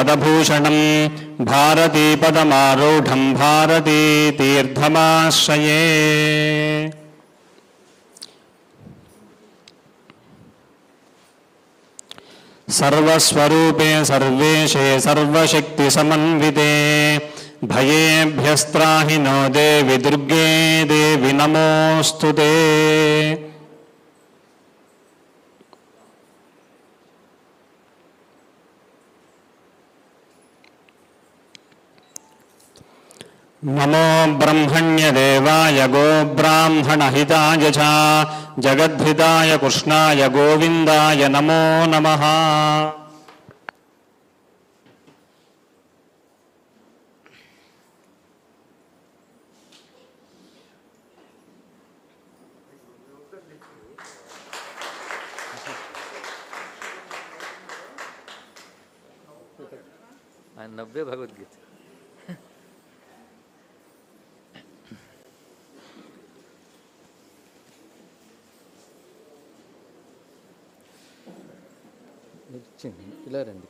పదభూషణం భారతీ పదమారూఢం భారతీ తీర్థమాశ్రయే. సర్వస్వరూపే సర్వేశే సర్వశక్తి సమన్వితే భయేభ్యస్త్రాహి నో దేవి దుర్గే దేవి నమోస్తుతే नमो ब्रह्मण्यदेवाय गोब्राह्मणहिताय च जगद्भिदाय कृष्णाय गोविंदाय नमो नमः। नव्य भगवद्गीता। భగవద్గీత ఇచ్చింది ఇలా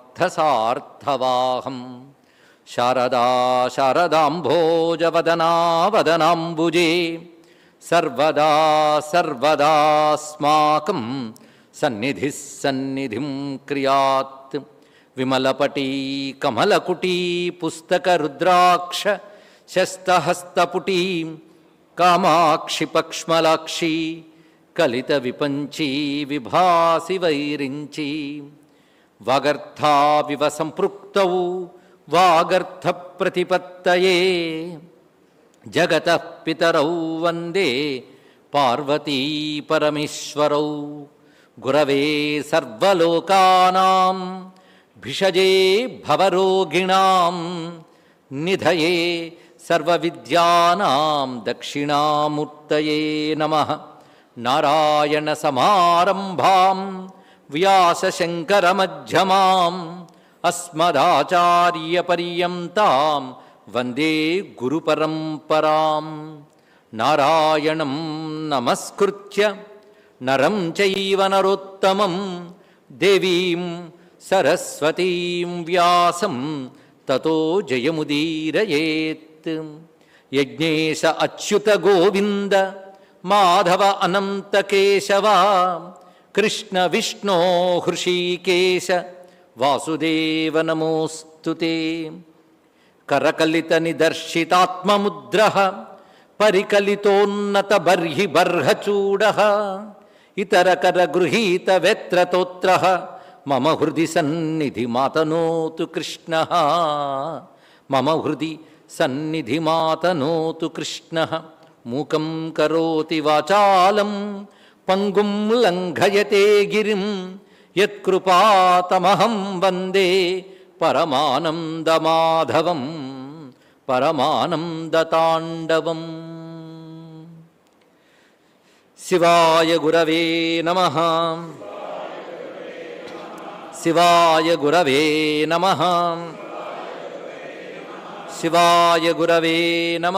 సార్థసార్థవాహం శారదా శారదాంభోజవదనా వదనాంబుజే సర్వదా సర్వదాస్మాకం సన్నిధి సన్నిధిం క్రియాత్. విమలపటీ కమలకుటీ పుస్తకరుద్రాక్ష శస్తహస్తపుటీ కామాక్షి పక్ష్మలాక్షి కలిత విపంచీ విభాసి వైరించి. వాగర్థావివ సంపృక్తౌ వాగర్థ ప్రతిపత్తయే జగత పితరౌ వందే పార్వతీ పరమేశ్వరౌ. గురవే సర్వలోకానాం భిషజే భవరోగిణాం నిధయే సర్వవిద్యానాం దక్షిణామూర్తయే నమ. నారాయణ నారాయణసమారంభాం వ్యాసశంకరమధ్యమాం అస్మదాచార్యపర్యంతాం వందే గురుపరంపరాం. నారాయణం నమస్కృత్య నరం చైవ నరోత్తమం దేవీం సరస్వతీం వ్యాసం తతో జయముదీరయేత్. యజ్ఞేశ అచ్యుత గోవింద మాధవ అనంత కేశవ కృష్ణ విష్ణో హృషీకేశ వాసుదేవ నమోస్తు కరకలిత నిదర్శితాత్మముద్ర పరికలితోన్నత బర్హి బర్హచూడ ఇతరకర గృహీత వెత్రతోత్ర మమ హృది సన్నిధి మాతనోతు కృష్ణ మమ హృది సన్నిధి మాతనోతు కృష్ణ మూకం కరోతి వాచాలం పంగుం లంఘయతే గిరిం యత్కృపాతమహం వందే పరమానందమాధవం పరమానందతాండవం శివాయ గురవే నమ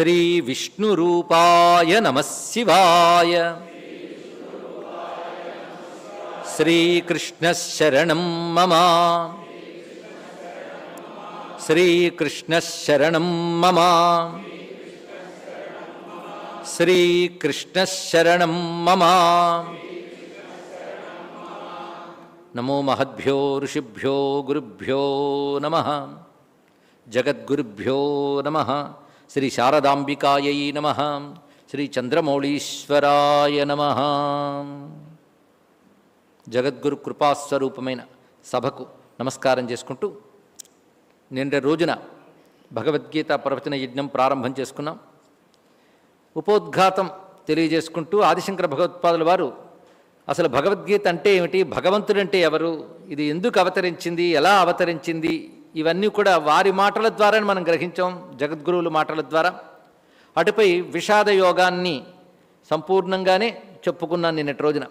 శ్రీ విష్ణురూపాయ నమ శివాయ. శ్రీకృష్ణశరణం మమ. శ్రీకృష్ణశరణం మమ. శ్రీకృష్ణశరణం మమ. నమో మహద్భ్యో ఋషిభ్యో గురుభ్యో నమ. జగద్గురుభ్యో నమ. శ్రీ శారదాంబికాయై నమ. శ్రీ చంద్రమౌళీశ్వరాయ నమ. జగద్గురు కృపాస్వరూపమైన సభకు నమస్కారం చేసుకుంటూ నిన్న రోజున భగవద్గీత ప్రవచన యజ్ఞం ప్రారంభం చేసుకున్నాం. ఉపోద్ఘాతం తెలియజేసుకుంటూ ఆదిశంకర భగవత్పాదుల వారు అసలు భగవద్గీత అంటే ఏమిటి? భగవంతుడంటే ఎవరు? ఇది ఎందుకు అవతరించింది? ఎలా అవతరించింది? ఇవన్నీ కూడా వారి మాటల ద్వారానే మనం గ్రహించాం జగద్గురువుల మాటల ద్వారా. అటుపై విషాద యోగాన్ని సంపూర్ణంగానే చెప్పుకున్నాను నిన్నటి రోజున.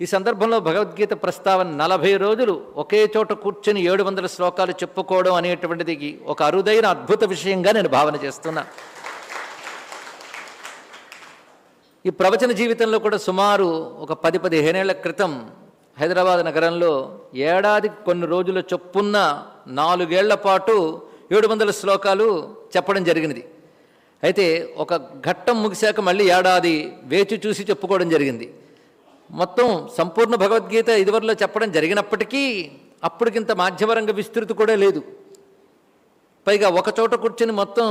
ఈ సందర్భంలో భగవద్గీత ప్రస్తావన నలభై రోజులు ఒకే చోట కూర్చొని ఏడు వందల శ్లోకాలు చెప్పుకోవడం అనేటువంటిది ఒక అరుదైన అద్భుత విషయంగా నేను భావన చేస్తున్నా. ఈ ప్రవచన జీవితంలో కూడా సుమారు ఒక పది పదిహేనేళ్ళ క్రితం హైదరాబాద్ నగరంలో ఏడాది కొన్ని రోజుల చొప్పున్న నాలుగేళ్ళ పాటు ఏడు వందల శ్లోకాలు చెప్పడం జరిగినది. అయితే ఒక ఘట్టం ముగిశాక మళ్ళీ ఏడాది వేచి చూసి చెప్పుకోవడం జరిగింది. మొత్తం సంపూర్ణ భగవద్గీత ఇదివరలో చెప్పడం జరిగినప్పటికీ అప్పటికింత మాధ్యమరంగ విస్తృతి కూడా లేదు. పైగా ఒక చోట కూర్చొని మొత్తం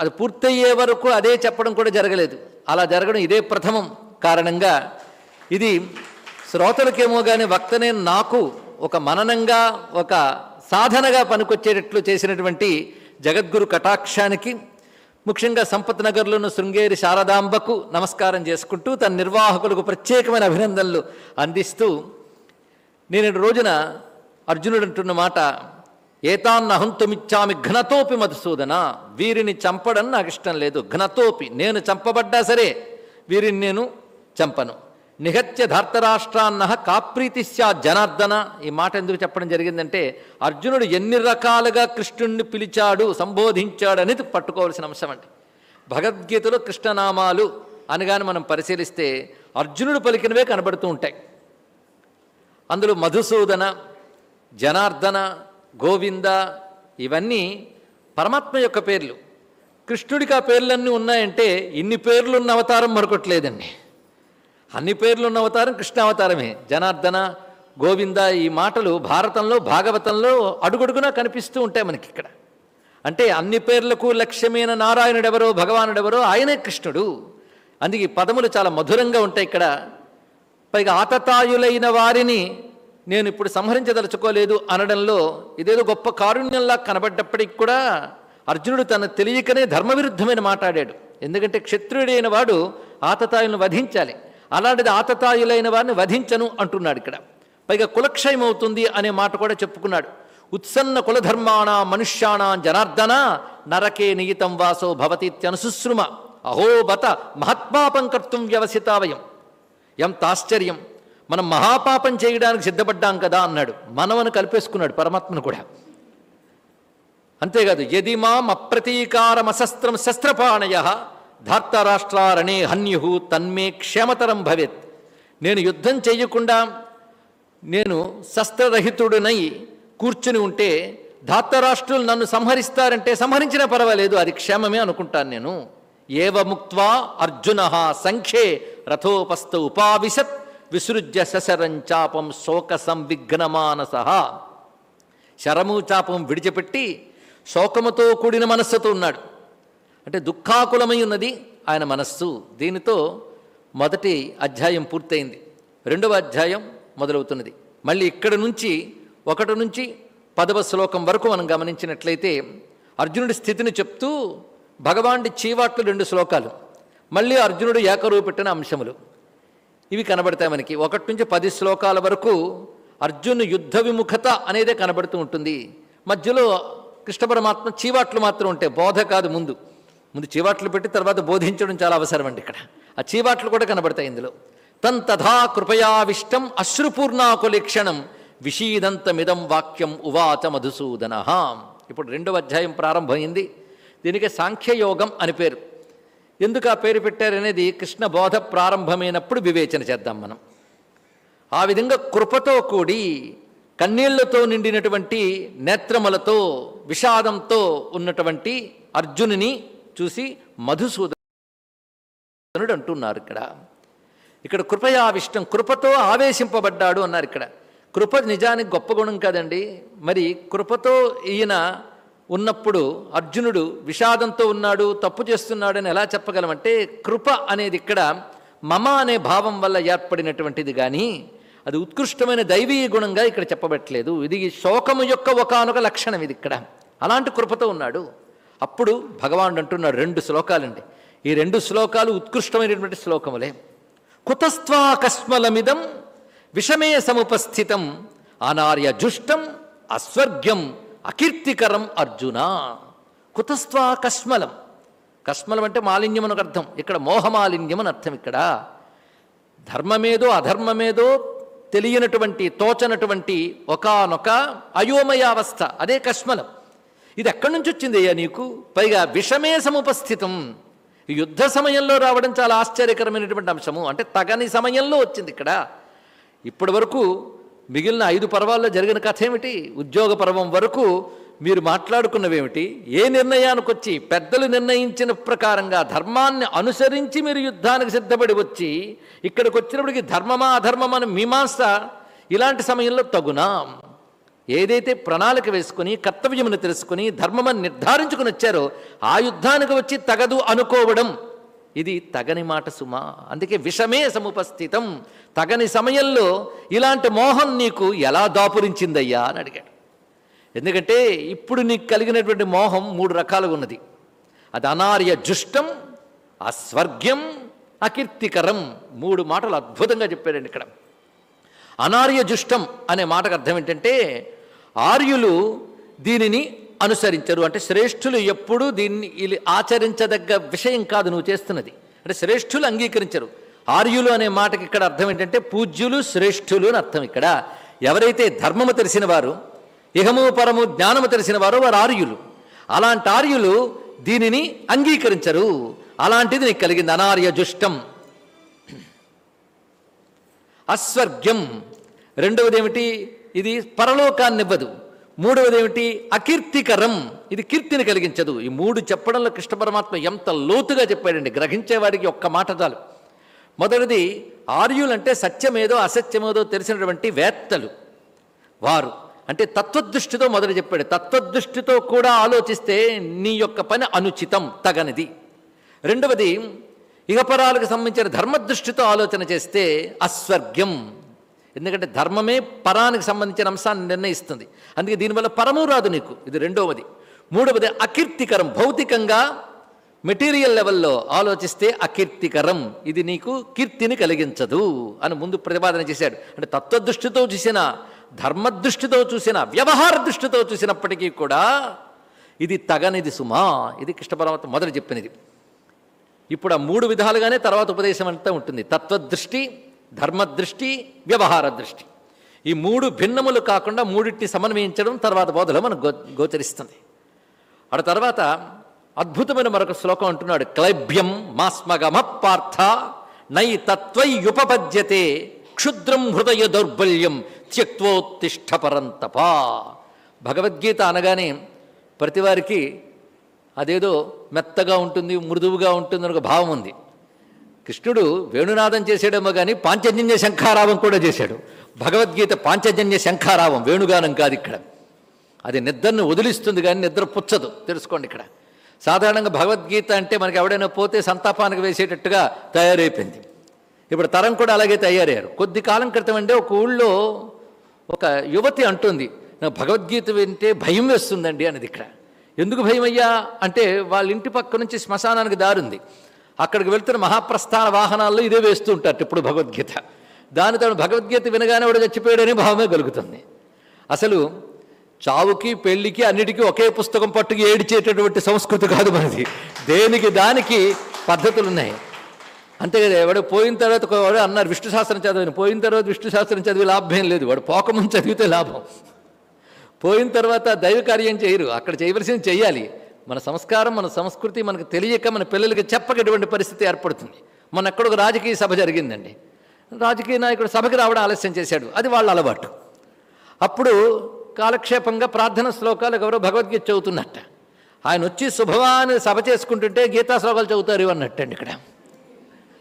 అది పూర్తయ్యే వరకు అదే చెప్పడం కూడా జరగలేదు. అలా జరగడం ఇదే ప్రథమం కారణంగా ఇది శ్రోతలకేమో కానీ వక్తనే నాకు ఒక మననంగా ఒక సాధనగా పనికొచ్చేటట్లు చేసినటువంటి జగద్గురు కటాక్షానికి ముఖ్యంగా సంపత్ నగర్లోని శృంగేరి శారదాంబకు నమస్కారం చేసుకుంటూ తన నిర్వాహకులకు ప్రత్యేకమైన అభినందనలు అందిస్తూ నేను రోజున అర్జునుడు అంటున్న మాట ఏతాన్నహంతుమిచ్చామి ఘనతోపి మధుసూదన వీరిని చంపడం నాకు ఇష్టం లేదు. ఘనతోపి నేను చంపబడ్డా సరే వీరిని నేను చంపను. నిహత్య ధార్తరాష్ట్రాన్న కాప్రీతి జనార్దన. ఈ మాట ఎందుకు చెప్పడం జరిగిందంటే అర్జునుడు ఎన్ని రకాలుగా కృష్ణుణ్ణి పిలిచాడు సంబోధించాడు అనేది పట్టుకోవాల్సిన అంశం అండి. భగవద్గీతలో కృష్ణనామాలు అనగానే మనం పరిశీలిస్తే అర్జునుడు పలికినవే కనబడుతూ ఉంటాయి. అందులో మధుసూదన జనార్దన గోవింద ఇవన్నీ పరమాత్మ యొక్క పేర్లు. కృష్ణుడికి ఆ పేర్లన్నీ ఉన్నాయంటే ఇన్ని పేర్లు ఉన్న అవతారం మరొకట్లేదండి అన్ని పేర్లు ఉన్న అవతారం కృష్ణ అవతారమే. జనార్దన గోవింద ఈ మాటలు భారతంలో భాగవతంలో అడుగడుగునా కనిపిస్తూ ఉంటాయి మనకి ఇక్కడ అంటే అన్ని పేర్లకు లక్ష్యమైన నారాయణుడెవరో భగవానుడెవరో ఆయనే కృష్ణుడు. అందుకే ఈ పదములు చాలా మధురంగా ఉంటాయి ఇక్కడ. పైగా ఆతతాయులైన వారిని నేను ఇప్పుడు సంహరించదలుచుకోలేదు అనడంలో ఇదేదో గొప్ప కారుణ్యంలా కనబడ్డప్పటికి కూడా అర్జునుడు తన తెలియకనే ధర్మవిరుద్ధమైన మాట్లాడాడు ఎందుకంటే క్షత్రియుడైన వాడు ఆతతాయులను వధించాలి. అలాంటిది ఆతతాయులైన వారిని వధించను అంటున్నాడు ఇక్కడ. పైగా కులక్షయం అవుతుంది అనే మాట కూడా చెప్పుకున్నాడు. ఉత్సన్న కులధర్మాణ మనుష్యాణ జనార్దన నరకే నియితం వాసో భవతీత్యనుశుశ్రుమ అహోబత మహత్పాపం కర్తం వ్యవసితావయం. ఎంత ఆశ్చర్యం మనం మహాపాపం చేయడానికి సిద్ధపడ్డాం కదా అన్నాడు. మనవను కలిపేసుకున్నాడు పరమాత్మను కూడా. అంతేకాదు యది మాం అప్రతీకారమశస్త్రం శస్త్రపాణయ ధార్తరాష్ట్రారణే హన్యు తన్మే క్షేమతరం భవేత్. నేను యుద్ధం చేయకుండా నేను శస్త్రరహితుడినై కూర్చుని ఉంటే ధార్తరాష్ట్రులు నన్ను సంహరిస్తారంటే సంహరించినా పర్వాలేదు అది క్షేమమే అనుకుంటాను నేను. ఏవ ముక్త్వా అర్జున సంఖ్యే రథోపస్థ ఉపావిశత్ విసృజ్య శశరం చాపం శోక సంవిఘ్నమానస శరము చాపం విడిచిపెట్టి శోకముతో కూడిన మనస్సుతో ఉన్నాడు. అంటే దుఃఖాకులమై ఉన్నది ఆయన మనస్సు. దీనితో మొదటి అధ్యాయం పూర్తయింది. రెండవ అధ్యాయం మొదలవుతున్నది. మళ్ళీ ఇక్కడ నుంచి ఒకటి నుంచి పదవ శ్లోకం వరకు మనం గమనించినట్లయితే అర్జునుడి స్థితిని చెప్తూ భగవానుడి చీవాట్లు రెండు శ్లోకాలు. మళ్ళీ అర్జునుడు ఏకరువు పెట్టిన అంశములు. ఇవి కనబడతాయి మనకి. ఒకటి నుంచి పది శ్లోకాల వరకు అర్జును యుద్ధ విముఖత అనేదే కనబడుతూ ఉంటుంది. మధ్యలో కృష్ణ పరమాత్మ చీవాట్లు మాత్రం ఉంటాయి. బోధ కాదు ముందు. ముందు చీవాట్లు పెట్టి తర్వాత బోధించడం చాలా అవసరం అండి ఇక్కడ. ఆ చీవాట్లు కూడా కనబడతాయి ఇందులో. తం తథా కృపయావిష్టం అశ్రుపూర్ణాకులీక్షణం విషీదంతమిదం వాక్యం ఉవాచ మధుసూదన. ఇప్పుడు రెండవ అధ్యాయం ప్రారంభమైంది. దీనికి సాంఖ్యయోగం అని పేరు. ఎందుకు ఆ పేరు పెట్టారనేది కృష్ణ బోధ ప్రారంభమైనప్పుడు వివేచన చేద్దాం మనం. ఆ విధంగా కృపతో కూడి కన్నీళ్ళతో నిండినటువంటి నేత్రములతో విషాదంతో ఉన్నటువంటి అర్జునుని చూసి మధుసూదనుడు అంటున్నారు ఇక్కడ. ఇక్కడ కృపయావిష్టం కృపతో ఆవేశింపబడ్డాడు అన్నారు ఇక్కడ. కృప నిజానికి గొప్ప గుణం కాదండి. మరి కృపతో ఈయన ఉన్నప్పుడు అర్జునుడు విషాదంతో ఉన్నాడు తప్పు చేస్తున్నాడని ఎలా చెప్పగలమంటే కృప అనేది ఇక్కడ మమ అనే భావం వల్ల ఏర్పడినటువంటిది కానీ అది ఉత్కృష్టమైన దైవీయ గుణంగా ఇక్కడ చెప్పబట్టలేదు. ఇది శోకము యొక్క ఒకనొక లక్షణం ఇది ఇక్కడ. అలాంటి కృపతో ఉన్నాడు. అప్పుడు భగవానుడు అంటున్నాడు రెండు శ్లోకాలండి. ఈ రెండు శ్లోకాలు ఉత్కృష్టమైనటువంటి శ్లోకములే. కుతస్వాకస్మలమిదం విషమే సముపస్థితం అనార్య జుష్టం అస్వర్గ్యం అకీర్తికరం అర్జున. కుతస్త్వా కస్మలం. కస్మలం అంటే మాలిన్యం అని అర్థం. ఇక్కడ మోహమాలిన్యం అని అర్థం ఇక్కడ. ధర్మమేదో అధర్మమేదో తెలియనటువంటి తోచనటువంటి ఒకానొక అయోమయావస్థ. అదే కస్మలం. ఇది ఎక్కడి నుంచి వచ్చింది అయ్యా నీకు? పైగా విషమే సముపస్థితం. యుద్ధ సమయంలో రావడం చాలా ఆశ్చర్యకరమైనటువంటి అంశము. అంటే తగని సమయంలో వచ్చింది ఇక్కడ. ఇప్పటి వరకు మిగిలిన ఐదు పర్వాల్లో జరిగిన కథ ఏమిటి? ఉద్యోగ పర్వం వరకు మీరు మాట్లాడుకున్నవేమిటి ఏ నిర్ణయానికి వచ్చి? పెద్దలు నిర్ణయించిన ప్రకారంగా ధర్మాన్ని అనుసరించి మీరు యుద్ధానికి సిద్ధపడి వచ్చి ఇక్కడికి వచ్చినప్పటికి ధర్మమా అధర్మమా అని మీమాంస ఇలాంటి సమయంలో తగునా? ఏదైతే ప్రణాళిక వేసుకుని కర్తవ్యమును తెలుసుకుని ధర్మమని నిర్ధారించుకుని వచ్చారో ఆ యుద్ధానికి వచ్చి తగదు అనుకోవడం. ఇది తగని మాట సుమా. అందుకే విషమే సముపస్థితం. తగని సమయంలో ఇలాంటి మోహం నీకు ఎలా దాపురించిందయ్యా అని అడిగాడు. ఎందుకంటే ఇప్పుడు నీకు కలిగినటువంటి మోహం మూడు రకాలుగా ఉన్నది. అది అనార్య జుష్టం అస్వర్గ్యం అకీర్తికరం. మూడు మాటలు అద్భుతంగా చెప్పాడండి ఇక్కడ. అనార్య జుష్టం అనే మాటకు అర్థం ఏంటంటే ఆర్యులు దీనిని అనుసరించరు. అంటే శ్రేష్ఠులు ఎప్పుడూ దీన్ని ఆచరించదగ్గ విషయం కాదు నువ్వు చేస్తున్నది. అంటే శ్రేష్ఠులు అంగీకరించరు. ఆర్యులు అనే మాటకి ఇక్కడ అర్థం ఏంటంటే పూజ్యులు శ్రేష్ఠులు అని అర్థం ఇక్కడ. ఎవరైతే ధర్మము తెలిసిన వారు ఇహము పరము జ్ఞానము తెలిసిన వారు వారు ఆర్యులు. అలాంటి ఆర్యులు దీనిని అంగీకరించరు. అలాంటిది నీకు కలిగింది అనార్య జుష్టం అస్వర్గ్యం రెండవది ఏమిటి? ఇది పరలోకాన్ని ఇవ్వదు మూడవది ఏమిటి అకీర్తికరం. ఇది కీర్తిని కలిగించదు. ఈ మూడు చెప్పడంలో కృష్ణ పరమాత్మ ఎంత లోతుగా చెప్పాడండి. గ్రహించేవాడికి ఒక్క మాట చాలు. మొదటిది ఆర్యులంటే సత్యమేదో అసత్యమేదో తెలిసినటువంటి వేత్తలు. వారు. అంటే తత్వదృష్టితో మొదలు చెప్పాడు. తత్వదృష్టితో కూడా ఆలోచిస్తే నీ యొక్క పని అనుచితం తగనిది. రెండవది ఇహపరాలకు సంబంధించిన ధర్మదృష్టితో ఆలోచన చేస్తే అస్వర్గ్యం. ఎందుకంటే ధర్మమే పరానికి సంబంధించిన అంశాన్ని నిర్ణయిస్తుంది. అందుకే దీనివల్ల పరము రాదు నీకు. ఇది రెండవది. మూడవది అకీర్తికరం. భౌతికంగా మెటీరియల్ లెవెల్లో ఆలోచిస్తే అకీర్తికరం. ఇది నీకు కీర్తిని కలిగించదు అని ముందు ప్రతిపాదన చేశాడు. అంటే తత్వదృష్టితో చూసిన ధర్మదృష్టితో చూసిన వ్యవహార దృష్టితో చూసినప్పటికీ కూడా ఇది తగనిది సుమా. ఇది కృష్ణ పరమాత్మ మొదలు చెప్పినది. ఇప్పుడు ఆ మూడు విధాలుగానే తర్వాత ఉపదేశం అంతా ఉంటుంది. తత్వదృష్టి ధర్మదృష్టి వ్యవహార దృష్టి. ఈ మూడు భిన్నములు కాకుండా మూడింటిని సమన్వయించడం తర్వాత బోధలో మనకు గో గోచరిస్తుంది. అటు తర్వాత అద్భుతమైన మరొక శ్లోకం అంటున్నాడు. క్లైభ్యం మాస్మగమ పార్థ నై తత్వయ్యుపపద్యతే క్షుద్రం హృదయ దౌర్బల్యం త్యక్వోత్తిష్ట పరంతప భగవద్గీత అనగానే ప్రతివారికి అదేదో మెత్తగా ఉంటుంది మృదువుగా ఉంటుంది అని ఒక భావం ఉంది. కృష్ణుడు వేణునాదం చేసాడేమో కానీ పాంచజన్య శంఖారావం కూడా చేశాడు. భగవద్గీత పాంచజన్య శంఖారావం వేణుగానం కాదు ఇక్కడ. అది నిద్రను వదిలిస్తుంది కానీ నిద్ర పుచ్చదు. తెలుసుకోండి ఇక్కడ. సాధారణంగా భగవద్గీత అంటే మనకి ఎవడైనా పోతే సంతాపానికి వేసేటట్టుగా తయారైపోయింది. ఇప్పుడు తరం కూడా అలాగే తయారయ్యారు. కొద్ది కాలం క్రితం అంటే ఒక ఊళ్ళో ఒక యువతి అంటుంది నాకు భగవద్గీత వింటే భయం వేస్తుందండి అనేది ఇక్కడ. ఎందుకు భయమయ్యా? అంటే వాళ్ళ ఇంటి పక్క నుంచి శ్మశానానికి దారుంది. అక్కడికి వెళ్తున్న మహాప్రస్థాన వాహనాల్లో ఇదే వేస్తూ ఉంటారు ఇప్పుడు భగవద్గీత. దాని తను భగవద్గీత వినగానే వాడు చచ్చిపోయాడని భావమే కలుగుతుంది. అసలు చావుకి పెళ్ళికి అన్నిటికీ ఒకే పుస్తకం పట్టుకు ఏడిచేటటువంటి సంస్కృతి కాదు మనది. దేనికి దానికి పద్ధతులు ఉన్నాయి అంతే కదా వాడు పోయిన తర్వాత వాడు అన్నారు విష్ణు శాస్త్రం చదివాను. పోయిన తర్వాత విష్ణు శాస్త్రం చదివి లాభం లేదు. వాడు పోకముందు చదివితే లాభం. పోయిన తర్వాత దైవ కార్యం చేయరు. అక్కడ చేయవలసింది చేయాలి మన సంస్కారం మన సంస్కృతి మనకు తెలియక మన పిల్లలకి చెప్పకటువంటి పరిస్థితి ఏర్పడుతుంది? మన ఎక్కడ ఒక రాజకీయ సభ జరిగిందండి. రాజకీయ నాయకుడు సభకి రావడం ఆలస్యం చేశాడు. అది వాళ్ళ అలవాటు. అప్పుడు కాలక్షేపంగా ప్రార్థన శ్లోకాలు ఎవరో భగవద్గీత చదువుతున్నట్ట. ఆయన వచ్చి శుభవాన్ని సభ చేసుకుంటుంటే గీతా శ్లోకాలు చదువుతారు అన్నట్టండి ఇక్కడ.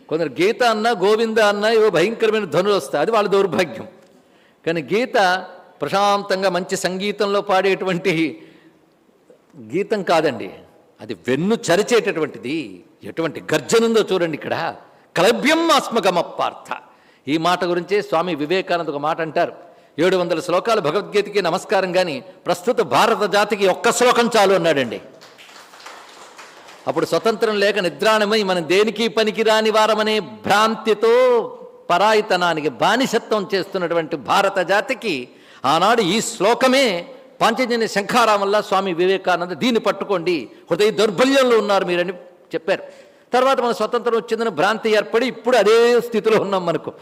కొందరు గీత అన్న గోవింద అన్న ఇవో భయంకరమైన ధ్వనులు వస్తాయి. అది వాళ్ళ దౌర్భాగ్యం. కానీ గీత ప్రశాంతంగా మంచి సంగీతంలో పాడేటువంటి గీతం కాదండి. అది వెన్ను చరిచేటటువంటిది. ఎటువంటి గర్జనుందో చూడండి ఇక్కడ. కలభ్యం ఆస్మగమ పార్థ. ఈ మాట గురించే స్వామి వివేకానంద ఒక మాట అంటారు. ఏడు వందల శ్లోకాలు భగవద్గీతకి నమస్కారం కానీ ప్రస్తుత భారత జాతికి ఒక్క శ్లోకం చాలు అన్నాడండి. అప్పుడు స్వతంత్రం లేక నిద్రాణమై మనం దేనికి పనికిరాని వారమనే భ్రాంతితో పరాయితనానికి బానిసత్వం చేస్తున్నటువంటి భారత జాతికి ఆనాడు ఈ శ్లోకమే పాంచజన్య శంఖారామల్లా స్వామి వివేకానంద దీన్ని పట్టుకోండి హృదయ దౌర్బల్యంలో ఉన్నారు మీరని చెప్పారు. తర్వాత మన స్వతంత్రం వచ్చిందని భ్రాంతి ఏర్పడి ఇప్పుడు అదే స్థితిలో ఉన్నాం మనకు.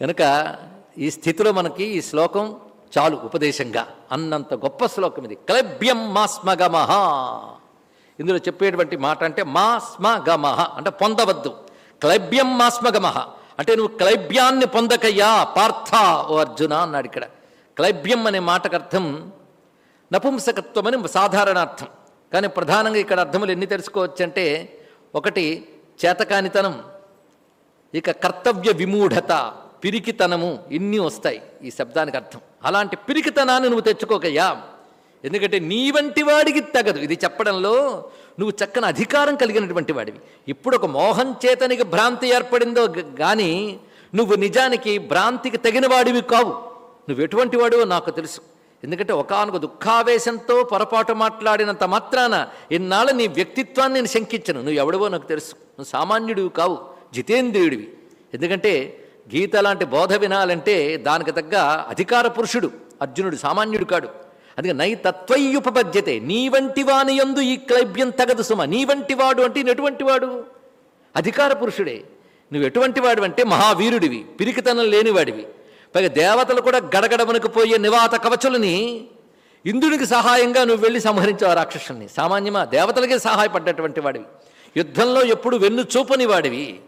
కనుక ఈ స్థితిలో మనకి ఈ శ్లోకం చాలు ఉపదేశంగా. అన్నంత గొప్ప శ్లోకం ఇది. క్లభ్యం మాస్మగమహ. ఇందులో చెప్పేటువంటి మాట అంటే మాస్మ గమహ అంటే పొందవద్దు. క్లైబ్యం మాస్మగమహ అంటే నువ్వు క్లైబ్యాన్ని పొందకయ్యా పార్థ ఓ అర్జున అన్నాడు ఇక్కడ. క్లైబ్యం అనే మాటకు అర్థం నపుంసకత్వమని సాధారణార్థం. కానీ ప్రధానంగా ఇక్కడ అర్థములు ఎన్ని తెలుసుకోవచ్చంటే ఒకటి చేతకానితనం ఇక కర్తవ్య విమూఢత పిరికితనము ఇన్ని వస్తాయి ఈ శబ్దానికి అర్థం. అలాంటి పిరికితనాన్ని నువ్వు తెచ్చుకోకయ్యా. ఎందుకంటే నీ వంటి వాడికి తగదు. ఇది చెప్పడంలో నువ్వు చక్కని అధికారం కలిగినటువంటి వాడివి. ఇప్పుడు ఒక మోహం చేతనికి భ్రాంతి ఏర్పడిందో కానీ నువ్వు నిజానికి భ్రాంతికి తగిన వాడివి కావు. నువ్వు ఎటువంటి వాడివో నాకు తెలుసు. ఎందుకంటే ఒకనొక దుఃఖావేశంతో పొరపాటు మాట్లాడినంత మాత్రాన ఇన్నాళ్ళ నీ వ్యక్తిత్వాన్ని నేను శంకించను. నువ్వు ఎవడవో నాకు తెలుసు. నువ్వు సామాన్యుడివి కావు జితేంద్రియుడివి. ఎందుకంటే గీత లాంటి బోధ వినాలంటే దానికి తగ్గ అధికార పురుషుడు అర్జునుడు సామాన్యుడు కాడు. అందుకే నై తత్వయ్యుపపద్యతే నీ వంటి వాని యందు ఈ క్లైబ్యం తగదు సుమ. నీ వంటి వాడు అంటే ఎటువంటి వాడు? అధికార పురుషుడే. నువ్వు ఎటువంటి వాడు అంటే మహావీరుడివి పిరికితనం లేనివాడివి. పైగా దేవతలు కూడా గడగడమనకు పోయే నివాత కవచులని ఇంద్రునికి సహాయంగా నువ్వు వెళ్ళి సంహరించావు రాక్షసుల్ని సామాన్యమా దేవతలకే సహాయపడ్డటువంటి వాడివి. యుద్ధంలో ఎప్పుడు వెన్ను చూపని వాడివి.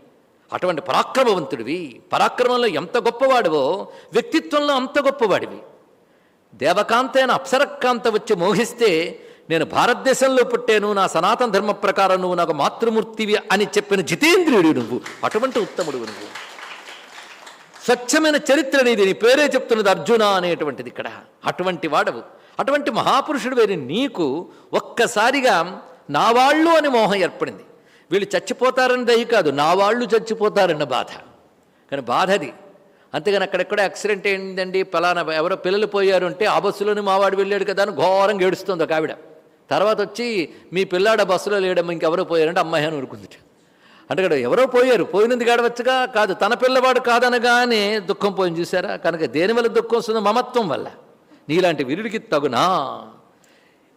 అటువంటి పరాక్రమవంతుడివి. పరాక్రమంలో ఎంత గొప్పవాడివో వ్యక్తిత్వంలో అంత గొప్పవాడివి. దేవకాంతైన అప్సరకాంత వచ్చి మోహిస్తే నేను భారతదేశంలో పుట్టాను నా సనాతన ధర్మ ప్రకారం నువ్వు నాకు మాతృమూర్తివి అని చెప్పిన జితేంద్రియుడు నువ్వు. అటువంటి ఉత్తముడు నువ్వు. స్వచ్ఛమైన చరిత్ర నీది నీ పేరే చెప్తున్నది అర్జున అనేటువంటిది ఇక్కడ. అటువంటి వాడవు. అటువంటి మహాపురుషుడు వేరి. నీకు ఒక్కసారిగా నా వాళ్ళు అని మోహం ఏర్పడింది. వీళ్ళు చచ్చిపోతారని దయ కాదు. నా వాళ్ళు చచ్చిపోతారన్న బాధ. కానీ బాధ అది. అంతేగాని అక్కడెక్కడ యాక్సిడెంట్ ఏంటండి పలానా ఎవరో పిల్లలు పోయారు అంటే ఆ బస్సులోని మావాడు వెళ్ళాడు కదా అని ఘోరంగా ఏడుస్తుంది ఒక ఆవిడ. తర్వాత వచ్చి మీ పిల్లాడ బస్సులో లేడమ్మ ఇంకెవరో పోయారంటే అమ్మాయి అని ఊరుకుందిట అంటే ఇక్కడ ఎవరో పోయారు. పోయినది గడవచ్చుగా కాదు తన పిల్లవాడు కాదనగానే దుఃఖం పోయింది చూసారా కనుక దేని వల్ల దుఃఖం వస్తుందో? మమత్వం వల్ల. నీలాంటి వీరుడికి తగునా?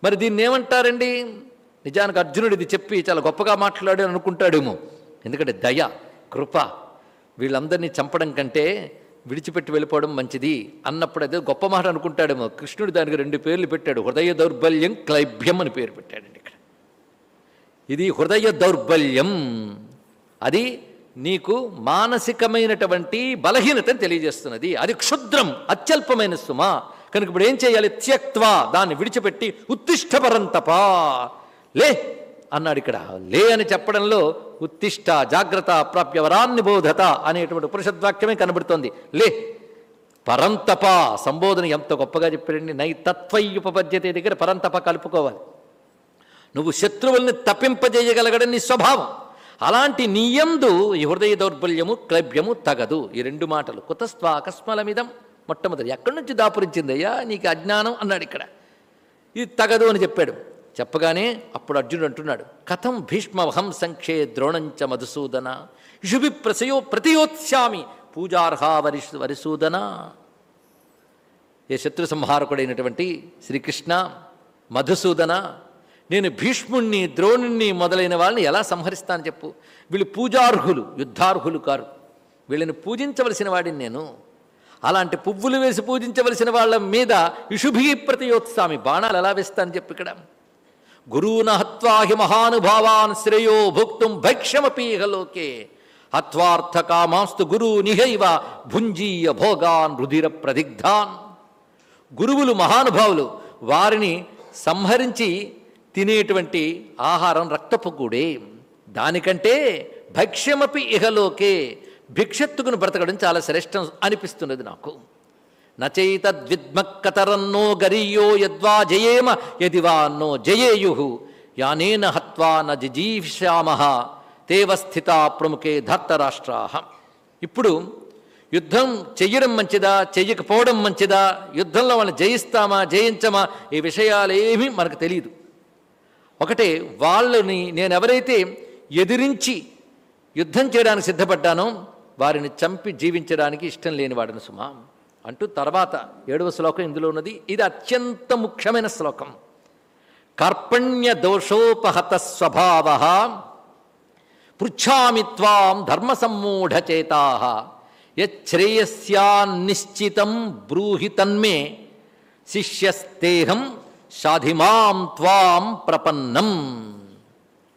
మరి దీన్ని ఏమంటారండి? నిజానికి అర్జునుడు ఇది చెప్పి చాలా గొప్పగా మాట్లాడాడు అనుకుంటాడేమో. ఎందుకంటే దయ కృప వీళ్ళందరినీ చంపడం కంటే విడిచిపెట్టి వెళ్ళిపోవడం మంచిది అన్నప్పుడు అదే గొప్ప మాట అనుకుంటాడేమో. కృష్ణుడు దానికి రెండు పేర్లు పెట్టాడు. హృదయ దౌర్బల్యం క్లైభ్యం అని పేరు పెట్టాడండి ఇక్కడ. ఇది హృదయ దౌర్బల్యం. అది నీకు మానసికమైనటువంటి బలహీనతను తెలియజేస్తున్నది. అది క్షుద్రం అత్యల్పమైన సుమ. కనుక ఇప్పుడు ఏం చేయాలి? త్యక్త్వా దాన్ని విడిచిపెట్టి ఉత్తిష్టపరంతపా. లే అన్నాడు ఇక్కడ. లే అని చెప్పడంలో ఉత్తిష్ట జాగ్రత్త ప్రాప్యవరాన్ని బోధత అనేటువంటి ఉపనిషద్వాక్యమే కనబడుతోంది. లే పరంతప. సంబోధన ఎంత గొప్పగా చెప్పాడండి. నై తత్వయ్యుపపద్యతే దగ్గర పరంతప కలుపుకోవాలి. నువ్వు శత్రువుల్ని తప్పింపజేయగలగడం నీ స్వభావం. అలాంటి నీయందు ఈ హృదయ దౌర్బల్యము క్లభ్యము తగదు. ఈ రెండు మాటలు. కుతస్వ అకస్మలమిదం. మొట్టమొదటి ఎక్కడి నుంచి దాపురించిందయ్యా నీకు అజ్ఞానం అన్నాడు ఇక్కడ. ఇది తగదు అని చెప్పాడు. చెప్పగానే అప్పుడు అర్జునుడు అంటున్నాడు కథం భీష్మవహం సంఖ్యే ద్రోణంచ మధుసూదన. యుషుభి ప్రసయో ప్రతియోత్స్యామి పూజార్హా వరి వరిసూదన. ఏ శత్రు సంహారకుడైనటువంటి శ్రీకృష్ణ మధుసూదన నేను భీష్ముణ్ణి ద్రోణుణ్ణి మొదలైన వాళ్ళని ఎలా సంహరిస్తాను చెప్పు? వీళ్ళు పూజార్హులు యుద్ధార్హులు కారు. వీళ్ళని పూజించవలసిన వాడిని నేను. అలాంటి పువ్వులు వేసి పూజించవలసిన వాళ్ళ మీద ఇషుభీ ప్రతియోత్సామి బాణాలు ఎలా వేస్తాను చెప్పు ఇక్కడ. గురువున హత్వాహి మహానుభావాన్ శ్రేయో భోక్తుం భైక్ష్యమపీహ లోకే. హత్వార్థ కామాస్తు గురు నిహైవ భుంజీయ భోగాన్ రుధిర ప్రదిగ్ధాన్. గురువులు మహానుభావులు వారిని సంహరించి తినేటువంటి ఆహారం రక్తపు గూడే. దానికంటే భక్ష్యమపి ఇహలోకే భిక్షత్తుకును బ్రతకడం చాలా శ్రేష్టం అనిపిస్తున్నది నాకు. నచైతద్విద్మక్కతరన్నో గరీయో యద్వా జయేమ యదివా అన్నో నో జయేయు యానేన హత్వా న జిజీవిషామ ప్రముఖే ధర్తరాష్ట్రా. ఇప్పుడు యుద్ధం చెయ్యడం మంచిదా చెయ్యకపోవడం మంచిదా యుద్ధంలో వాళ్ళని జయిస్తామా జయించమా ఈ విషయాలేమీ మనకు తెలియదు ఒకటే వాళ్ళని నేను ఎవరైతే ఎదిరించి యుద్ధం చేయడానికి సిద్ధపడ్డానో వారిని చంపి జీవించడానికి ఇష్టం లేనివాడను సుమా. అంటూ తర్వాత ఏడవ శ్లోకం ఇందులో ఉన్నది. ఇది అత్యంత ముఖ్యమైన శ్లోకం. కర్పణ్య దోషోపహత స్వభావ పృచ్ఛామి త్వాం ధర్మ సమ్మూఢచేతా యశ్రేయస్యాన్నిశ్చితం బ్రూహి తన్మే శిష్యస్తేహం షాధిమాం త్వాం ప్రపన్నం.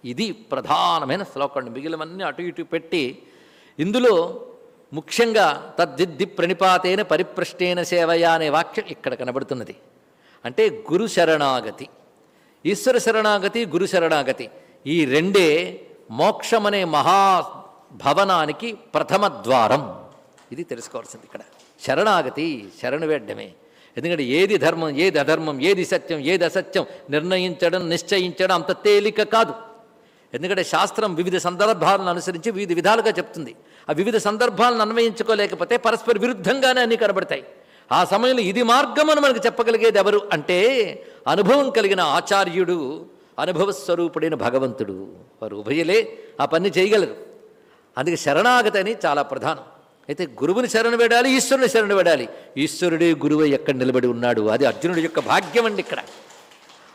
ఇది ప్రధానమైన శ్లోకం మిగిలినవన్నీ అటు ఇటు పెట్టి ఇందులో ముఖ్యంగా తద్దిద్ది ప్రణిపాతేన పరిప్రష్టేన సేవయా అనే వాక్యం ఇక్కడ కనబడుతున్నది. అంటే గురు శరణాగతి. ఈశ్వర శరణాగతి గురు శరణాగతి. ఈ రెండే మోక్షమనే మహాభవనానికి ప్రథమ ద్వారం. ఇది తెలుసుకోవాల్సింది ఇక్కడ. శరణాగతి శరణు వేడ్డమే ఎందుకంటే ఏది ధర్మం ఏది అధర్మం ఏది సత్యం ఏది అసత్యం నిర్ణయించడం నిశ్చయించడం అంత తేలిక కాదు. ఎందుకంటే శాస్త్రం వివిధ సందర్భాలను అనుసరించి వివిధ విధాలుగా చెప్తుంది. ఆ వివిధ సందర్భాలను అన్వయించుకోలేకపోతే పరస్పర విరుద్ధంగానే అన్ని కనబడతాయి. ఆ సమయంలో ఇది మార్గం అని మనకు చెప్పగలిగేది ఎవరు అంటే అనుభవం కలిగిన ఆచార్యుడు అనుభవ స్వరూపుడైన భగవంతుడు. వారు ఉభయలే ఆ పని చేయగలరు. అందుకే శరణాగతి అని చాలా ప్రధానం. అయితే గురువుని శరణు వేడాలి ఈశ్వరుని శరణు వేడాలి. ఈశ్వరుడే గురువు ఎక్కడ నిలబడి ఉన్నాడు? అది అర్జునుడి యొక్క భాగ్యం అండి ఇక్కడ.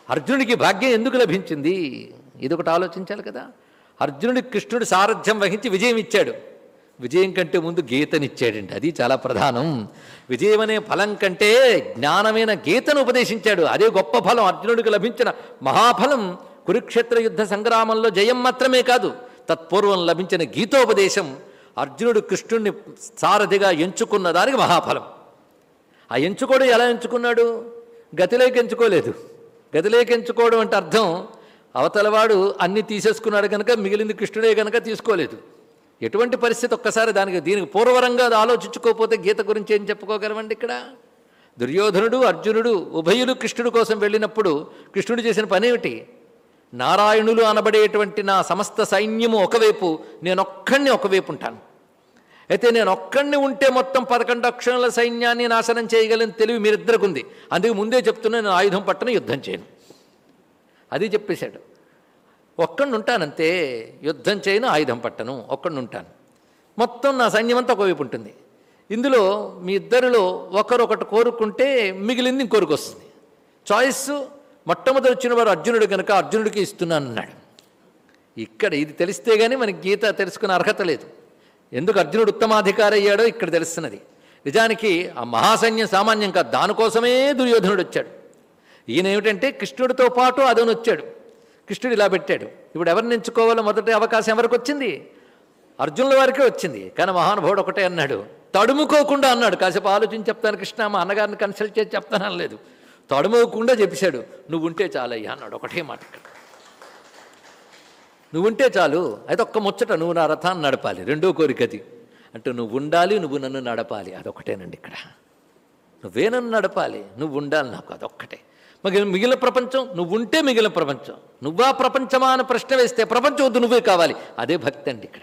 అర్జునుడికి భాగ్యం ఎందుకు లభించింది? ఇది ఒకటి ఆలోచించాలి కదా. అర్జునుడికి కృష్ణుడు సారథ్యం వహించి విజయం ఇచ్చాడు. విజయం కంటే ముందు గీతనిచ్చాడండి. అది చాలా ప్రధానం. విజయం అనే ఫలం కంటే జ్ఞానమైన గీతను ఉపదేశించాడు. అదే గొప్ప ఫలం. అర్జునుడికి లభించిన మహాఫలం. కురుక్షేత్ర యుద్ధ సంగ్రామంలో జయం మాత్రమే కాదు తత్పూర్వం లభించిన గీతోపదేశం. అర్జునుడు కృష్ణుణ్ణి సారథిగా ఎంచుకున్న దానికి మహాఫలం. ఆ ఎంచుకోవడం ఎలా ఎంచుకున్నాడు? గతిలోకి ఎంచుకోలేదు. గతిలోకి ఎంచుకోవడం అంటే అర్థం అవతలవాడు అన్ని తీసేసుకున్నాడు కనుక మిగిలింది కృష్ణుడే కనుక తీసుకోలేదు. ఎటువంటి పరిస్థితి ఒక్కసారి దానికి దీనికి పూర్వరంగా అది ఆలోచించుకోకపోతే గీత గురించి ఏం చెప్పుకోగలమండి ఇక్కడ? దుర్యోధనుడు అర్జునుడు ఉభయులు కృష్ణుడు కోసం వెళ్ళినప్పుడు కృష్ణుడు చేసిన పని ఏమిటి నారాయణులు అనబడేటువంటి నా సమస్త సైన్యము ఒకవైపు నేనొక్కడిని ఒకవైపు ఉంటాను అయితే నేను ఒక్కడిని ఉంటే మొత్తం పదకొండు అక్షరాల సైన్యాన్ని నాశనం చేయగలని తెలివి మీరిద్దరికి ఉంది అందుకే ముందే చెప్తున్నా నేను ఆయుధం పట్టను యుద్ధం చేయను. అది చెప్పేశాడు. ఒక్కడిని ఉంటానంతే యుద్ధం చేయను ఆయుధం పట్టను ఒక్కడిని ఉంటాను మొత్తం నా సైన్యం అంతా ఒకవైపు ఉంటుంది ఇందులో మీ ఇద్దరిలో ఒకరొకటి కోరుకుంటే మిగిలింది ఇంకొరికి వస్తుంది. చాయిస్ మొట్టమొదటి వచ్చిన వారు అర్జునుడు కనుక అర్జునుడికి ఇస్తున్నాను అన్నాడు. ఇక్కడ ఇది తెలిస్తే కానీ మనకి గీత తెలుసుకునే అర్హత లేదు. ఎందుకు అర్జునుడు ఉత్తమాధికారి అయ్యాడో ఇక్కడ తెలుస్తున్నది. నిజానికి ఆ మహాసైన్యం సామాన్యం కాదు దానికోసమే దుర్యోధనుడు వచ్చాడు. ఈయన ఏమిటంటే కృష్ణుడితో పాటు అదను వచ్చాడు. కృష్ణుడు ఇలా పెట్టాడు ఇప్పుడు ఎవరిని ఎంచుకోవాలో మొదటి అవకాశం ఎవరికి వచ్చింది? అర్జునుల వారికే వచ్చింది. కానీ మహానుభావుడు ఒకటే అన్నాడు తడుముకోకుండా అన్నాడు. కాసేపు ఆలోచించి చెప్తాను కృష్ణ మా అన్నగారిని కన్సల్ట్ చేసి చెప్తాను అనలేదు. తడమవకుండా చెప్పేశాడు. నువ్వు ఉంటే చాలయ్యా అన్నాడు. ఒకటే మాట ఇక్కడ. నువ్వు ఉంటే చాలు అయితే ఒక్క ముచ్చట నువ్వు నా రథాన్ని నడపాలి రెండో కోరికది అంటే నువ్వు ఉండాలి నువ్వు నన్ను నడపాలి. అదొకటేనండి ఇక్కడ. నువ్వే నన్ను నడపాలి నువ్వు ఉండాలి నాకు. అదొక్కటే. మిగిలిన మిగిలిన ప్రపంచం నువ్వు ఉంటే మిగిలిన ప్రపంచం. నువ్వా ప్రపంచమా అని ప్రశ్న వేస్తే ప్రపంచం వద్దు నువ్వే కావాలి. అదే భక్తి అండి ఇక్కడ.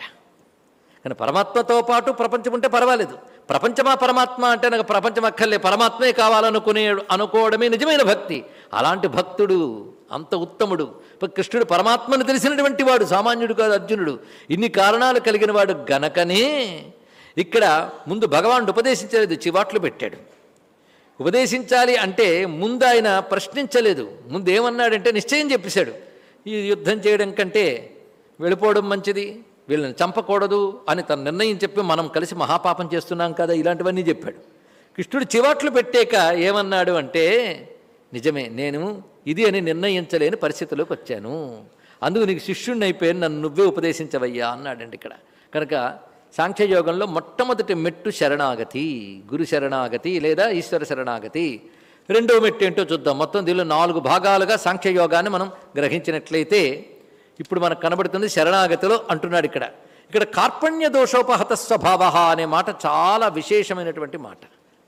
కానీ పరమాత్మతో పాటు ప్రపంచం ఉంటే పర్వాలేదు. ప్రపంచమా పరమాత్మ అంటే నాకు ప్రపంచం అక్కర్లే. పరమాత్మే కావాలనుకునే అనుకోవడమే నిజమైన భక్తి. అలాంటి భక్తుడు అంత ఉత్తముడు. ఇప్పుడు కృష్ణుడు పరమాత్మను తెలిసినటువంటి వాడు సామాన్యుడు కాదు అర్జునుడు. ఇన్ని కారణాలు కలిగిన వాడు గనకనే ఇక్కడ ముందు భగవానుడు ఉపదేశించలేదు చివాట్లు పెట్టాడు. ఉపదేశించాలి అంటే ముందు ఆయన ప్రశ్నించలేదు. ముందు ఏమన్నాడంటే నిశ్చయం చెప్పేశాడు. ఈ యుద్ధం చేయడం కంటే వెళ్ళిపోవడం మంచిది. వీళ్ళని చంపకూడదు అని తన నిర్ణయం చెప్పి మనం కలిసి మహాపాపం చేస్తున్నాం కదా ఇలాంటివన్నీ చెప్పాడు. కృష్ణుడు చివాట్లు పెట్టాక ఏమన్నాడు అంటే నిజమే నేను ఇది అని నిర్ణయించలేని పరిస్థితిలోకి వచ్చాను. అందుకు నీకు శిష్యుణ్ణి అయిపోయి నన్ను నువ్వే ఉపదేశించవయ్యా అన్నాడండి ఇక్కడ. కనుక సాంఖ్యయోగంలో మొట్టమొదటి మెట్టు శరణాగతి గురు శరణాగతి లేదా ఈశ్వర శరణాగతి. రెండో మెట్టు ఏంటో చూద్దాం. మొత్తం దీనిలో నాలుగు భాగాలుగా సాంఖ్యయోగాన్ని మనం గ్రహించినట్లయితే ఇప్పుడు మనకు కనబడుతుంది శరణాగతిలో అంటున్నాడు ఇక్కడ. ఇక్కడ కార్పణ్య దోషోపహత స్వభావ అనే మాట చాలా విశేషమైనటువంటి మాట.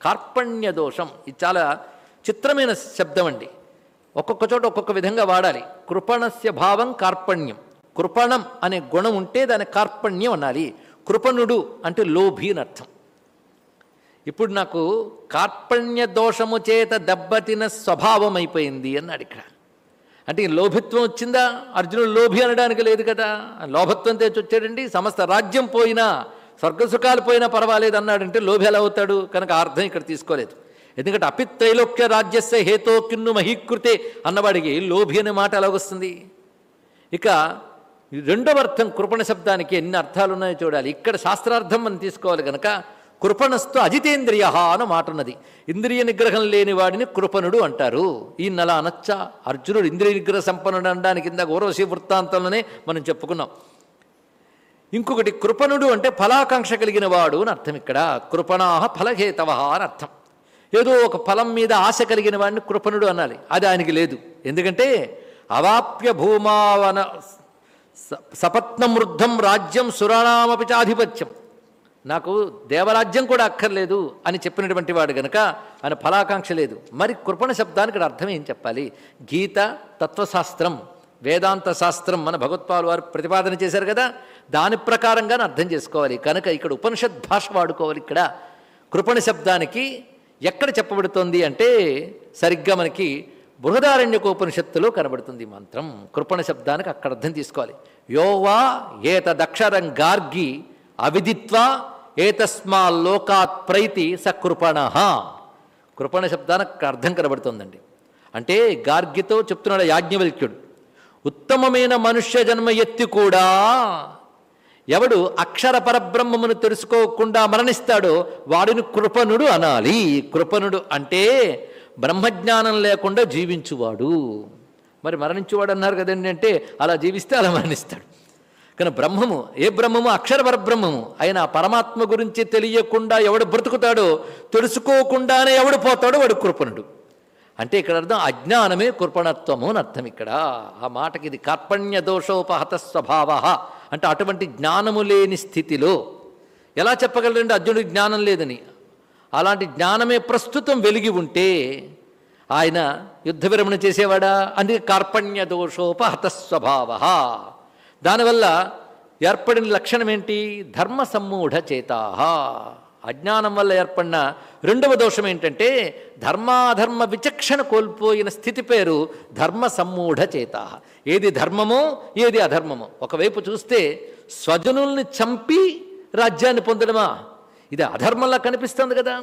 కార్పణ్య దోషం ఇది చాలా చిత్రమైన శబ్దం అండి. ఒక్కొక్క చోట ఒక్కొక్క విధంగా వాడాలి. కృపణస్య భావం కార్పణ్యం. కృపణం అనే గుణం ఉంటే దాని కార్పణ్యం అనాలి. కృపణుడు అంటే లోభి అని అర్థం. ఇప్పుడు నాకు కార్పణ్య దోషము చేత దెబ్బతిన స్వభావం అయిపోయింది అన్నాడు ఇక్కడ. అంటే లోభిత్వం వచ్చిందా? అర్జునుడు లోభి అనడానికి లేదు కదా. లోభత్వం తెచ్చి వచ్చాడండి. సమస్త రాజ్యం పోయినా స్వర్గసుఖాలు పోయినా పర్వాలేదు అన్నాడంటే లోభి ఎలా అవుతాడు? కనుక అర్థం ఇక్కడ తీసుకోలేదు. ఎందుకంటే అపిత్రైలోక్య రాజ్యస్య హేతో కిన్ను మహీకృతే అన్నవాడికి లోభి అనే మాట ఎలాగొస్తుంది ఇక రెండవ అర్థం కృపణ శబ్దానికి ఎన్ని అర్థాలు ఉన్నాయో చూడాలి. ఇక్కడ శాస్త్రార్థం మనం తీసుకోవాలి కనుక కృపణస్తు అజితేంద్రియ అన్న మాట ఉన్నది ఇంద్రియ నిగ్రహం లేని వాడిని కృపణుడు అంటారు. ఈ నెల అనొచ్చా అర్జునుడు ఇంద్రియ నిగ్రహ సంపన్నుడు అనడానికి ఇందాక ఊర్వశీ వృత్తాంతంలోనే మనం చెప్పుకున్నాం. ఇంకొకటి కృపణుడు అంటే ఫలాకాంక్ష కలిగిన వాడు అని అర్థం ఇక్కడ. కృపణాహ ఫలహేతవ అని అర్థం. ఏదో ఒక ఫలం మీద ఆశ కలిగిన వాడిని కృపణుడు అనాలి. అది ఆయనకి లేదు. ఎందుకంటే అవాప్య భూమావన స- సపత్నమృద్ధం రాజ్యం సురాణామపి చాధిపత్యం. నాకు దేవరాజ్యం కూడా అక్కర్లేదు అని చెప్పినటువంటి వాడు గనక ఆయన ఫలాకాంక్ష లేదు. మరి కృపణ శబ్దానికి ఇక్కడ అర్థం ఏం చెప్పాలి? గీత తత్వశాస్త్రం వేదాంత శాస్త్రం మన భగవత్పాల్ వారు ప్రతిపాదన చేశారు కదా? దాని ప్రకారంగానే అర్థం చేసుకోవాలి. కనుక ఇక్కడ ఉపనిషత్ భాష వాడుకోవాలి ఇక్కడ. కృపణ శబ్దానికి ఎక్కడ చెప్పబడుతోంది అంటే సరిగ్గా మనకి బృహదారణ్యకోపనిషత్తులో కనబడుతుంది మంత్రం. కృపణ శబ్దానికి అక్కడ అర్థం తీసుకోవాలి. యోవా ఏతదక్షరం గార్గి అవిదిత్వా ఏతస్మా లోకాత్ ప్రైతి స కృపణ కృపణ శబ్దానికి అర్థం కనబడుతుందండి. అంటే గార్గితో చెప్తున్నాడు యాజ్ఞవల్క్యుడు. ఉత్తమమైన మనుష్య జన్మ ఎత్తి కూడా ఎవడు అక్షర పరబ్రహ్మమును తెలుసుకోకుండా మరణిస్తాడో వాడిని కృపణుడు అనాలి. కృపణుడు అంటే బ్రహ్మజ్ఞానం లేకుండా జీవించువాడు. మరి మరణించువాడు అన్నారు కదండి అంటే అలా జీవిస్తే అలా మరణిస్తాడు. కానీ బ్రహ్మము ఏ బ్రహ్మము? అక్షర పరబ్రహ్మము ఆయన పరమాత్మ గురించి తెలియకుండా ఎవడు బ్రతుకుతాడో తెలుసుకోకుండానే ఎవడు పోతాడో వాడు కృపణుడు. అంటే ఇక్కడ అర్థం అజ్ఞానమే కృపణత్వము అని అర్థం ఇక్కడ. ఆ మాటకి ఇది కార్పణ్య దోషోపహత స్వభావ. అంటే అటువంటి జ్ఞానము లేని స్థితిలో. ఎలా చెప్పగలరండి అర్జునుడికి జ్ఞానం లేదని? అలాంటి జ్ఞానమే ప్రస్తుతం వెలిగి ఉంటే ఆయన యుద్ధ విరమణ చేసేవాడా? అందుకే కార్పణ్య దోషోపహత స్వభావ. దానివల్ల ఏర్పడిన లక్షణం ఏంటి? ధర్మ సమ్మూఢ చేతాహ. అజ్ఞానం వల్ల ఏర్పడిన రెండవ దోషం ఏంటంటే ధర్మాధర్మ విచక్షణ కోల్పోయిన స్థితి పేరు ధర్మ సమ్మూఢ చేత ఏది ధర్మమో ఏది అధర్మమో. ఒకవైపు చూస్తే స్వజనుల్ని చంపి రాజ్యాన్ని పొందడమా? ఇది అధర్మంలా కనిపిస్తుంది కదా.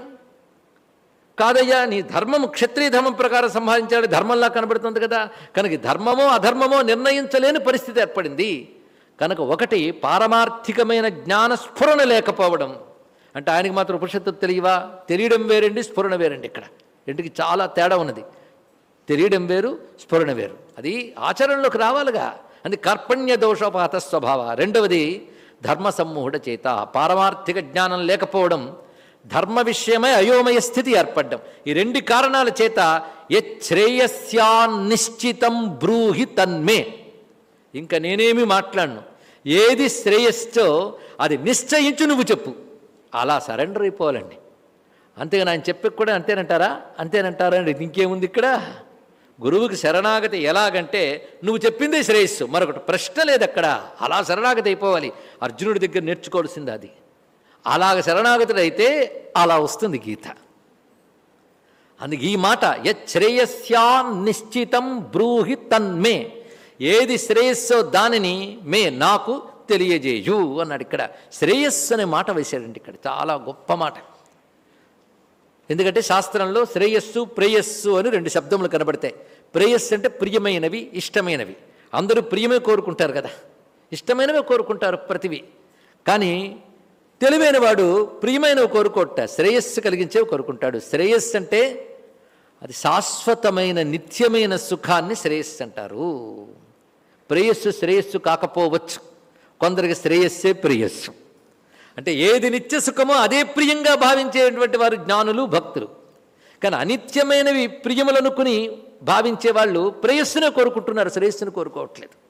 కాదయ్యా నీ ధర్మము క్షత్రియ ధర్మం ప్రకారం సంపాదించాడు ధర్మంలా కనబడుతుంది కదా. కనుక ఈ ధర్మమో అధర్మమో నిర్ణయించలేని పరిస్థితి ఏర్పడింది. కనుక ఒకటి పారమార్థికమైన జ్ఞాన స్ఫురణ లేకపోవడం. అంటే ఆయనకి మాత్రం ఉపనిషత్తు తెలియవా? తెలియడం వేరండి స్ఫురణ వేరండి ఇక్కడ. ఇంటికి చాలా తేడా ఉన్నది. తెలియడం వేరు స్ఫురణ వేరు. అది ఆచరణలోకి రావాలిగా. అది కర్పణ్య దోషోపాత స్వభావ. రెండవది ధర్మ సమ్మూహుడ చేత. పారమార్థిక జ్ఞానం లేకపోవడం ధర్మ విషయమై అయోమయ స్థితి ఏర్పడ్డం. ఈ రెండు కారణాల చేత నిశ్చితం బ్రూహి తన్మే. ఇంకా నేనేమి మాట్లాడను. ఏది శ్రేయస్సో అది నిశ్చయించు నువ్వు చెప్పు. అలా సరెండర్ అయిపోవాలండి. అంతేగాని ఆయన చెప్పి కూడా అంతేనంటారా? అంతేనంటారా అండి? ఇంకేముంది ఇక్కడ? గురువుకి శరణాగతి ఎలాగంటే నువ్వు చెప్పిందే శ్రేయస్సు. మరొకటి ప్రశ్న లేదు అక్కడ. అలా శరణాగతి అయిపోవాలి. అర్జునుడి దగ్గర నేర్చుకోవాల్సింది అది. అలాగ శరణాగతుడైతే అలా వస్తుంది గీత. అందుకు ఈ మాట యశ్రేయస్యా నిశ్చితం బ్రూహి తన్మే ఏది శ్రేయస్సో దానిని మే నాకు తెలియజేయు అన్నాడు ఇక్కడ. శ్రేయస్సు అనే మాట వేశాడండి ఇక్కడ. చాలా గొప్ప మాట. ఎందుకంటే శాస్త్రంలో శ్రేయస్సు ప్రేయస్సు అని రెండు శబ్దములు కనబడతాయి. ప్రేయస్సు అంటే ప్రియమైనవి ఇష్టమైనవి. అందరూ ప్రియమే కోరుకుంటారు కదా. ఇష్టమైనవే కోరుకుంటారు ప్రతివి. కానీ తెలివైన వాడు ప్రియమైనవి కోరుకోట శ్రేయస్సు కలిగించేవి కోరుకుంటాడు. శ్రేయస్సు అంటే అది శాశ్వతమైన నిత్యమైన సుఖాన్ని శ్రేయస్సు అంటారు. ప్రేయస్సు శ్రేయస్సు కాకపోవచ్చు. కొందరికి శ్రేయస్సే ప్రేయస్సు. అంటే ఏది నిత్య సుఖమో అదే ప్రియంగా భావించేటువంటి వారు జ్ఞానులు భక్తులు. కానీ అనిత్యమైనవి ప్రియములనుకుని భావించే వాళ్ళు ప్రేయస్సునే కోరుకుంటున్నారు శ్రేయస్సును కోరుకోవట్లేదు.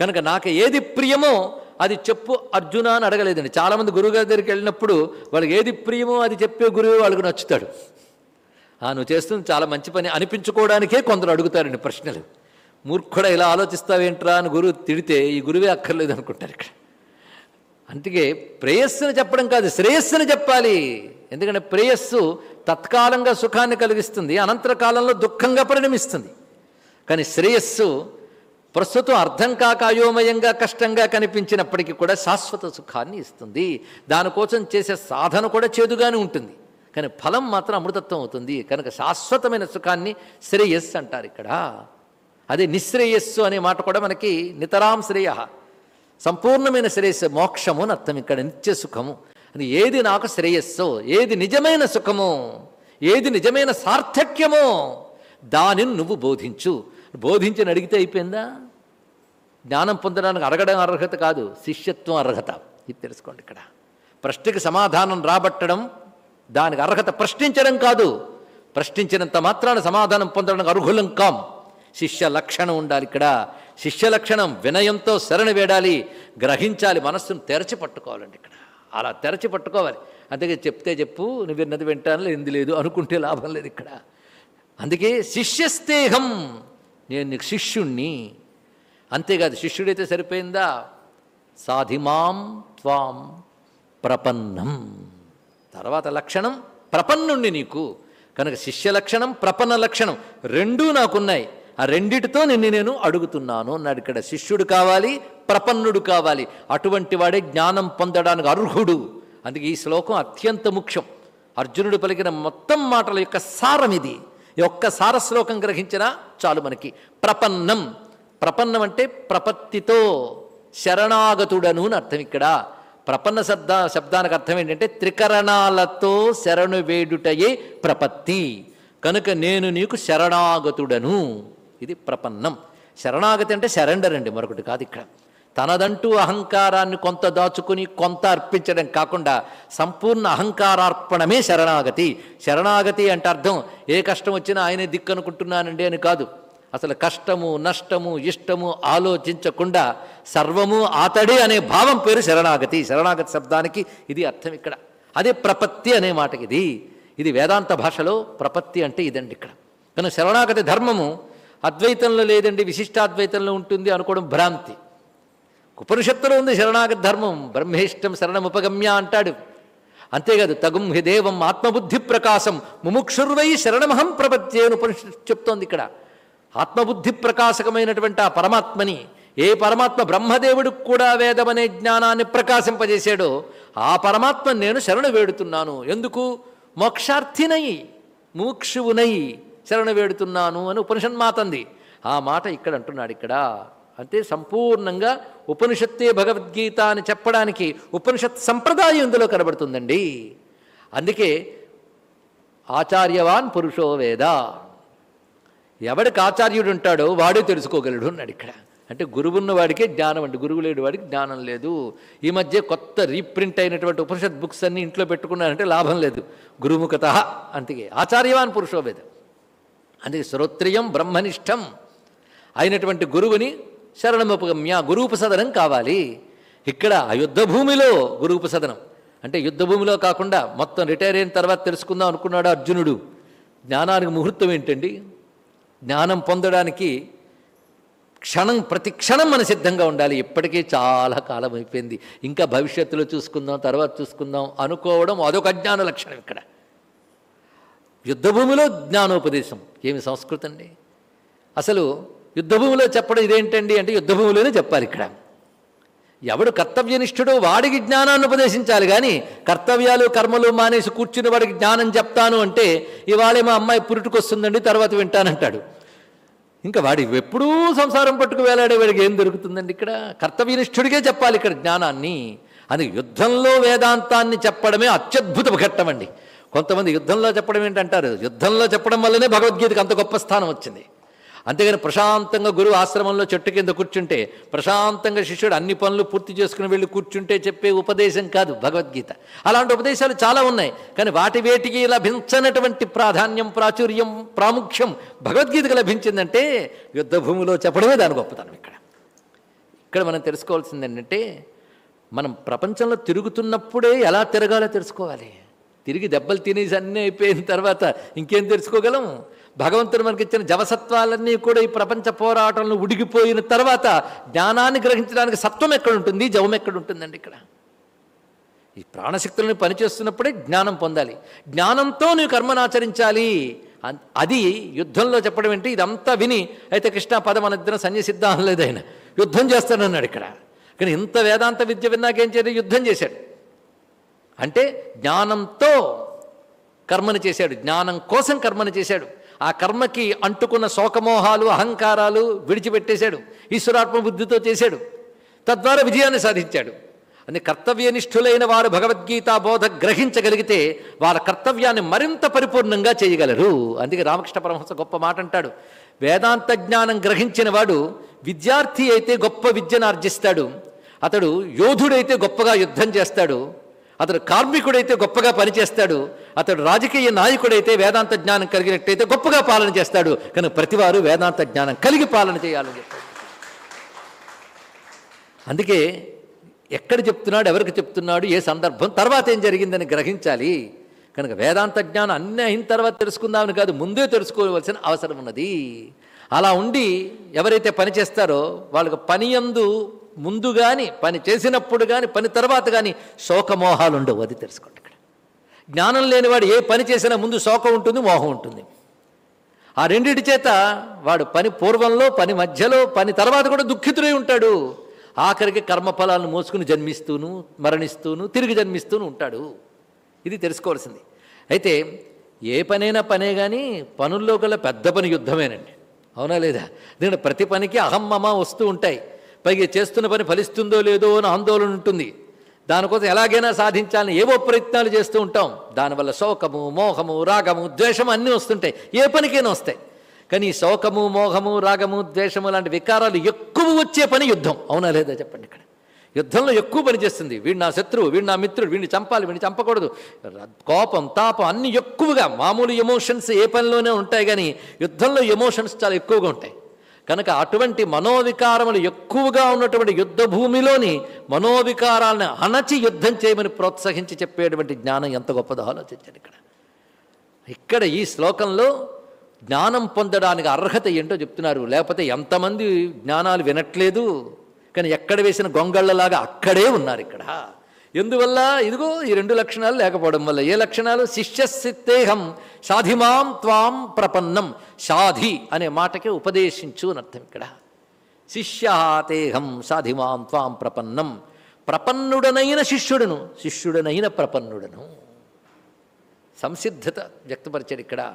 కనుక నాకు ఏది ప్రియమో అది చెప్పు అర్జున అని అడగలేదండి. చాలామంది గురువుగారి దగ్గరికి వెళ్ళినప్పుడు వాళ్ళకి ఏది ప్రియమో అది చెప్పే గురువు వాళ్ళకు నచ్చుతాడు. ఆ నువ్వు చేస్తుంది చాలా మంచి పని అనిపించుకోవడానికే కొందరు అడుగుతారండి ప్రశ్నలు. మూర్ఖుడ ఇలా ఆలోచిస్తావేంట్రా అని గురువు తిడితే ఈ గురువే అక్కర్లేదు అనుకుంటారు ఇక్కడ. అందుకే ప్రేయస్సును చెప్పడం కాదు శ్రేయస్సును చెప్పాలి. ఎందుకంటే ప్రేయస్సు తత్కాలంగా సుఖాన్ని కలిగిస్తుంది అనంతర కాలంలో దుఃఖంగా పరిణమిస్తుంది. కానీ శ్రేయస్సు ప్రస్తుతం అర్థం కాక అయోమయంగా కష్టంగా కనిపించినప్పటికీ కూడా శాశ్వత సుఖాన్ని ఇస్తుంది. దానికోసం చేసే సాధన కూడా చేదుగానే ఉంటుంది. కానీ ఫలం మాత్రం అమృతత్వం అవుతుంది. కనుక శాశ్వతమైన సుఖాన్ని శ్రేయస్సు అంటారు ఇక్కడ. అదే నిశ్రేయస్సు అనే మాట కూడా మనకి నితరాం శ్రేయ. సంపూర్ణమైన శ్రేయస్సు మోక్షము అని అర్థం ఇక్కడ. నిత్య సుఖము. అది ఏది నాకు శ్రేయస్సు ఏది నిజమైన సుఖమో ఏది నిజమైన సార్థక్యమో దానిని నువ్వు బోధించు. బోధించని అడిగితే అయిపోయిందా? జ్ఞానం పొందడానికి అడగడం అర్హత కాదు శిష్యత్వం అర్హత. ఇది తెలుసుకోండి ఇక్కడ. ప్రశ్నకి సమాధానం రాబట్టడం దానికి అర్హత ప్రశ్నించడం కాదు. ప్రశ్నించినంత మాత్రాన సమాధానం పొందడానికి అర్హులం కాం. శిష్య లక్షణం ఉండాలి ఇక్కడ. శిష్య లక్షణం వినయంతో శరణ వేడాలి గ్రహించాలి మనస్సును తెరచి పట్టుకోవాలండి ఇక్కడ. అలా తెరచి పట్టుకోవాలి. అందుకే చెప్తే చెప్పు నువ్వు విన్నది వింటాను లేదు లేదు అనుకుంటే లాభం లేదు ఇక్కడ. అందుకే శిష్యస్తేహం నేను నీకు శిష్యుణ్ణి. అంతేకాదు శిష్యుడైతే సరిపోయిందా? సాధిమాం త్వాం ప్రపన్నం. తర్వాత లక్షణం ప్రపన్నుణ్ణి నీకు. కనుక శిష్య లక్షణం ప్రపన్న లక్షణం రెండూ నాకున్నాయి. ఆ రెండిటితో నిన్ను నేను అడుగుతున్నాను అన్నాడు ఇక్కడ. శిష్యుడు కావాలి ప్రపన్నుడు కావాలి. అటువంటి వాడే జ్ఞానం పొందడానికి అర్హుడు. అందుకే ఈ శ్లోకం అత్యంత ముఖ్యం. అర్జునుడు పలికిన మొత్తం మాటల యొక్క సారం ఇది. ఈ ఒక్క సార శ్లోకం గ్రహించినా చాలు మనకి. ప్రపన్నం. ప్రపన్నం అంటే ప్రపత్తితో శరణాగతుడను అని అర్థం ఇక్కడ. ప్రపన్న శబ్ద శబ్దానికి అర్థం ఏంటంటే త్రికరణాలతో శరణు వేడుటయే ప్రపత్తి. కనుక నేను నీకు శరణాగతుడను. ఇది ప్రపన్నం. శరణాగతి అంటే సరెండర్ అండి మరొకటి కాదు ఇక్కడ. తనదంటూ అహంకారాన్ని కొంత దాచుకుని కొంత అర్పించడం కాకుండా సంపూర్ణ అహంకారార్పణమే శరణాగతి. శరణాగతి అంటే అర్థం ఏ కష్టం వచ్చినా ఆయనే దిక్కు అనుకుంటున్నానండి అని కాదు. అసలు కష్టము నష్టము ఇష్టము ఆలోచించకుండా సర్వము ఆతడే అనే భావం పేరు శరణాగతి. శరణాగతి శబ్దానికి ఇది అర్థం ఇక్కడ. అదే ప్రపత్తి అనే మాటకి ఇది. ఇది వేదాంత భాషలో ప్రపత్తి అంటే ఇదండి ఇక్కడ. కానీ శరణాగతి ధర్మము అద్వైతంలో లేదండి విశిష్టాద్వైతంలో ఉంటుంది అనుకోవడం భ్రాంతి. ఉపనిషత్తులో ఉంది శరణాగతి ధర్మం బ్రహ్మేష్టం శరణముపగమ్య అంటాడు. అంతేకాదు తగుం దేవం ఆత్మబుద్ధి ప్రకాశం ముముక్షుర్వై శరణమహం ప్రపత్యేను అని ఉపనిషత్తు చెప్తోంది ఇక్కడ. ఆత్మబుద్ధి ప్రకాశకమైనటువంటి ఆ పరమాత్మని ఏ పరమాత్మ బ్రహ్మదేవుడికి కూడా వేదమనే జ్ఞానాన్ని ప్రకాశింపజేశాడో ఆ పరమాత్మ నేను శరణు వేడుతున్నాను. ఎందుకు? మోక్షార్థినై మూక్షువునై శరణు వేడుతున్నాను అని ఉపనిషన్మాతంది. ఆ మాట ఇక్కడ అంటున్నాడు ఇక్కడ. అంటే సంపూర్ణంగా ఉపనిషత్తే భగవద్గీత అని చెప్పడానికి ఉపనిషత్ సంప్రదాయం ఇందులో కనబడుతుందండి. అందుకే ఆచార్యవాన్ పురుషో వేద. ఎవడికి ఆచార్యుడు ఉంటాడో వాడే తెలుసుకోగలడు అన్నాడు ఇక్కడ. అంటే గురువున్న వాడికే జ్ఞానం అండి. గురువు లేడు వాడికి జ్ఞానం లేదు. ఈ మధ్య కొత్త రీప్రింట్ అయినటువంటి ఉపనిషత్ బుక్స్ అన్ని ఇంట్లో పెట్టుకున్నారంటే లాభం లేదు. గురుముఖత అందుకే ఆచార్యవాన్ పురుషోవేద అందుకే శ్రోత్రియం బ్రహ్మనిష్టం అయినటువంటి గురువుని శరణముపగమ్య గురూపసదనం కావాలి. ఇక్కడ అయుద్ధ యుద్ధ భూమిలో గురూపసదనం. అంటే యుద్ధ భూమిలో కాకుండా మొత్తం రిటైర్ అయిన తర్వాత తెలుసుకుందాం అనుకున్నాడు అర్జునుడు. జ్ఞానానికి ముహూర్తం ఏంటండి? జ్ఞానం పొందడానికి క్షణం ప్రతి క్షణం మన సిద్ధంగా ఉండాలి. ఇప్పటికే చాలా కాలం అయిపోయింది. ఇంకా భవిష్యత్తులో చూసుకుందాం తర్వాత చూసుకుందాం అనుకోవడం అదొక అజ్ఞాన లక్షణం ఇక్కడ. యుద్ధభూమిలో జ్ఞానోపదేశం. ఏమి సంస్కృతం అండి అసలు యుద్ధభూమిలో చెప్పడం ఇదేంటండి అంటే యుద్ధభూమిలోనే చెప్పాలి ఇక్కడ. ఎవడు కర్తవ్యనిష్ఠుడో వాడికి జ్ఞానాన్ని ఉపదేశించాలి కానీ కర్తవ్యాలు కర్మలు మానేసి కూర్చుని వాడికి జ్ఞానం చెప్తాను అంటే ఇవాళే మా అమ్మాయి పురుటికొస్తుందండి తర్వాత వింటానంటాడు. ఇంకా వాడి ఎప్పుడూ సంసారం పట్టుకు వేలాడే వాడికి ఏం దొరుకుతుందండి ఇక్కడ? కర్తవ్యనిష్ఠుడికే చెప్పాలి ఇక్కడ జ్ఞానాన్ని. అది యుద్ధంలో వేదాంతాన్ని చెప్పడమే అత్యద్భుత ఘట్టం అండి. కొంతమంది యుద్ధంలో చెప్పడం ఏంటంటారు? యుద్ధంలో చెప్పడం వల్లనే భగవద్గీతకు అంత గొప్ప స్థానం వచ్చింది. అంతేగాని ప్రశాంతంగా గురువు ఆశ్రమంలో చెట్టు కింద కూర్చుంటే ప్రశాంతంగా శిష్యుడు అన్ని పనులు పూర్తి చేసుకుని వెళ్ళి కూర్చుంటే చెప్పే ఉపదేశం కాదు భగవద్గీత. అలాంటి ఉపదేశాలు చాలా ఉన్నాయి. కానీ వాటి వేటికి లభించనటువంటి ప్రాధాన్యం ప్రాచుర్యం ప్రాముఖ్యం భగవద్గీతకు లభించిందంటే యుద్ధభూమిలో చెప్పడమే దాని గొప్పతనం ఇక్కడ. ఇక్కడ మనం తెలుసుకోవాల్సింది ఏంటంటే మనం ప్రపంచంలో తిరుగుతున్నప్పుడే ఎలా తిరగాలో తెలుసుకోవాలి. తిరిగి దెబ్బలు తినేసి అన్నీ అయిపోయిన తర్వాత ఇంకేం తెలుసుకోగలం? భగవంతుడు మనకి ఇచ్చిన జవసత్వాలన్నీ కూడా ఈ ప్రపంచ పోరాటంలో ఉడిగిపోయిన తర్వాత జ్ఞానాన్ని గ్రహించడానికి సత్వం ఎక్కడుంటుంది జవం ఎక్కడ ఉంటుందండి ఇక్కడ? ఈ ప్రాణశక్తులను పనిచేస్తున్నప్పుడే జ్ఞానం పొందాలి. జ్ఞానంతో నువ్వు కర్మను ఆచరించాలి. అది యుద్ధంలో చెప్పడం ఏంటి? ఇదంతా విని అయితే కృష్ణ పదం మన ఇద్దరం సన్యసిద్ధాం లేదు ఆయన. యుద్ధం చేస్తానన్నాడు ఇక్కడ. కానీ ఇంత వేదాంత విద్య విన్నాకేం చేయడం? యుద్ధం చేశాడు. అంటే జ్ఞానంతో కర్మను చేశాడు. జ్ఞానం కోసం కర్మను చేశాడు. ఆ కర్మకి అంటుకున్న శోకమోహాలు అహంకారాలు విడిచిపెట్టేశాడు. ఈశ్వరాత్మ బుద్ధితో చేశాడు. తద్వారా విజయాన్ని సాధించాడు. అని కర్తవ్యనిష్ఠులైన వారు భగవద్గీత బోధ గ్రహించగలిగితే వారి కర్తవ్యాన్ని మరింత పరిపూర్ణంగా చేయగలరు. అందుకే రామకృష్ణ పరమహంస గొప్ప మాట అంటాడు వేదాంత జ్ఞానం గ్రహించిన వాడు విద్యార్థి అయితే గొప్ప విద్యను ఆర్జిస్తాడు. అతడు యోధుడైతే గొప్పగా యుద్ధం చేస్తాడు. అతడు కార్మికుడైతే గొప్పగా పనిచేస్తాడు అతడు రాజకీయ నాయకుడైతే వేదాంత జ్ఞానం కలిగినట్టయితే గొప్పగా పాలన చేస్తాడు కానీ ప్రతివారు వేదాంత జ్ఞానం కలిగి పాలన చేయాలని చెప్తాడు అందుకే ఎక్కడ చెప్తున్నాడు ఎవరికి చెప్తున్నాడు ఏ సందర్భం తర్వాత ఏం జరిగిందని గ్రహించాలి. కనుక వేదాంత జ్ఞానం అన్నీ అయిన తర్వాత తెలుసుకుందామని కాదు ముందే తెలుసుకోవలసిన అవసరం ఉన్నది. అలా ఉండి ఎవరైతే పని చేస్తారో వాళ్ళకు పని యందు ముందు కానీ పని చేసినప్పుడు కానీ పని తర్వాత కానీ శోకమోహాలు ఉండవు అది తెలుసుకోండి ఇక్కడ. జ్ఞానం లేనివాడు ఏ పని చేసినా ముందు శోకం ఉంటుంది మోహం ఉంటుంది. ఆ రెండిటి చేత వాడు పని పూర్వంలో పని మధ్యలో పని తర్వాత కూడా దుఃఖితుడై ఉంటాడు. ఆఖరికి కర్మఫలాలను మోసుకుని జన్మిస్తూను మరణిస్తూను తిరిగి జన్మిస్తూను ఉంటాడు. ఇది తెలుసుకోవాల్సింది. అయితే ఏ పనైనా పనే కానీ పనుల్లో గల పెద్ద పని యుద్ధమేనండి. అవునా లేదా? దీని ప్రతి పనికి అహం వస్తూ ఉంటాయి. పైగా చేస్తున్న పని ఫలిస్తుందో లేదో అని ఆందోళన ఉంటుంది. దానికోసం ఎలాగైనా సాధించాలని ఏవో ప్రయత్నాలు చేస్తూ ఉంటాం. దానివల్ల శోకము మోహము రాగము ద్వేషము అన్నీ వస్తుంటాయి. ఏ పనికైనా వస్తాయి. కానీ శోకము మోహము రాగము ద్వేషము లాంటి వికారాలు ఎక్కువ వచ్చే పని యుద్ధం. అవునా లేదా చెప్పండి ఇక్కడ? యుద్ధంలో ఎక్కువ పని చేస్తుంది. వీడు నా శత్రువు వీడు నా మిత్రుడు వీడిని చంపాలి వీడిని చంపకూడదు. కోపం తాపం అన్ని ఎక్కువగా మామూలు ఎమోషన్స్ ఏ పనిలోనే ఉంటాయి కానీ యుద్ధంలో ఎమోషన్స్ చాలా ఎక్కువగా ఉంటాయి. కనుక అటువంటి మనోవికారములు ఎక్కువగా ఉన్నటువంటి యుద్ధ భూమిలోని మనోవికారాలను అణచి యుద్ధం చేయమని ప్రోత్సహించి చెప్పేటువంటి జ్ఞానం ఎంత గొప్పదో ఆలోచించండి ఇక్కడ. ఇక్కడ ఈ శ్లోకంలో జ్ఞానం పొందడానికి అర్హత ఏంటో చెప్తున్నారు. లేకపోతే ఎంతమంది జ్ఞానాలు వినట్లేదు కానీ ఎక్కడ వేసిన గొంగళ్ళలాగా అక్కడే ఉన్నారు ఇక్కడ. ఎందువల్ల? ఇదిగో ఈ రెండు లక్షణాలు లేకపోవడం వల్ల. ఏ లక్షణాలు? శిష్యసిత్తేహం సాధిమాం త్వాం ప్రపన్నం. సాధి అనే మాటకి ఉపదేశించు అని అర్థం ఇక్కడ. శిష్యాతేహం. సాధిమాం త్వాం ప్రపన్నం. ప్రపన్నుడనైన శిష్యుడను. శిష్యుడనైన ప్రపన్నుడను. సంసిద్ధత వ్యక్తపరిచాడు ఇక్కడ.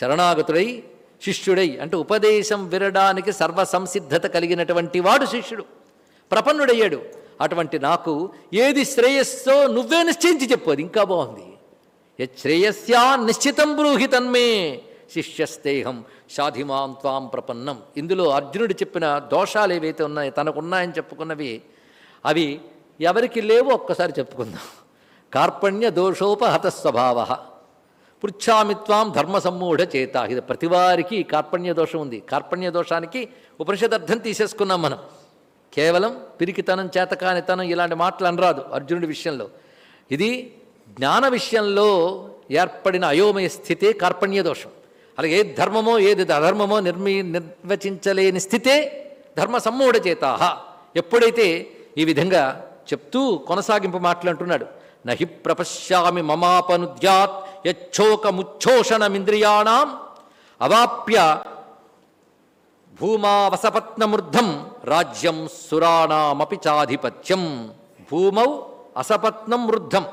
శరణాగతుడై శిష్యుడై అంటే ఉపదేశం వినడానికి సర్వ సంసిద్ధత కలిగినటువంటి వాడు శిష్యుడు. ప్రపన్నుడయ్యాడు. అటువంటి నాకు ఏది శ్రేయస్సో నువ్వే నిశ్చయించి చెప్పు అది ఇంకా బాగుంది. శ్రేయస్యా నిశ్చితం బ్రూహి తన్మే శిష్యస్తేహం షాధిమాం త్వాం ప్రపన్నం. ఇందులో అర్జునుడు చెప్పిన దోషాలు ఏవైతే ఉన్నాయో తనకున్నాయని చెప్పుకున్నవి అవి ఎవరికి లేవో ఒక్కసారి చెప్పుకుందాం. కార్పణ్య దోషోపహత స్వభావ పృచ్ఛామిత్వాం ధర్మ సమ్మూఢ చేత. ఇది ప్రతివారికి కార్పణ్య దోషం ఉంది. కార్పణ్య దోషానికి ఉపనిషదర్థం తీసేసుకున్నాం మనం. కేవలం పిరికితనం చేతకానితనం ఇలాంటి మాటలు అనరాదు అర్జునుడి విషయంలో. ఇది జ్ఞాన విషయంలో ఏర్పడిన అయోమయ స్థితే కార్పణ్య దోషం. అలాగే ఏది ధర్మమో ఏది అధర్మమో నిర్మి నిర్వచించలేని స్థితే ధర్మ సమ్మూఢ చేతాహ. ఎప్పుడైతే ఈ విధంగా చెప్తూ కొనసాగింపు మాటలు అంటున్నాడు నహి ప్రపశ్యామి మమాపనుద్యాత్ యచ్చోకముచ్చోషణమింద్రియాణం అవాప్య భూమావసపత్నమృద్ధం రాజ్యం సురాణమపి చాధిపత్యం. భూమౌ అసపత్నం వృద్ధం.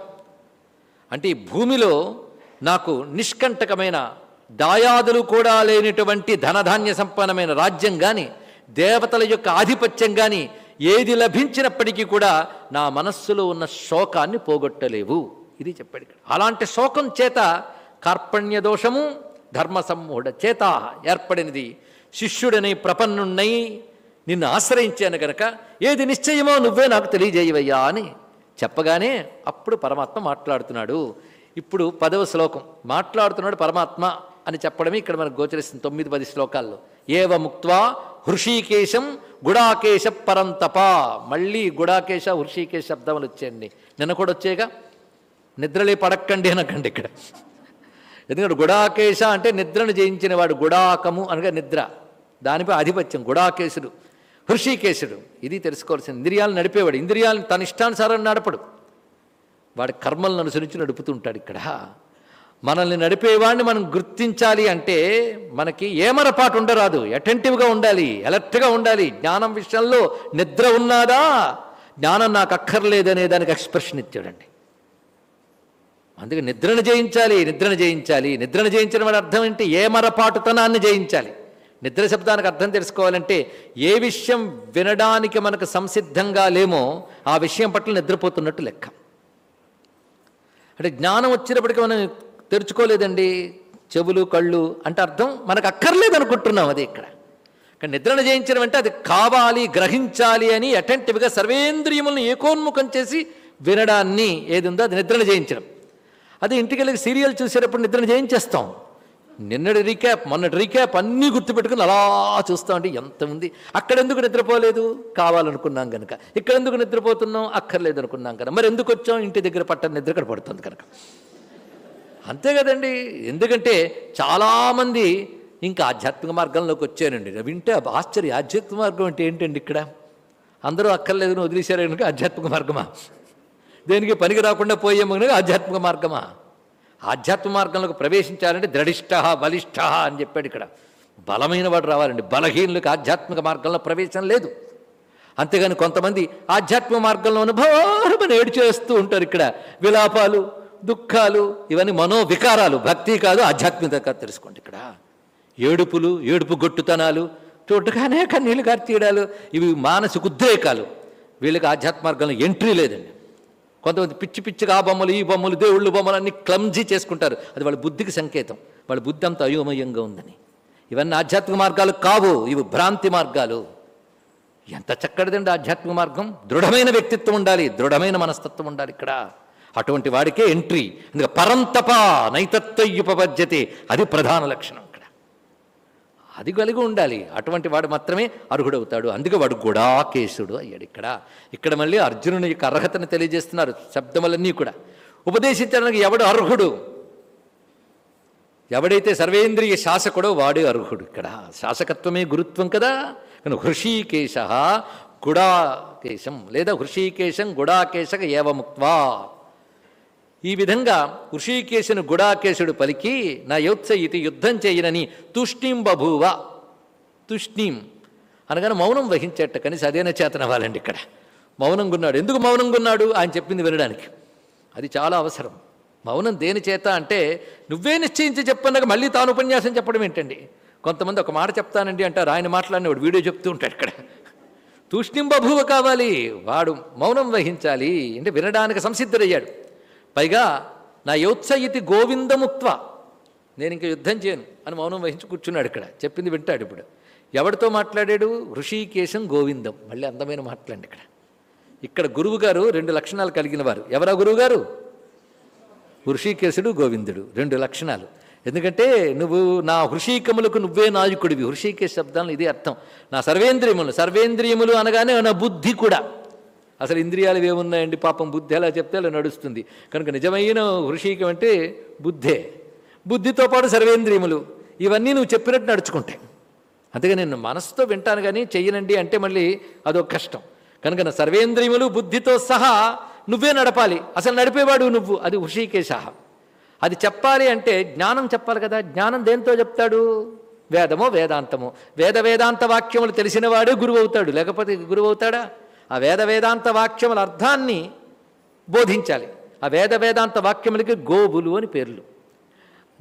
అంటే ఈ భూమిలో నాకు నిష్కంటకమైన దాయాదులు కూడా లేనటువంటి ధనధాన్య సంపన్నమైన రాజ్యం కానీ దేవతల యొక్క ఆధిపత్యం కానీ ఏది లభించినప్పటికీ కూడా నా మనస్సులో ఉన్న శోకాన్ని పోగొట్టలేవు. ఇది చెప్పాడు అలాంటి శోకం చేత కార్పణ్య దోషము ధర్మ సమ్మూఢ చేత ఏర్పడినది. శిష్యుడని ప్రపన్నున్నై నిన్ను ఆశ్రయించాను గనక ఏది నిశ్చయమో నువ్వే నాకు తెలియజేయవయ్యా అని చెప్పగానే అప్పుడు పరమాత్మ మాట్లాడుతున్నాడు. ఇప్పుడు పదవ శ్లోకం మాట్లాడుతున్నాడు పరమాత్మ అని చెప్పడమే ఇక్కడ మనకు గోచరిస్తుంది తొమ్మిది పది శ్లోకాల్లో. ఏవ ముక్వా హృషీకేశం గుడాకేశ పరంతప. మళ్ళీ గుడాకేశ హృషీకేశ శబ్దములు వచ్చేయండి. నిన్న కూడా వచ్చేగా నిద్రలే పడక్కండి అనకండి ఇక్కడ. ఎందుకంటే గుడాకేశ అంటే నిద్రను జయించిన వాడు గుడాకము అనగా నిద్ర. దానిపై ఆధిపత్యం గుడాకేశుడు. హృషికేశుడు. ఇది తెలుసుకోవాల్సింది. ఇంద్రియాలు నడిపేవాడు. ఇంద్రియాలను తన ఇష్టానుసారం నడపడు. వాడి కర్మలను అనుసరించి నడుపుతుంటాడు ఇక్కడ. మనల్ని నడిపేవాడిని మనం గుర్తించాలి అంటే మనకి ఏమరపాటు ఉండరాదు. అటెంటివ్గా ఉండాలి. అలర్ట్గా ఉండాలి. జ్ఞానం విషయంలో నిద్ర ఉన్నాదా? జ్ఞానం నాకు అక్కర్లేదనే దానికి ఎక్స్ప్రెషన్ ఇచ్చాడండి. అందుకే నిద్రను జయించాలి నిద్రను జయించాలి. నిద్రను జయించడం వాడి అర్థం ఏంటి? ఏ మరపాటుతనాన్ని జయించాలి. నిద్ర శబ్దానికి అర్థం తెలుసుకోవాలంటే ఏ విషయం వినడానికి మనకు సంసిద్ధంగా లేమో ఆ విషయం పట్ల నిద్రపోతున్నట్టు లెక్క. అంటే జ్ఞానం వచ్చినప్పటికీ మనం తెరుచుకోలేదండి చెవులు కళ్ళు అంటే అర్థం మనకు అక్కర్లేదు అనుకుంటున్నాం అది ఇక్కడ. కానీ నిద్రను జయించడం అంటే అది కావాలి గ్రహించాలి అని అటెంటివ్గా సర్వేంద్రియములను ఏకోన్ముఖం చేసి వినడాన్ని ఏది ఉందో అది నిద్రను జయించడం. అది ఇంటికి వెళ్ళి సీరియల్ చూసేటప్పుడు నిద్రను జయించేస్తాం. నిన్నటి రీక్యాప్ మొన్నటి రీక్యాప్ అన్నీ గుర్తుపెట్టుకుని అలా చూస్తాం ఎంత ఉంది? అక్కడ ఎందుకు నిద్రపోలేదు? కావాలనుకున్నాం కనుక ఇక్కడ ఎందుకు నిద్రపోతున్నాం? అక్కర్లేదు అనుకున్నాం కనుక మరి ఎందుకు వచ్చాం? ఇంటి దగ్గర పట్టని నిద్ర ఇక్కడ పడుతుంది కనుక అంతే కదండి. ఎందుకంటే చాలామంది ఇంకా ఆధ్యాత్మిక మార్గంలోకి వచ్చారండి. వింటే ఆశ్చర్య. ఆధ్యాత్మిక మార్గం అంటే ఏంటండి ఇక్కడ? అందరూ అక్కర్లేదని వదిలేశారు కనుక ఆధ్యాత్మిక మార్గమా? దేనికి పనికి రాకుండా పోయేమో కనుక ఆధ్యాత్మిక మార్గమా? ఆధ్యాత్మిక మార్గంలోకి ప్రవేశించాలంటే ద్రడిష్ట బలిష్ట అని చెప్పాడు ఇక్కడ. బలమైన వాడు రావాలండి. బలహీనులకు ఆధ్యాత్మిక మార్గంలో ప్రవేశం లేదు. అంతేగాని కొంతమంది ఆధ్యాత్మిక మార్గంలో అనుభవమని ఏడ్చేస్తూ ఉంటారు ఇక్కడ. విలాపాలు దుఃఖాలు ఇవన్నీ మనోవికారాలు. భక్తి కాదు ఆధ్యాత్మికత తెలుసుకోండి ఇక్కడ. ఏడుపులు ఏడుపు గొట్టుతనాలు చూడగానే కన్నీళ్ళు కార్తీయడాలు ఇవి మానసిక ఉద్రేకాలు. వీళ్ళకి ఆధ్యాత్మ మార్గంలో ఎంట్రీ లేదండి. కొంతమంది పిచ్చి పిచ్చిగా ఆ బొమ్మలు ఈ బొమ్మలు దేవుళ్ళు బొమ్మలు అన్ని క్లమ్జీ చేసుకుంటారు. అది వాళ్ళ బుద్ధికి సంకేతం. వాళ్ళ బుద్ధి అంత అయోమయంగా ఉందని. ఇవన్నీ ఆధ్యాత్మిక మార్గాలు కావు ఇవి భ్రాంతి మార్గాలు. ఎంత చక్కటిదండి ఆధ్యాత్మిక మార్గం? దృఢమైన వ్యక్తిత్వం ఉండాలి దృఢమైన మనస్తత్వం ఉండాలి ఇక్కడ. అటువంటి వాడికే ఎంట్రీ. అందుకే పరంతప నైతత్వయుపపద్యతే అది ప్రధాన లక్షణం. అది కలిగి ఉండాలి. అటువంటి వాడు మాత్రమే అర్హుడవుతాడు. అందుకే వాడు గుడాకేశుడు అయ్యాడు ఇక్కడ. ఇక్కడ మళ్ళీ అర్జునుని యొక్క అర్హతను తెలియజేస్తున్నారు శబ్దములన్నీ కూడా. ఉపదేశించడానికి ఎవడు అర్హుడు? ఎవడైతే సర్వేంద్రియ శాసకుడో వాడే అర్హుడు ఇక్కడ. శాసకత్వమే గురుత్వం కదా. కానీ హృషీకేశ గుడాకేశం లేదా హృషీకేశం గుడాకేశక ఏవముక్వా ఈ విధంగా హృషీకేశుని గుడాకేశుడు పలికి నా యోత్స ఇది యుద్ధం చేయనని తుష్ణిం బభూవ తుష్ణీం. అనగానే మౌనం వహించేట కనీసం అదేనా చేతనవ్వాలండి ఇక్కడ. మౌనంగా ఉన్నాడు ఎందుకు మౌనంగా ఉన్నాడు ఆయన చెప్పింది వినడానికి. అది చాలా అవసరం. మౌనం దేని చేత అంటే నువ్వే నిశ్చయించి చెప్పన్నాక మళ్ళీ తాను ఉపన్యాసం చెప్పడం ఏంటండి? కొంతమంది ఒక మాట చెప్తానండి అంటారు ఆయన మాట్లాడినవాడు వీడియో చెప్తూ ఉంటాడు ఇక్కడ. తూష్ణింబభూవ కావాలి. వాడు మౌనం వహించాలి అంటే వినడానికి సంసిద్ధుడయ్యాడు. పైగా నా యోత్సయితి గోవిందముక్త్వ. నేను ఇంకా యుద్ధం చేయను అని మౌనం వహించి కూర్చున్నాడు ఇక్కడ. చెప్పింది వింటాడు ఇప్పుడు. ఎవరితో మాట్లాడాడు? ఋషికేశం గోవిందం. మళ్ళీ అందమైన మాట్లాడండి ఇక్కడ. ఇక్కడ గురువుగారు రెండు లక్షణాలు కలిగిన వారు. ఎవరా గురువుగారు? హృషికేశుడు గోవిందుడు. రెండు లక్షణాలు. ఎందుకంటే నువ్వు నా హృషీకములకు నువ్వే నాయకుడివి. హృషికేశ శబ్దాలు ఇదే అర్థం. నా సర్వేంద్రియములు. సర్వేంద్రియములు అనగానే నా బుద్ధి కూడా. అసలు ఇంద్రియాలు ఏమున్నాయండి? పాపం బుద్ధి ఎలా చెప్తే అలా నడుస్తుంది. కనుక నిజమైన హృషీకం అంటే బుద్ధే. బుద్ధితో పాటు సర్వేంద్రియములు. ఇవన్నీ నువ్వు చెప్పినట్టు నడుచుకుంటాయి అందుకే నేను మనసుతో వింటాను కానీ చెయ్యనండి అంటే మళ్ళీ అదొక కష్టం. కనుక నా సర్వేంద్రియములు బుద్ధితో సహా నువ్వే నడపాలి. అసలు నడిపేవాడు నువ్వు. అది హృషికేశ అది చెప్పాలి అంటే జ్ఞానం చెప్పాలి కదా. జ్ఞానం దేంతో చెప్తాడు? వేదమో వేదాంతమో. వేద వేదాంత వాక్యములు తెలిసినవాడే గురువు అవుతాడు లేకపోతే గురువు అవుతాడా ఆ వేద వేదాంత వాక్యముల అర్థాన్ని బోధించాలి. ఆ వేద వేదాంత వాక్యములకి గోవులు అని పేర్లు.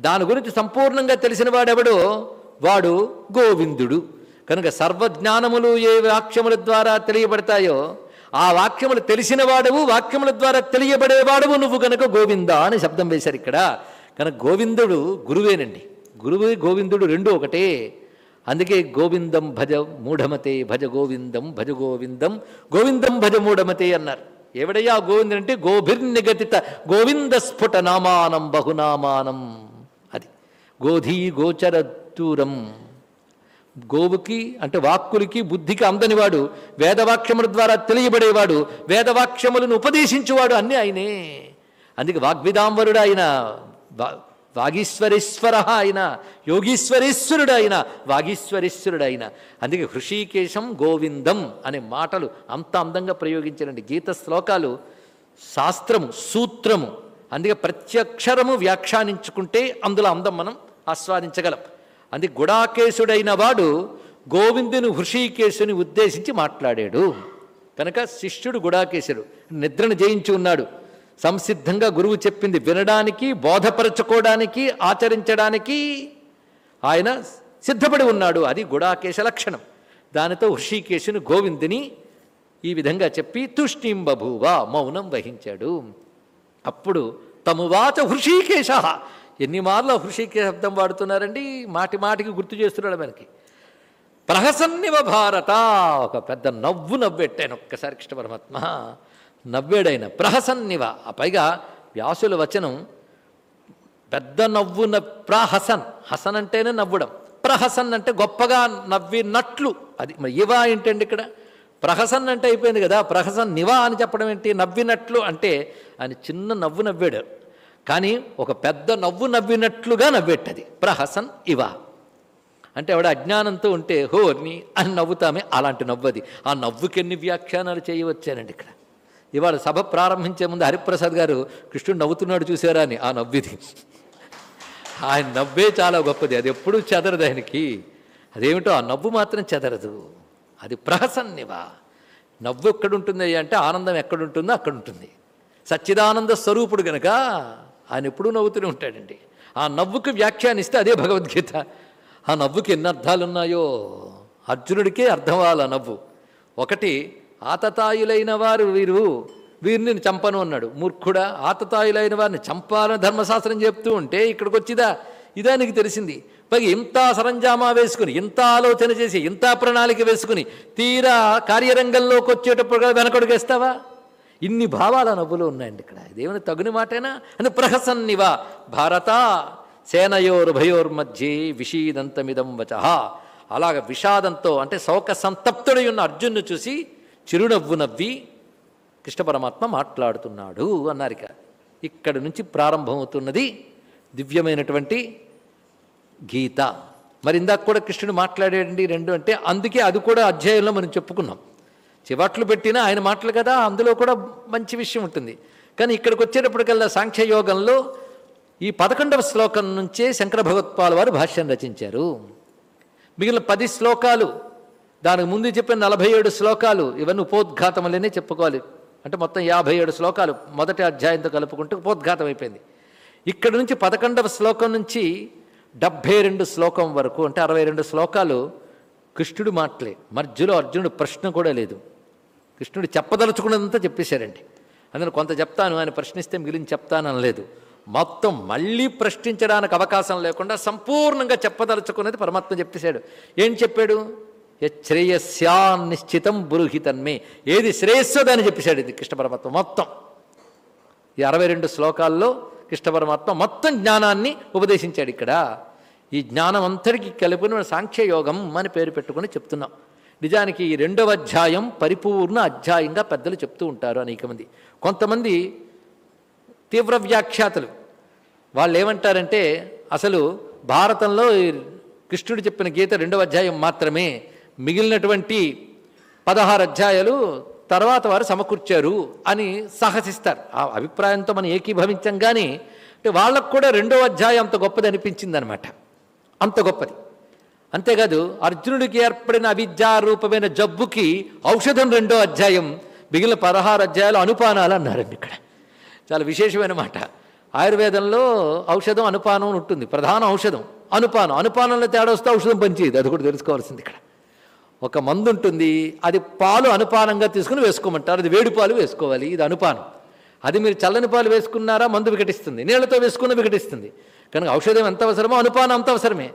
దాని గురించి సంపూర్ణంగా తెలిసిన వాడెవడో? వాడు గోవిందుడు. కనుక సర్వజ్ఞానములు ఏ వాక్యముల ద్వారా తెలియబడతాయో ఆ వాక్యములు తెలిసిన వాడవు వాక్యముల ద్వారా తెలియబడేవాడవు నువ్వు కనుక గోవింద అని శబ్దం వేశారు ఇక్కడ. కనుక గోవిందుడు గురువేనండి. గురువు గోవిందుడు రెండు ఒకటే. అందుకే గోవిందం భజ మూఢమతే భజ గోవిందం భజ గోవిందం గోవిందం భజ మూఢమతే అన్నారు. ఎవడయ్యా గోవిందుడు అంటే గోభిర్నిగతిత గోవింద స్ఫుట నామానం బహునామానం. అది గోధీ గోచర దూరం గోవుకి అంటే వాక్కులకి బుద్ధికి అందనివాడు వేదవాక్యముల ద్వారా తెలియబడేవాడు వేదవాక్యములను ఉపదేశించువాడు అన్నీ ఆయనే. అందుకే వాగ్విదాంబరుడు ఆయన వాగీశ్వరేశ్వర ఆయన యోగీశ్వరేశ్వరుడు ఆయన వాగీశ్వరేశ్వరుడు ఆయన అందుకే హృషీకేశం గోవిందం అనే మాటలు అంత అందంగా ప్రయోగించారండి గీత శ్లోకాలు శాస్త్రము సూత్రము. అందుకే ప్రత్యక్షరము వ్యాఖ్యానించుకుంటే అందులో అందం మనం ఆస్వాదించగలం. అందుకే గుడాకేశుడైన వాడు గోవిందుని హృషికేశుని ఉద్దేశించి మాట్లాడాడు. కనుక శిష్యుడు గుడాకేశుడు నిద్రను జయించి ఉన్నాడు. సంసిద్ధంగా గురువు చెప్పింది వినడానికి బోధపరచుకోవడానికి ఆచరించడానికి ఆయన సిద్ధపడి ఉన్నాడు. అది గుడాకేశ లక్షణం. దానితో హృషికేశుని గోవిందుని ఈ విధంగా చెప్పి తుష్టిం బభూవా మౌనం వహించాడు. అప్పుడు తమువాచ హృషికేశ. ఎన్ని మార్లు హృషికేశ శబ్దం వాడుతున్నారండి? మాటి మాటికి గుర్తు చేస్తున్నాడు మనకి. ప్రహసన్నివ భారత. ఒక పెద్ద నవ్వు నవ్వెట్టాను ఒక్కసారి కృష్ణ పరమాత్మ. నవ్వాడైన ప్రహసన్నివ. ఆ పైగా వ్యాసుల వచనం పెద్ద నవ్వున ప్రహసన్. హసన్ అంటేనే నవ్వడం. ప్రహసన్ అంటే గొప్పగా నవ్వినట్లు. అది మరి ఇవా ఏంటండి ఇక్కడ? ప్రహసన్ అంటే అయిపోయింది కదా. ప్రహసన్ నివా అని చెప్పడం ఏంటి? నవ్వినట్లు అంటే ఆయన చిన్న నవ్వు నవ్వాడు. కానీ ఒక పెద్ద నవ్వు నవ్వినట్లుగా నవ్వెట్టది ప్రహసన్ ఇవా. అంటే ఆవిడ అజ్ఞానంతో ఉంటే హోర్ని అని నవ్వుతామే. అలాంటి నవ్వది. ఆ నవ్వుకెన్ని వ్యాఖ్యానాలు చేయవచ్చానండి ఇక్కడ? ఇవాళ సభ ప్రారంభించే ముందు హరిప్రసాద్ గారు కృష్ణుడు నవ్వుతున్నాడు చూసారా అని ఆ నవ్విది. ఆయన నవ్వే చాలా గొప్పది. అది ఎప్పుడూ చెదరదు ఆయనకి. అదేమిటో ఆ నవ్వు మాత్రం చెదరదు. అది ప్రహసన్నివా. నవ్వు ఎక్కడుంటుంది అంటే ఆనందం ఎక్కడుంటుందో అక్కడుంటుంది. సచ్చిదానంద స్వరూపుడు గనక ఆయన ఎప్పుడూ నవ్వుతూనే ఉంటాడండి. ఆ నవ్వుకి వ్యాఖ్యానిస్తే అదే భగవద్గీత. ఆ నవ్వుకి ఎన్ని అర్థాలున్నాయో. అర్జునుడికే అర్థం అవ్వాలి ఆ నవ్వు. ఒకటి ఆతతాయులైన వారు వీరు వీరిని చంపను అన్నాడు. మూర్ఖుడా ఆతతాయులైన వారిని చంపాలని ధర్మశాస్త్రం చెప్తూ ఉంటే ఇక్కడికి వచ్చిదా ఇదా నీకు తెలిసింది. పైగా ఇంత సరంజామా వేసుకుని ఇంత ఆలోచన చేసి ఇంత ప్రణాళిక వేసుకుని తీరా కార్యరంగంలోకి వచ్చేటప్పుడు వెనకడుగేస్తావా? ఇన్ని భావాల నవ్వులు ఉన్నాయండి ఇక్కడ. ఇదేమైనా తగుని మాటేనా? అని ప్రహసన్నివా భారత సేనయోరుభయోర్మధ్యే విషీదంతమిదం వచ. అలాగ విషాదంతో అంటే శోక సంతప్తుడై ఉన్న అర్జున్ను చూసి చిరునవ్వు నవ్వి కృష్ణ పరమాత్మ మాట్లాడుతున్నాడు అన్నారిక ఇక్కడి నుంచి ప్రారంభమవుతున్నది దివ్యమైనటువంటి గీత. మరి ఇందాక కూడా కృష్ణుడు మాట్లాడేయండి రెండు అంటే అందుకే అది కూడా అధ్యాయంలో మనం చెప్పుకున్నాం. చివాట్లు పెట్టినా ఆయన మాటలు కదా అందులో కూడా మంచి విషయం ఉంటుంది. కానీ ఇక్కడికి వచ్చేటప్పటికల్లా సాంఖ్యయోగంలో ఈ పదకొండవ శ్లోకం నుంచే శంకర భగవత్పాల్ వారు భాష్యం రచించారు. మిగిలిన పది శ్లోకాలు దానికి ముందు చెప్పిన నలభై ఏడు శ్లోకాలు ఇవన్నీ ఉపోద్ఘాతములనే చెప్పుకోవాలి. అంటే మొత్తం యాభై ఏడు శ్లోకాలు మొదటి అధ్యాయంతో కలుపుకుంటే ఉపోద్ఘాతం అయిపోయింది. ఇక్కడ నుంచి పదకొండవ శ్లోకం నుంచి డెబ్భై రెండు శ్లోకం వరకు అంటే అరవై రెండు శ్లోకాలు కృష్ణుడు మాటలే. మధ్యలో అర్జునుడు ప్రశ్న కూడా లేదు. కృష్ణుడు చెప్పదలుచుకున్నదంతా చెప్పేశారండి. అందులో కొంత చెప్తాను ఆయన ప్రశ్నిస్తే మిగిలిన చెప్తానని లేదు. మొత్తం మళ్ళీ ప్రశ్నించడానికి అవకాశం లేకుండా సంపూర్ణంగా చెప్పదలుచుకున్నది పరమాత్మ చెప్పేశాడు. ఏం చెప్పాడు? యశ్రేయస్యాన్ నిశ్చితం బురుహితన్మే ఏది శ్రేయస్సుదని చెప్పేశాడు ఇది కృష్ణ పరమాత్మ మొత్తం. ఈ అరవై రెండు శ్లోకాల్లో కృష్ణ పరమాత్మ మొత్తం జ్ఞానాన్ని ఉపదేశించాడు ఇక్కడ. ఈ జ్ఞానం అంతటికి కలిపిన సాంఖ్యయోగం అని పేరు పెట్టుకుని చెప్తున్నాం. నిజానికి ఈ రెండవ అధ్యాయం పరిపూర్ణ అధ్యాయంగా పెద్దలు చెప్తూ ఉంటారు అనేక మంది. కొంతమంది తీవ్ర వ్యాఖ్యాతలు. వాళ్ళు ఏమంటారంటే అసలు భారతంలో ఈ కృష్ణుడు చెప్పిన గీత రెండవ అధ్యాయం మాత్రమే. మిగిలినటువంటి పదహారు అధ్యాయాలు తర్వాత వారు సమకూర్చారు అని సాహసిస్తారు. ఆ అభిప్రాయంతో మనం ఏకీభవించం కానీ అంటే వాళ్ళకు కూడా రెండో అధ్యాయం అంత గొప్పది అనిపించింది అనమాట అంత గొప్పది. అంతేకాదు అర్జునుడికి ఏర్పడిన అవిద్యారూపమైన జబ్బుకి ఔషధం రెండో అధ్యాయం మిగిలిన పదహారు అధ్యాయాలు అనుపానాలు అన్నారండి ఇక్కడ. చాలా విశేషమైన మాట. ఆయుర్వేదంలో ఔషధం అనుపానం ఉంటుంది. ప్రధాన ఔషధం అనుపానం. అనుపానంలో తేడా వస్తే ఔషధం పనిచేయదు. అది కూడా తెలుసుకోవాల్సింది ఇక్కడ. ఒక మందు ఉంటుంది అది పాలు అనుపానంగా తీసుకుని వేసుకోమంటారు. అది వేడి పాలు వేసుకోవాలి ఇది అనుపానం. అది మీరు చల్లని పాలు వేసుకున్నారా మందు వికటిస్తుంది. నీళ్ళతో వేసుకున్న వికటిస్తుంది. కనుక ఔషధం ఎంత అవసరమో అనుపానం అంత అవసరమే.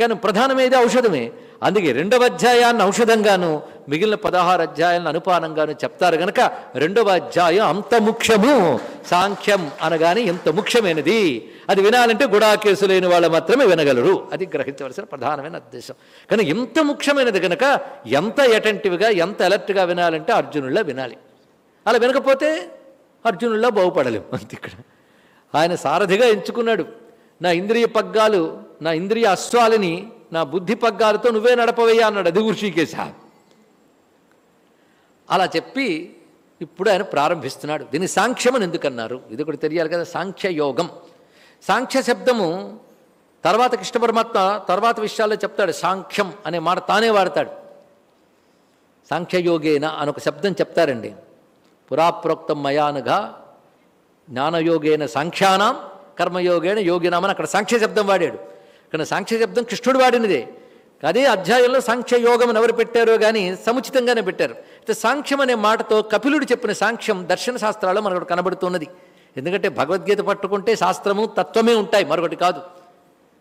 కానీ ప్రధానమేది ఔషధమే. అందుకే రెండవ అధ్యాయాన్ని ఔషధంగాను మిగిలిన పదహారు అధ్యాయాలను అనుపానంగాను చెప్తారు గనక రెండవ అధ్యాయం అంత ముఖ్యము. సాంఖ్యం అనగానే ఎంత ముఖ్యమైనది. అది వినాలంటే గుడాకేసు లేని వాళ్ళు మాత్రమే వినగలరు. అది గ్రహించవలసిన ప్రధానమైన ఉద్దేశం. కానీ ఎంత ముఖ్యమైనది కనుక ఎంత అటెంటివ్గా ఎంత అలర్ట్గా వినాలంటే అర్జునుల్లో వినాలి. అలా వినకపోతే అర్జునుల్లో బాగుపడలేము అంత ఇక్కడ. ఆయన సారథిగా ఎంచుకున్నాడు. నా ఇంద్రియ పగ్గాలు నా ఇంద్రియ అశ్వాలని నా బుద్ధి పగ్గాలతో నువ్వే నడపవయ్యా అన్నాడు అది ఋషికేశ అలా చెప్పి ఇప్పుడు ఆయన ప్రారంభిస్తున్నాడు. దీన్ని సాంఖ్యమని ఎందుకన్నారు? ఇది కూడా తెలియాలి కదా సాంఖ్యయోగం సాంఖ్య శబ్దము తర్వాత కృష్ణ పరమాత్మ తర్వాత విషయాల్లో చెప్తాడు సాంఖ్యం అనే మాట తానే వాడతాడు. సాంఖ్యయోగేన అని ఒక శబ్దం చెప్తారండి. పురాప్రోక్తం మయానుగా జ్ఞానయోగేన సాంఖ్యానాం కర్మయోగేన యోగినామని అక్కడ సాంఖ్య శబ్దం వాడాడు. కానీ సాంఖ్య శబ్దం కృష్ణుడు వాడినదే. అదే అధ్యాయంలో సాంఖ్య యోగం ఎవరు పెట్టారో కానీ సముచితంగానే పెట్టారు. అయితే సాంఖ్యం అనే మాటతో కపిలుడు చెప్పిన సాంఖ్యం దర్శన శాస్త్రాల్లో మనకు కనబడుతున్నది. ఎందుకంటే భగవద్గీత పట్టుకుంటే శాస్త్రము తత్వమే ఉంటాయి మరొకటి కాదు.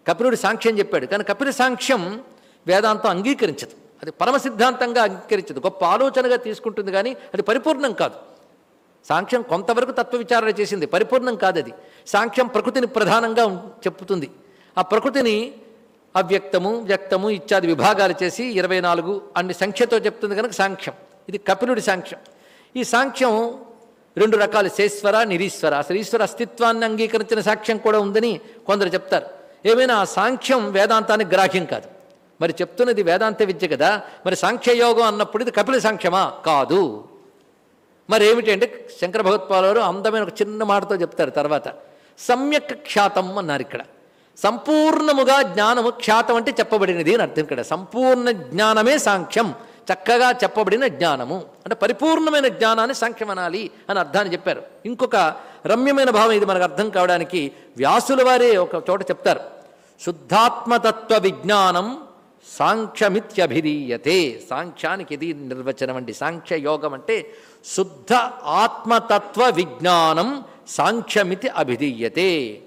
కపిలుడు సాంఖ్యం చెప్పాడు. కానీ కపిల సాంఖ్యం వేదాంతం అంగీకరించదు. అది పరమ సిద్ధాంతంగా అంగీకరించదు. గొప్ప ఆలోచనగా తీసుకుంటుంది కానీ అది పరిపూర్ణం కాదు. సాంఖ్యం కొంతవరకు తత్వ విచారణ చేసింది. పరిపూర్ణం కాదు అది సాంఖ్యం ప్రకృతిని ప్రధానంగా చెప్పుతుంది. ఆ ప్రకృతిని అవ్యక్తము వ్యక్తము ఇత్యాది విభాగాలు చేసి ఇరవై నాలుగు అన్ని సంఖ్యతో చెప్తుంది కనుక సాంఖ్యం. ఇది కపిలుడి సాంఖ్యం. ఈ సాంఖ్యం రెండు రకాలు శేశ్వర నిరీశ్వర. అసలు ఈశ్వర అస్తిత్వాన్ని అంగీకరించిన సాక్ష్యం కూడా ఉందని కొందరు చెప్తారు. ఏమైనా ఆ సాంఖ్యం వేదాంతానికి గ్రాహ్యం కాదు. మరి చెప్తున్నది వేదాంత విద్య కదా. మరి సాంఖ్యయోగం అన్నప్పుడు ఇది కపిల సాంఖ్యమా? కాదు. మరి ఏమిటంటే అంటే శంకర భగవత్పాలు అందమైన ఒక చిన్న మాటతో చెప్తారు తర్వాత. సమ్యక్ ఖ్యాతం అన్నారు ఇక్కడ. సంపూర్ణముగా జ్ఞానము ఖ్యాతం అంటే చెప్పబడినది అని అర్థం ఇక్కడ. సంపూర్ణ జ్ఞానమే సాంఖ్యం. చక్కగా చెప్పబడిన జ్ఞానము. అంటే పరిపూర్ణమైన జ్ఞానాన్ని సాంఖ్యం అనాలి అని అర్థాన్ని చెప్పారు. ఇంకొక రమ్యమైన భావం ఇది మనకు అర్థం కావడానికి వ్యాసుల వారే ఒక చోట చెప్తారు. శుద్ధాత్మతత్వ విజ్ఞానం సాంఖ్యమిత్యభిధీయతే. సాంఖ్యానికి ఇది నిర్వచనం అండి. సాంఖ్య యోగం అంటే శుద్ధ ఆత్మతత్వ విజ్ఞానం సాంఖ్యమితి అభిధీయతే.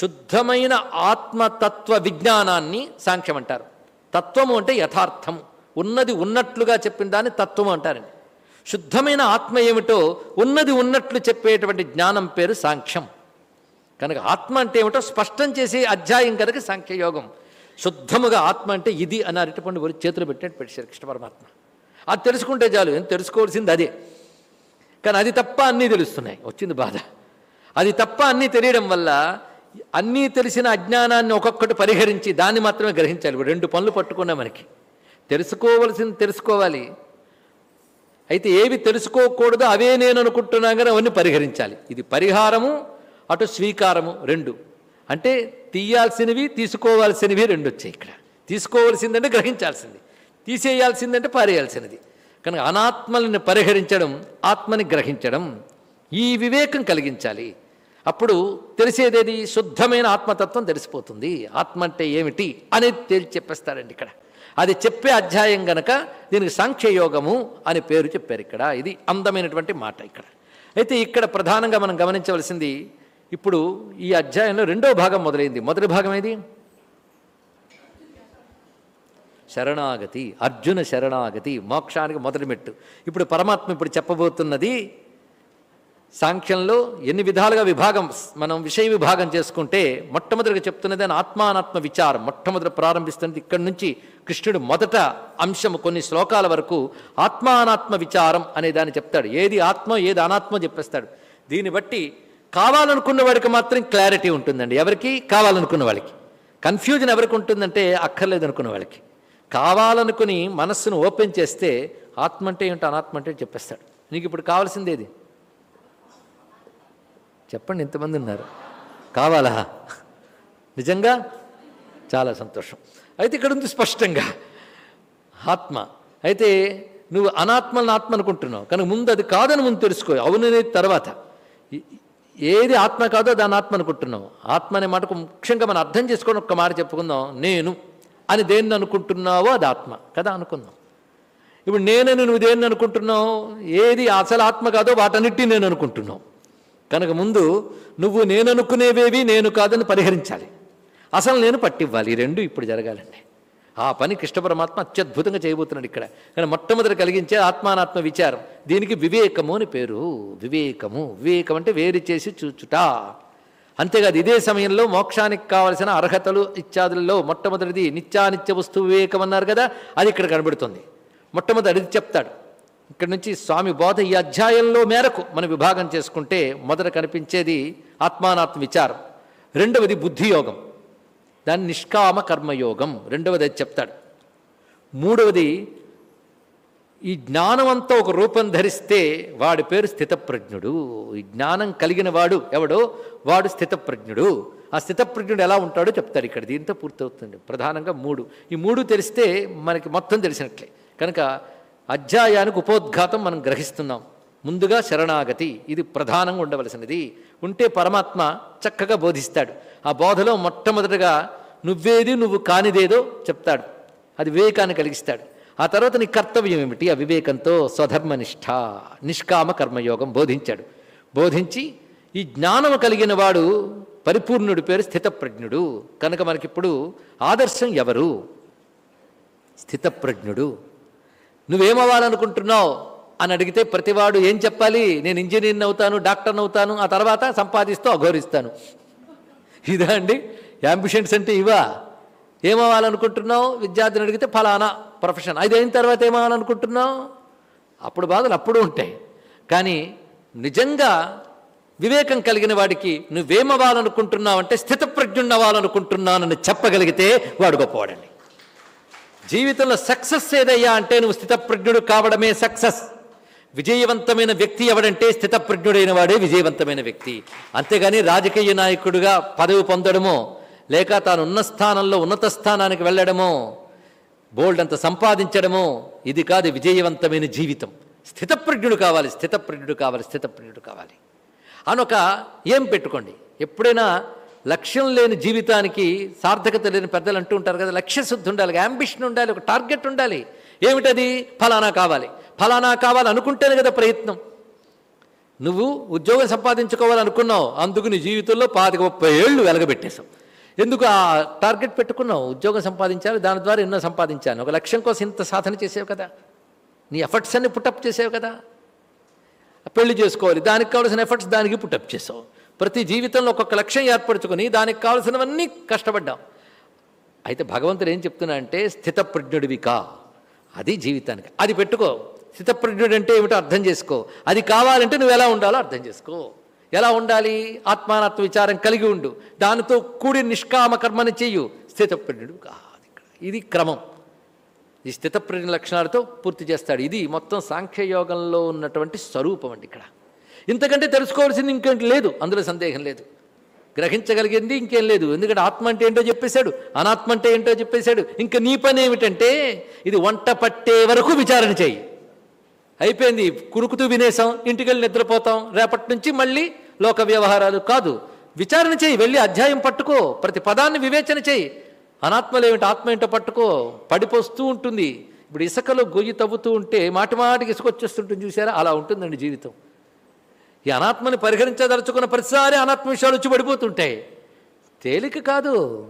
శుద్ధమైన ఆత్మతత్వ విజ్ఞానాన్ని సాంఖ్యం అంటారు. తత్వము అంటే యథార్థము. ఉన్నది ఉన్నట్లుగా చెప్పిన దాన్ని తత్వము అంటారండి. శుద్ధమైన ఆత్మ ఏమిటో ఉన్నది ఉన్నట్లు చెప్పేటువంటి జ్ఞానం పేరు సాంఖ్యం. కనుక ఆత్మ అంటే ఏమిటో స్పష్టం చేసే అధ్యాయం కనుక సాంఖ్యయోగం. శుద్ధముగా ఆత్మ అంటే ఇది అని అరటిపండు గురి చేతులు పెట్టినట్టు పెట్టారు కృష్ణ పరమాత్మ. అది తెలుసుకుంటే చాలు ఏం తెలుసుకోవాల్సింది అదే. కానీ అది తప్ప అన్నీ తెలుస్తున్నాయి. వచ్చింది బాధ. అది తప్ప అన్నీ తెలియడం వల్ల అన్నీ తెలిసిన అజ్ఞానాన్ని ఒక్కొక్కటి పరిహరించి దాన్ని మాత్రమే గ్రహించాలి. రెండు పనులు పట్టుకున్నా మనకి. తెలుసుకోవలసింది తెలుసుకోవాలి. అయితే ఏవి తెలుసుకోకూడదో అవే నేను అనుకుంటున్నా కానీ అవన్నీ పరిహరించాలి. ఇది పరిహారము అటు స్వీకారము రెండు. అంటే తీయాల్సినవి తీసుకోవాల్సినవి రెండు వచ్చాయి ఇక్కడ. తీసుకోవాల్సిందంటే గ్రహించాల్సింది. తీసేయాల్సిందంటే పారేయాల్సినది. కనుక అనాత్మలను పరిహరించడం ఆత్మని గ్రహించడం ఈ వివేకం కలిగించాలి. అప్పుడు తెలిసేదేది? శుద్ధమైన ఆత్మతత్వం తెలిసిపోతుంది. ఆత్మ అంటే ఏమిటి? అనేది తేల్చి చెప్పేస్తారండి ఇక్కడ. అది చెప్పే అధ్యాయం గనక దీనికి సాంఖ్యయోగము అని పేరు చెప్పారు ఇక్కడ. ఇది అందమైనటువంటి మాట ఇక్కడ. అయితే ఇక్కడ ప్రధానంగా మనం గమనించవలసింది ఇప్పుడు ఈ అధ్యాయంలో రెండో భాగం మొదలైంది. మొదటి భాగం ఏది? శరణాగతి. అర్జున శరణాగతి. మోక్షానికి మొదటి మెట్టు. ఇప్పుడు పరమాత్మ ఇప్పుడు చెప్పబోతున్నది సాంఖ్యంలో ఎన్ని విధాలుగా విభాగం మనం విషయ విభాగం చేసుకుంటే మొట్టమొదటిగా చెప్తున్నది అని ఆత్మానాత్మ విచారం. మొట్టమొదటి ప్రారంభిస్తున్నది ఇక్కడి నుంచి కృష్ణుడు మొదట అంశం కొన్ని శ్లోకాల వరకు ఆత్మానాత్మ విచారం అనే దాన్ని చెప్తాడు. ఏది ఆత్మ ఏది అనాత్మ చెప్పేస్తాడు. దీన్ని బట్టి కావాలనుకున్న వాడికి మాత్రం క్లారిటీ ఉంటుందండి. ఎవరికి? కావాలనుకున్న వాళ్ళకి కన్ఫ్యూజన్ ఎవరికి ఉంటుందంటే అక్కర్లేదు అనుకున్న వాళ్ళకి కావాలనుకుని మనస్సును ఓపెన్ చేస్తే ఆత్మ అంటే ఏంటో అనాత్మ అంటే చెప్పేస్తాడు. నీకు ఇప్పుడు కావాల్సిందేది చెప్పండి ఎంతమంది ఉన్నారు. కావాలా? నిజంగా? చాలా సంతోషం. అయితే ఇక్కడ ఉంది స్పష్టంగా. ఆత్మ. అయితే నువ్వు అనాత్మలను ఆత్మ అనుకుంటున్నావు కానీ ముందు అది కాదని ముందు తెలుసుకో. అవుననేది తర్వాత. ఏది ఆత్మ కాదో దాని ఆత్మ అనుకుంటున్నావు ఆత్మ అనే మాటకు ముఖ్యంగా మనం అర్థం చేసుకొని ఒక్క మాట చెప్పుకుందాం. నేను అని దేన్ని అనుకుంటున్నావో అది ఆత్మ. కదా అనుకుందాం. ఇప్పుడు నేనని నువ్వు దేన్ని అనుకుంటున్నావు? ఏది అసలు ఆత్మ కాదో వాటన్నిటి నేను అనుకుంటున్నావు. కనుక ముందు నువ్వు నేను అనుకునేవేవి నేను కాదని పరిహరించాలి. అసలు నేను పట్టివ్వాలి. రెండు ఇప్పుడు జరగాలండి. ఆ పని కృష్ణ పరమాత్మ అత్యద్భుతంగా చేయబోతున్నాడు ఇక్కడ. కానీ మొట్టమొదటి కలిగించే ఆత్మానాత్మ విచారం. దీనికి వివేకము అని పేరు. వివేకము. వివేకం అంటే వేరు చేసి చూచుట. అంతేకాదు ఇదే సమయంలో మోక్షానికి కావలసిన అర్హతలు ఇత్యాదులలో మొట్టమొదటిది నిత్యానిత్య వస్తు వివేకం అన్నారు కదా అది ఇక్కడ కనబడుతుంది. మొట్టమొదటి అది చెప్తాడు. ఇక్కడ నుంచి స్వామి బోధ ఈ అధ్యాయంలో మేరకు మనం విభాగం చేసుకుంటే మొదట కనిపించేది ఆత్మానాత్మ విచారం. రెండవది బుద్ధియోగం. దాన్ని నిష్కామ కర్మయోగం. రెండవది అది చెప్తాడు. మూడవది ఈ జ్ఞానమంతా ఒక రూపం ధరిస్తే వాడి పేరు స్థితప్రజ్ఞుడు. ఈ జ్ఞానం కలిగిన వాడు ఎవడో? వాడు స్థితప్రజ్ఞుడు. ఆ స్థితప్రజ్ఞుడు ఎలా ఉంటాడో చెప్తాడు ఇక్కడ. దీంతో పూర్తవుతుంది. ప్రధానంగా మూడు. ఈ మూడు తెలిస్తే మనకి మొత్తం తెలిసినట్లే. కనుక అధ్యాయానికి ఉపోద్ఘాతం మనం గ్రహిస్తున్నాం. ముందుగా శరణాగతి ఇది ప్రధానంగా ఉండవలసినది. ఉంటే పరమాత్మ చక్కగా బోధిస్తాడు. ఆ బోధలో మొట్టమొదటగా నువ్వేది నువ్వు కానిదేదో చెప్తాడు. అది వివేకాన్ని కలిగిస్తాడు. ఆ తర్వాత నీ కర్తవ్యం ఏమిటి? ఆ వివేకంతో స్వధర్మనిష్ట నిష్కామ కర్మయోగం బోధించాడు. బోధించి ఈ జ్ఞానము కలిగిన వాడు పరిపూర్ణుడి పేరు స్థితప్రజ్ఞుడు. కనుక మనకిప్పుడు ఆదర్శం ఎవరు? స్థితప్రజ్ఞుడు. నువ్వేమవ్వాలనుకుంటున్నావు? అని అడిగితే ప్రతివాడు ఏం చెప్పాలి? నేను ఇంజనీర్ని అవుతాను డాక్టర్ని అవుతాను ఆ తర్వాత సంపాదిస్తూ అఘోరిస్తాను. ఇదా అండి? యాంబిషన్స్ అంటే ఇవా? ఏమవ్వాలనుకుంటున్నావు? విద్యార్థిని అడిగితే ఫలానా ప్రొఫెషన్. అది అయిన తర్వాత ఏమవ్వాలనుకుంటున్నావు? అప్పుడు బాధలు అప్పుడు ఉంటాయి. కానీ నిజంగా వివేకం కలిగిన వాడికి నువ్వేమవ్వాలనుకుంటున్నావు అంటే స్థితప్రజ్ఞుణ్ణి అవ్వాలనుకుంటున్నానని చెప్పగలిగితే వాడు గొప్పవాడండి. జీవితంలో సక్సెస్ ఏదయ్యా అంటే నువ్వు స్థితప్రజ్ఞుడు కావడమే సక్సెస్. విజయవంతమైన వ్యక్తి ఎవడంటే స్థితప్రజ్ఞుడైన వాడే విజయవంతమైన వ్యక్తి. అంతేగాని రాజకీయ నాయకుడిగా పదవి పొందడమో లేక తాను ఉన్న స్థానంలో ఉన్నత స్థానానికి వెళ్ళడమో బోల్డ్ అంత సంపాదించడమో ఇది కాదు విజయవంతమైన జీవితం. స్థితప్రజ్ఞుడు కావాలి స్థితప్రజ్ఞుడు కావాలి స్థితప్రజ్ఞుడు కావాలి. అనొక ఏం పెట్టుకోండి. ఎప్పుడైనా లక్ష్యం లేని జీవితానికి సార్థకత లేని పెద్దలు అంటూ ఉంటారు కదా లక్ష్య శుద్ధి ఉండాలి అంబిషన్ ఉండాలి ఒక టార్గెట్ ఉండాలి. ఏమిటది? ఫలానా కావాలి. ఫలానా కావాలి అనుకుంటేనే కదా ప్రయత్నం. నువ్వు ఉద్యోగం సంపాదించుకోవాలనుకున్నావు అందుకు నీ జీవితంలో పాతిక ముప్పై ఏళ్ళు వెలగబెట్టేశావు. ఎందుకు ఆ టార్గెట్ పెట్టుకున్నావు? ఉద్యోగం సంపాదించాలి దాని ద్వారా ఎన్నో సంపాదించాను. ఒక లక్ష్యం కోసం ఇంత సాధన చేసావు కదా. నీ ఎఫర్ట్స్ అన్ని పుట్టప్ చేసావు కదా. పెళ్ళి చేసుకోవాలి దానికి కావాల్సిన ఎఫర్ట్స్ దానికి పుట్టప్ చేసావు ప్రతి జీవితంలో ఒక్కొక్క లక్ష్యం ఏర్పరచుకొని దానికి కావాల్సినవన్నీ కష్టపడ్డాం. అయితే భగవంతుడు ఏం చెప్తున్నా అంటే స్థితప్రజ్ఞుడివి కా అది జీవితానికి. అది పెట్టుకో. స్థితప్రజ్ఞుడు అంటే ఏమిటో అర్థం చేసుకో. అది కావాలంటే నువ్వు ఎలా ఉండాలో అర్థం చేసుకో. ఎలా ఉండాలి? ఆత్మానాత్మ విచారం కలిగి ఉండు. దానితో కూడి నిష్కామ కర్మని చెయ్యు. స్థితప్రజ్ఞుడు కాదు ఇక్కడ. ఇది క్రమం. ఈ స్థితప్రజ్ఞ లక్షణాలతో పూర్తి చేస్తాడు. ఇది మొత్తం సాంఖ్యయోగంలో ఉన్నటువంటి స్వరూపం అండి ఇక్కడ. ఇంతకంటే తెలుసుకోవాల్సింది ఇంకేంటి లేదు. అందులో సందేహం లేదు. గ్రహించగలిగింది ఇంకేం లేదు. ఎందుకంటే ఆత్మ అంటే ఏంటో చెప్పేశాడు. అనాత్మ అంటే ఏంటో చెప్పేశాడు. ఇంకా నీ పని ఏమిటంటే ఇది వంట పట్టే వరకు విచారణ చేయి. అయిపోయింది. కురుకుతూ వినేసాం ఇంటికెళ్ళి నిద్రపోతాం. రేపటి నుంచి మళ్ళీ లోక వ్యవహారాలు కాదు. విచారణ చేయి. వెళ్ళి అధ్యాయం పట్టుకో. ప్రతి పదాన్ని వివేచన చేయి. అనాత్మలు ఏమిటి? ఆత్మ ఏంటో పట్టుకో. పడిపోస్తూ ఉంటుంది. ఇప్పుడు ఇసుకలో గొయ్యి తవ్వుతూ ఉంటే మాటి మాటికి ఇసుకొచ్చేస్తుంటుంది చూసారా అలా ఉంటుందండి జీవితం. ఈ అనాత్మని పరిహరించదలుచుకున్న ప్రతిసారి అనాత్మ విషయాలు వచ్చి పడిపోతుంటాయి. తేలిక కాదు.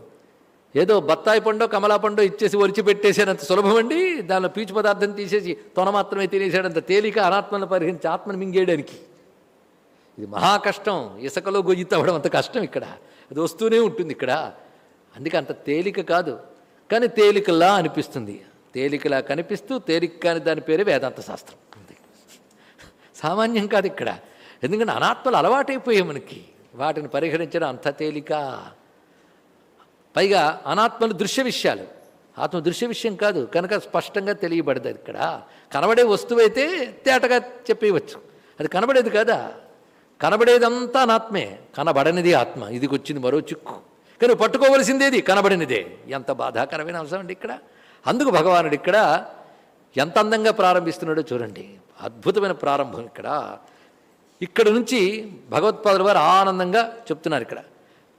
ఏదో బత్తాయి పండో కమలా పండో ఇచ్చేసి ఒరిచి పెట్టేసేనంత సులభం అండి దానిలో పీచు పదార్థం తీసేసి తొన మాత్రమే తినేసాడంత తేలిక అనాత్మను పరిహరించి ఆత్మను మింగేయడానికి. ఇది మహా కష్టం. ఇసుకలో గొయ్యి తవ్వడం అంత కష్టం ఇక్కడ. అది వస్తూనే ఉంటుంది ఇక్కడ. అందుకే అంత తేలిక కాదు. కానీ తేలికలా అనిపిస్తుంది. తేలికలా కనిపిస్తూ తేలిక కాని దాని పేరే వేదాంత శాస్త్రం. సామాన్యం కాదు ఇక్కడ. ఎందుకంటే అనాత్మలు అలవాటైపోయాయి మనకి. వాటిని పరిహరించడం అంత తేలిక. పైగా అనాత్మలు దృశ్య విషయాలు. ఆత్మ దృశ్య విషయం కాదు కనుక స్పష్టంగా తెలియబడదు ఇక్కడ. కనబడే వస్తువు అయితే తేటగా చెప్పేయవచ్చు. అది కనబడేది కదా? కనబడేదంతా అనాత్మే. కనబడనిది ఆత్మ. ఇదికి వచ్చింది మరో చిక్కు. కానీ పట్టుకోవలసిందేది కనబడినదే. ఎంత బాధాకరమైన అంశం అండి ఇక్కడ. అందుకు భగవానుడు ఇక్కడ ఎంత అందంగా ప్రారంభిస్తున్నాడో చూడండి. అద్భుతమైన ప్రారంభం ఇక్కడ. ఇక్కడ నుంచి భగవత్పాదుల వారు ఆనందంగా చెప్తున్నారు ఇక్కడ.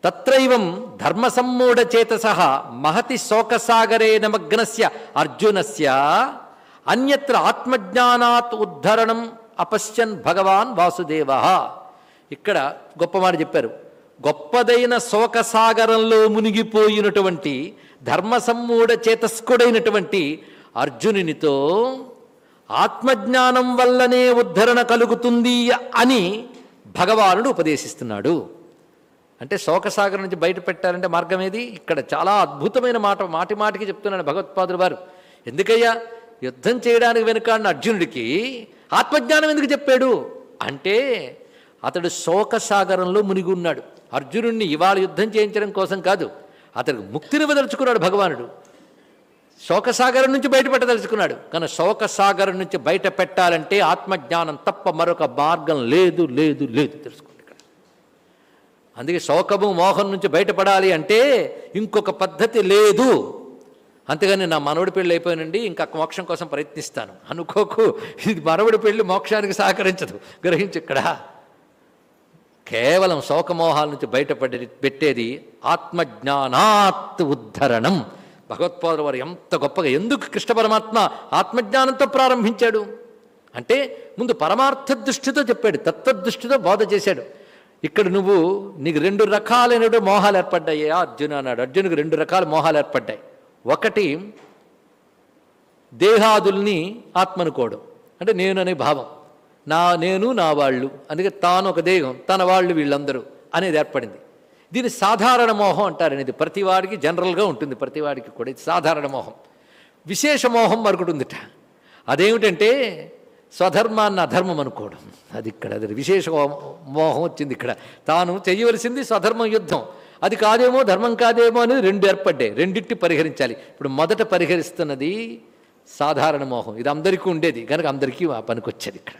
తత్రైవం ధర్మ సహా చేతస మహతి శోకసాగరే నమగ్నస్య అర్జునస్య అన్యత్ర ఆత్మజ్ఞానాత్ ఉద్ధరణం అపశ్యన్ భగవాన్ వాసుదేవ. ఇక్కడ గొప్ప మాట చెప్పారు. గొప్పదైన శోకసాగరంలో మునిగిపోయినటువంటి ధర్మసమ్మూఢ చేతస్కుడైనటువంటి అర్జునునితో ఆత్మజ్ఞానం వల్లనే ఉద్ధరణ కలుగుతుంది అని భగవానుడు ఉపదేశిస్తున్నాడు. అంటే శోకసాగర్ నుంచి బయట పెట్టారంటే మార్గం ఏది? ఇక్కడ చాలా అద్భుతమైన మాట మాటి మాటికి చెప్తున్నాడు భగవత్పాదులు వారు. ఎందుకయ్యా? యుద్ధం చేయడానికి వెనుకాడిన అర్జునుడికి ఆత్మజ్ఞానం ఎందుకు చెప్పాడు? అంటే అతడు శోకసాగరంలో మునిగి ఉన్నాడు. అర్జునుడిని ఇవాళ యుద్ధం చేయించడం కోసం కాదు అతడికి ముక్తిని వదలుచుకున్నాడు భగవానుడు. శోకసాగరం నుంచి బయటపెట్టదలుచుకున్నాడు. కానీ శోకసాగరం నుంచి బయట పెట్టాలంటే ఆత్మజ్ఞానం తప్ప మరొక మార్గం లేదు లేదు లేదు తెలుసుకోండి ఇక్కడ. అందుకే శోకము మోహం నుంచి బయటపడాలి అంటే ఇంకొక పద్ధతి లేదు. అంతేగాని నా మనవడి పెళ్ళి అయిపోయినండి ఇంకా మోక్షం కోసం ప్రయత్నిస్తాను. అనుకోకు ఇది మనవడి పెళ్ళి మోక్షానికి సహకరించదు. గ్రహించు ఇక్కడ. కేవలం శోకమోహాల నుంచి బయటపడి పెట్టేది ఆత్మజ్ఞానాత్ ఉద్ధరణం. భగవత్పాదుల వారు ఎంత గొప్పగా ఎందుకు కృష్ణ పరమాత్మ ఆత్మజ్ఞానంతో ప్రారంభించాడు? అంటే ముందు పరమార్థ దృష్టితో చెప్పాడు తత్వదృష్టితో బోధ చేశాడు. ఇక్కడ నువ్వు నీకు రెండు రకాలైన మోహాలు ఏర్పడ్డాయి. అర్జున అన్నాడు అర్జునుకు రెండు రకాల మోహాలు ఏర్పడ్డాయి. ఒకటి దేహాదుల్ని ఆత్మనుకోవడం. అంటే నేను అనే భావం. నా నేను నా వాళ్ళు. అందుకే తాను ఒక దేహం తన వాళ్ళు వీళ్ళందరూ అనేది ఏర్పడింది. దీన్ని సాధారణ మోహం అంటారు. అనేది ప్రతివాడికి జనరల్గా ఉంటుంది. ప్రతివాడికి కూడా ఇది సాధారణ మోహం. విశేష మోహం మరొకటి ఉందిట అదేమిటంటే స్వధర్మాన్ని అధర్మం అనుకోవడం. అది ఇక్కడ అది విశేష మోహం వచ్చింది ఇక్కడ. తాను చేయవలసింది స్వధర్మం యుద్ధం. అది కాదేమో ధర్మం కాదేమో అనేది రెండు ఏర్పడ్డాయి. రెండిట్టి పరిహరించాలి. ఇప్పుడు మొదట పరిహరిస్తున్నది సాధారణ మోహం. ఇది అందరికీ ఉండేది. కనుక అందరికీ పనికొచ్చేది ఇక్కడ.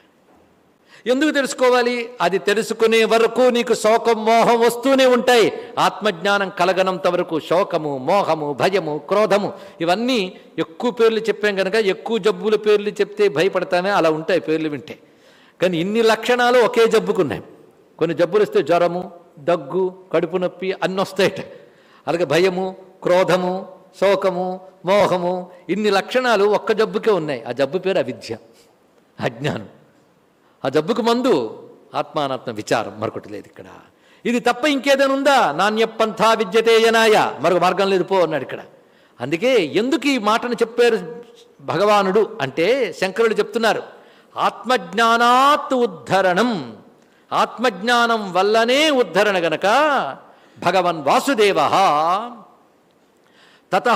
ఎందుకు తెలుసుకోవాలి? అది తెలుసుకునే వరకు నీకు శోకం మోహం వస్తూనే ఉంటాయి. ఆత్మజ్ఞానం కలగనంత వరకు శోకము మోహము భయము క్రోధము ఇవన్నీ ఎక్కువ పేర్లు చెప్పాం కనుక ఎక్కువ జబ్బుల పేర్లు చెప్తే భయపడతానే అలా ఉంటాయి పేర్లు వింటే. కానీ ఇన్ని లక్షణాలు ఒకే జబ్బుకున్నాయి. కొన్ని జబ్బులు వస్తే జ్వరము దగ్గు కడుపు నొప్పి అన్నీ వస్తాయట. అలాగే భయము క్రోధము శోకము మోహము ఇన్ని లక్షణాలు ఒక్క జబ్బుకే ఉన్నాయి. ఆ జబ్బు పేరు అవిద్య అజ్ఞానం. ఆ జబ్బుకు మందు ఆత్మానాత్మ విచారం మరొకటి లేదు ఇక్కడ. ఇది తప్ప ఇంకేదైనా ఉందా? నాణ్యపంథా విద్యతే యనాయ. మరొక మార్గం లేదు పో అన్నాడు ఇక్కడ. అందుకే ఎందుకు ఈ మాటను చెప్పారు భగవానుడు అంటే శంకరుడు చెప్తున్నారు. ఆత్మజ్ఞానాత్ ఉద్ధరణం. ఆత్మజ్ఞానం వల్లనే ఉద్ధరణ గనక భగవన్ వాసుదేవ. తత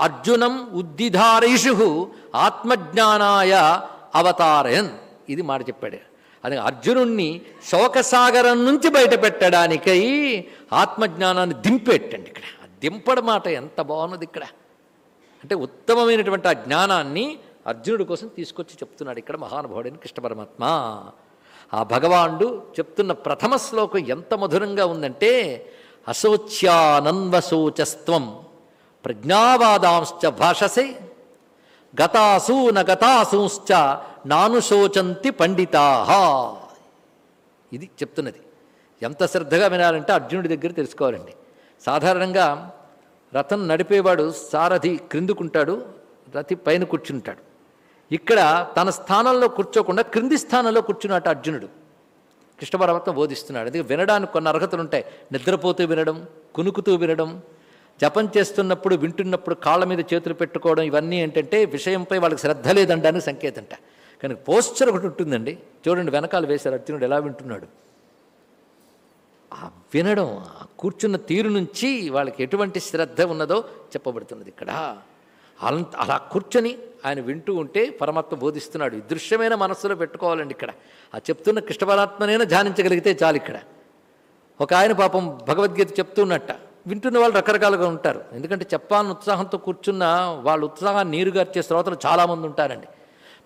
అర్జునం ఉద్దిధారైషు ఆత్మజ్ఞానాయ అవతారయన్. ఇది మాట చెప్పాడు. అది అర్జునుణ్ణి శోకసాగరం నుంచి బయటపెట్టడానికై ఆత్మజ్ఞానాన్ని దింపెట్టండి ఇక్కడ. దింపడం మాట ఎంత బాగున్నది ఇక్కడ. అంటే ఉత్తమమైనటువంటి ఆ జ్ఞానాన్ని అర్జునుడి కోసం తీసుకొచ్చి చెప్తున్నాడు ఇక్కడ మహానుభావుడైన కృష్ణ పరమాత్మ. ఆ భగవానుడు చెప్తున్న ప్రథమ శ్లోకం ఎంత మధురంగా ఉందంటే అశోచ్యానన్వశోచస్త్వం ప్రజ్ఞావాదాంశ్చ భాషసే గతాసూ న గతాసూశ్చ పండితా. ఇది చెప్తున్నది. ఎంత శ్రద్ధగా వినాలంటే అర్జునుడి దగ్గర తెలుసుకోవాలండి. సాధారణంగా రథం నడిపేవాడు సారథి క్రిందుకుంటాడు రథి పైన కూర్చుంటాడు. ఇక్కడ తన స్థానంలో కూర్చోకుండా క్రింది స్థానంలో కూర్చున్నట్టు అర్జునుడు. కృష్ణ పరమాత్మ బోధిస్తున్నాడు. అందుకే వినడానికి కొన్ని అర్హతలు ఉంటాయి. నిద్రపోతూ వినడం కునుకుతూ వినడం జపం చేస్తున్నప్పుడు వింటున్నప్పుడు కాళ్ళ మీద చేతులు పెట్టుకోవడం ఇవన్నీ ఏంటంటే విషయంపై వాళ్ళకి శ్రద్ధ లేదంటానికి సంకేతంట. కానీ పోస్చర్ ఒకటి ఉంటుందండి. చూడండి వెనకాల వేశారు అర్జునుడు ఎలా వింటున్నాడు. ఆ వినడం ఆ కూర్చున్న తీరు నుంచి వాళ్ళకి ఎటువంటి శ్రద్ధ ఉన్నదో చెప్పబడుతున్నది ఇక్కడ. అలంత అలా కూర్చొని ఆయన వింటూ ఉంటే పరమాత్మ బోధిస్తున్నాడు. ఈ దృశ్యమైన మనస్సులో పెట్టుకోవాలండి ఇక్కడ. ఆ చెప్తున్న కృష్ణ పరమాత్మనైనా ధ్యానించగలిగితే చాలు ఇక్కడ. ఒక ఆయన పాపం భగవద్గీత చెప్తున్నట్ట వింటున్న వాళ్ళు రకరకాలుగా ఉంటారు. ఎందుకంటే చెప్పాలని ఉత్సాహంతో కూర్చున్న వాళ్ళ ఉత్సాహాన్ని నీరుగార్చే శ్రోతలు చాలామంది ఉంటారండి.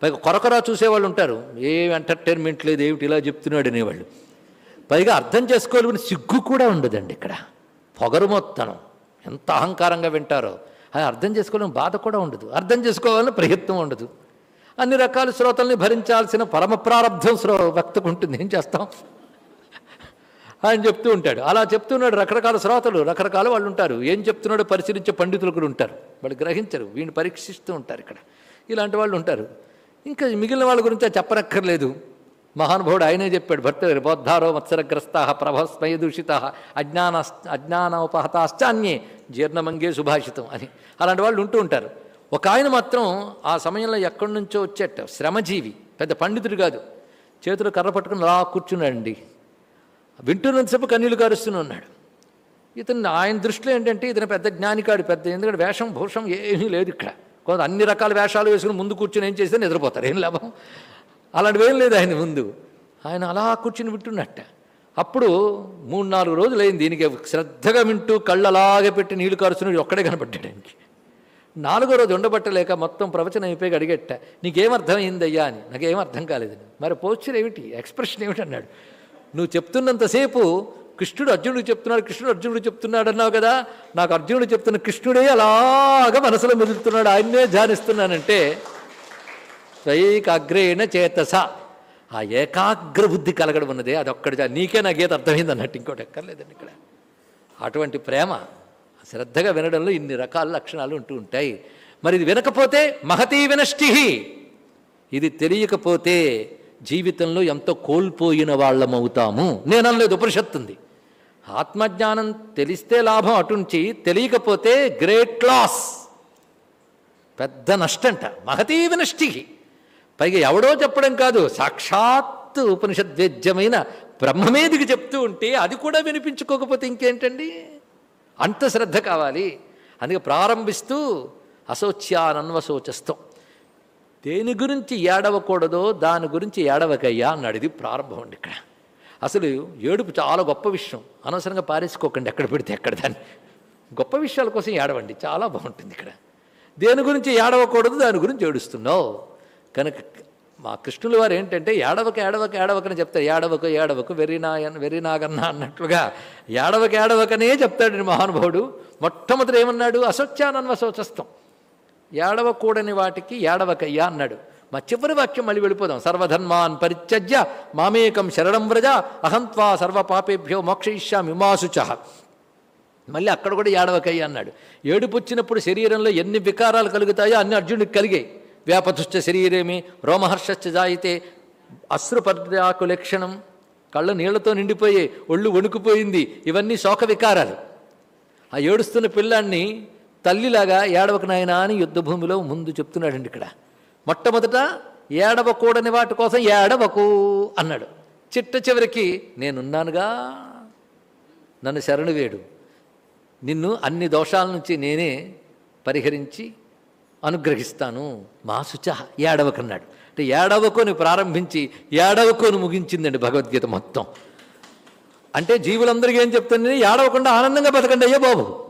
పైగా కొరకొరా చూసేవాళ్ళు ఉంటారు. ఏ ఎంటర్టైన్మెంట్ లేదు ఏమిటి ఇలా చెప్తున్నాడు అనేవాళ్ళు. పైగా అర్థం చేసుకోలేని సిగ్గు కూడా ఉండదండి ఇక్కడ. పొగరు మొత్తం. ఎంత అహంకారంగా వింటారో. అది అర్థం చేసుకోలేని బాధ కూడా ఉండదు. అర్థం చేసుకోవాలని ప్రయత్నం ఉండదు. అన్ని రకాల శ్రోతల్ని భరించాల్సిన పరమ ప్రారంధం శ్రో వ్యక్తకు ఉంటుంది. ఏం చేస్తాం? ఆయన చెప్తూ ఉంటాడు. అలా చెప్తున్నాడు రకరకాల శ్రోతలు రకరకాల వాళ్ళు ఉంటారు. ఏం చెప్తున్నాడో పరిశీలించే పండితులు కూడా ఉంటారు. వాళ్ళు గ్రహించరు. వీడిని పరీక్షిస్తూ ఉంటారు ఇక్కడ. ఇలాంటి వాళ్ళు ఉంటారు. ఇంకా మిగిలిన వాళ్ళ గురించి చెప్పనక్కర్లేదు. మహానుభావుడు ఆయనే చెప్పాడు భర్త బోద్ధారో మత్సరగ్రస్త ప్రభస్మయ దూషిత అజ్ఞాన అజ్ఞానోపహతాశ్చాన్యే జీర్ణమంగే సుభాషితం అని. అలాంటి వాళ్ళు ఉంటూ ఉంటారు. ఒక ఆయన మాత్రం ఆ సమయంలో ఎక్కడి నుంచో వచ్చేట శ్రమజీవి పెద్ద పండితుడు కాదు. చేతులు కర్ర పట్టుకుని అలా కూర్చున్నాడండి. వింటున్నంతసేపు కన్నీళ్ళు కారుస్తూనే ఉన్నాడు. ఇతను ఆయన దృష్టిలో ఏంటంటే ఇతను పెద్ద జ్ఞానికాడు పెద్ద ఎందుకంటే వేషం భూషం ఏమీ లేదు ఇక్కడ. కొంత అన్ని రకాల వేషాలు వేసుకుని ముందు కూర్చొని ఏం చేస్తే నిద్రపోతారు. ఏం లాభం? అలాంటివి ఏం లేదు ఆయన ముందు. ఆయన అలా కూర్చుని వింటున్నట్ట. అప్పుడు మూడు నాలుగు రోజులు అయింది దీనికి శ్రద్ధగా వింటూ కళ్ళు అలాగే పెట్టి నీళ్ళు కారుస్తున్నాడు ఒక్కడే కనపడ్డాడు ఆయనకి. నాలుగో రోజు ఉండబట్టలేక మొత్తం ప్రవచనం అయిపోయి అడిగట్ట నీకేమర్థమైందయ్యా అని. నాకేం అర్థం కాలేదని. మరి పోస్చర్ ఏమిటి? ఎక్స్ప్రెషన్ ఏమిటి? అన్నాడు. నువ్వు చెప్తున్నంతసేపు కృష్ణుడు అర్జునుడు చెప్తున్నాడు కృష్ణుడు అర్జునుడు చెప్తున్నాడు అన్నావు కదా? నాకు అర్జునుడు చెప్తున్న కృష్ణుడే అలాగా మనసులో మెదులుతున్నాడు. ఆయన్నే ధ్యానిస్తున్నానంటే స్వైకాగ్రేణ చేతస. ఆ ఏకాగ్ర బుద్ధి కలగడం ఉన్నదే అదొక్కడి నీకే నా గీత అర్థమైంది అన్నట్టు ఇంకోటి ఎక్కర్లేదండి ఇక్కడ. అటువంటి ప్రేమ శ్రద్ధగా వినడంలో ఇన్ని రకాల లక్షణాలు ఉంటూ ఉంటాయి. మరి ఇది వినకపోతే మహతీ వినష్టి. ఇది తెలియకపోతే జీవితంలో ఎంతో కోల్పోయిన వాళ్ళమవుతాము. నేను అనలేదు ఉపనిషత్తుంది. ఆత్మజ్ఞానం తెలిస్తే లాభం అటుంచి తెలియకపోతే గ్రేట్ లాస్. పెద్ద నష్టంట మహతీ వినష్టి పైగా ఎవడో చెప్పడం కాదు సాక్షాత్ ఉపనిషద్వేద్యమైన బ్రహ్మమేదికి చెప్తూ ఉంటే అది కూడా వినిపించుకోకపోతే ఇంకేంటండి? అంత శ్రద్ధ కావాలి. అందుకే ప్రారంభిస్తూ అశోచ్యానన్వశోచస్తం. దేని గురించి ఏడవకూడదో దాని గురించి ఏడవకయ్యా అన్నాడు. ఇది ప్రారంభం అండి ఇక్కడ. అసలు ఏడుపు చాలా గొప్ప విషయం. అనవసరంగా పారేసుకోకండి ఎక్కడ పెడితే ఎక్కడ దాన్ని. గొప్ప విషయాల కోసం ఏడవండి. చాలా బాగుంటుంది ఇక్కడ. దేని గురించి ఏడవకూడదు దాని గురించి ఏడుస్తున్నావు? కనుక మా కృష్ణుల వారు ఏంటంటే ఏడవక ఏడవక ఏడవకని చెప్తారు. ఏడవకు ఏడవకు వెర్రినాయన్ వెర్రినాగన్న అన్నట్లుగా ఏడవక ఏడవకనే చెప్తాడు మహానుభావుడు. మొట్టమొదటి ఏమన్నాడు? అసత్యానన్వ శోచస్తం ఏడవకూడని వాటికి ఏడవకయ్యా అన్నాడు. మా చివరి వాక్యం మళ్ళీ వెళ్ళిపోదాం. సర్వధర్మాన్ పరిత్యజ్య మామేకం శరణం వ్రజ అహంత్వా సర్వ పాపేభ్యో మోక్షయిష్యామి మాసుచ మళ్ళీ అక్కడ కూడా ఏడవకయ్య అన్నాడు. ఏడుపుచ్చినప్పుడు శరీరంలో ఎన్ని వికారాలు కలుగుతాయో అన్ని అర్జునుడికి కలిగాయి. వ్యాపతుష్ట శరీరేమి రోమహర్షశ్చ జాయితే అశ్రుపర్యాకు లక్షణం కళ్ళ నీళ్ళతో నిండిపోయి ఒళ్ళు వణుకుపోయింది. ఇవన్నీ శోక వికారాలు ఆ ఏడుస్తున్న పిల్లాన్ని తల్లిలాగా ఏడవక నాయనా అని యుద్ధభూమిలో ముందు చెప్తున్నాడండి ఇక్కడ. మొట్టమొదట ఏడవకూడని వాటి కోసం ఏడవకు అన్నాడు. చిట్ట చివరికి నేనున్నానుగా నన్ను శరణు వేడు. నిన్ను అన్ని దోషాల నుంచి నేనే పరిహరించి అనుగ్రహిస్తాను. మా శుచ ఏడవకన్నాడు. అంటే ఏడవకొని ప్రారంభించి ఏడవకొని ముగించిందండి భగవద్గీత మొత్తం. అంటే జీవులందరికీ ఏం చెప్తుంది ఏడవకుండా ఆనందంగా బతకండి అయ్యో బాబు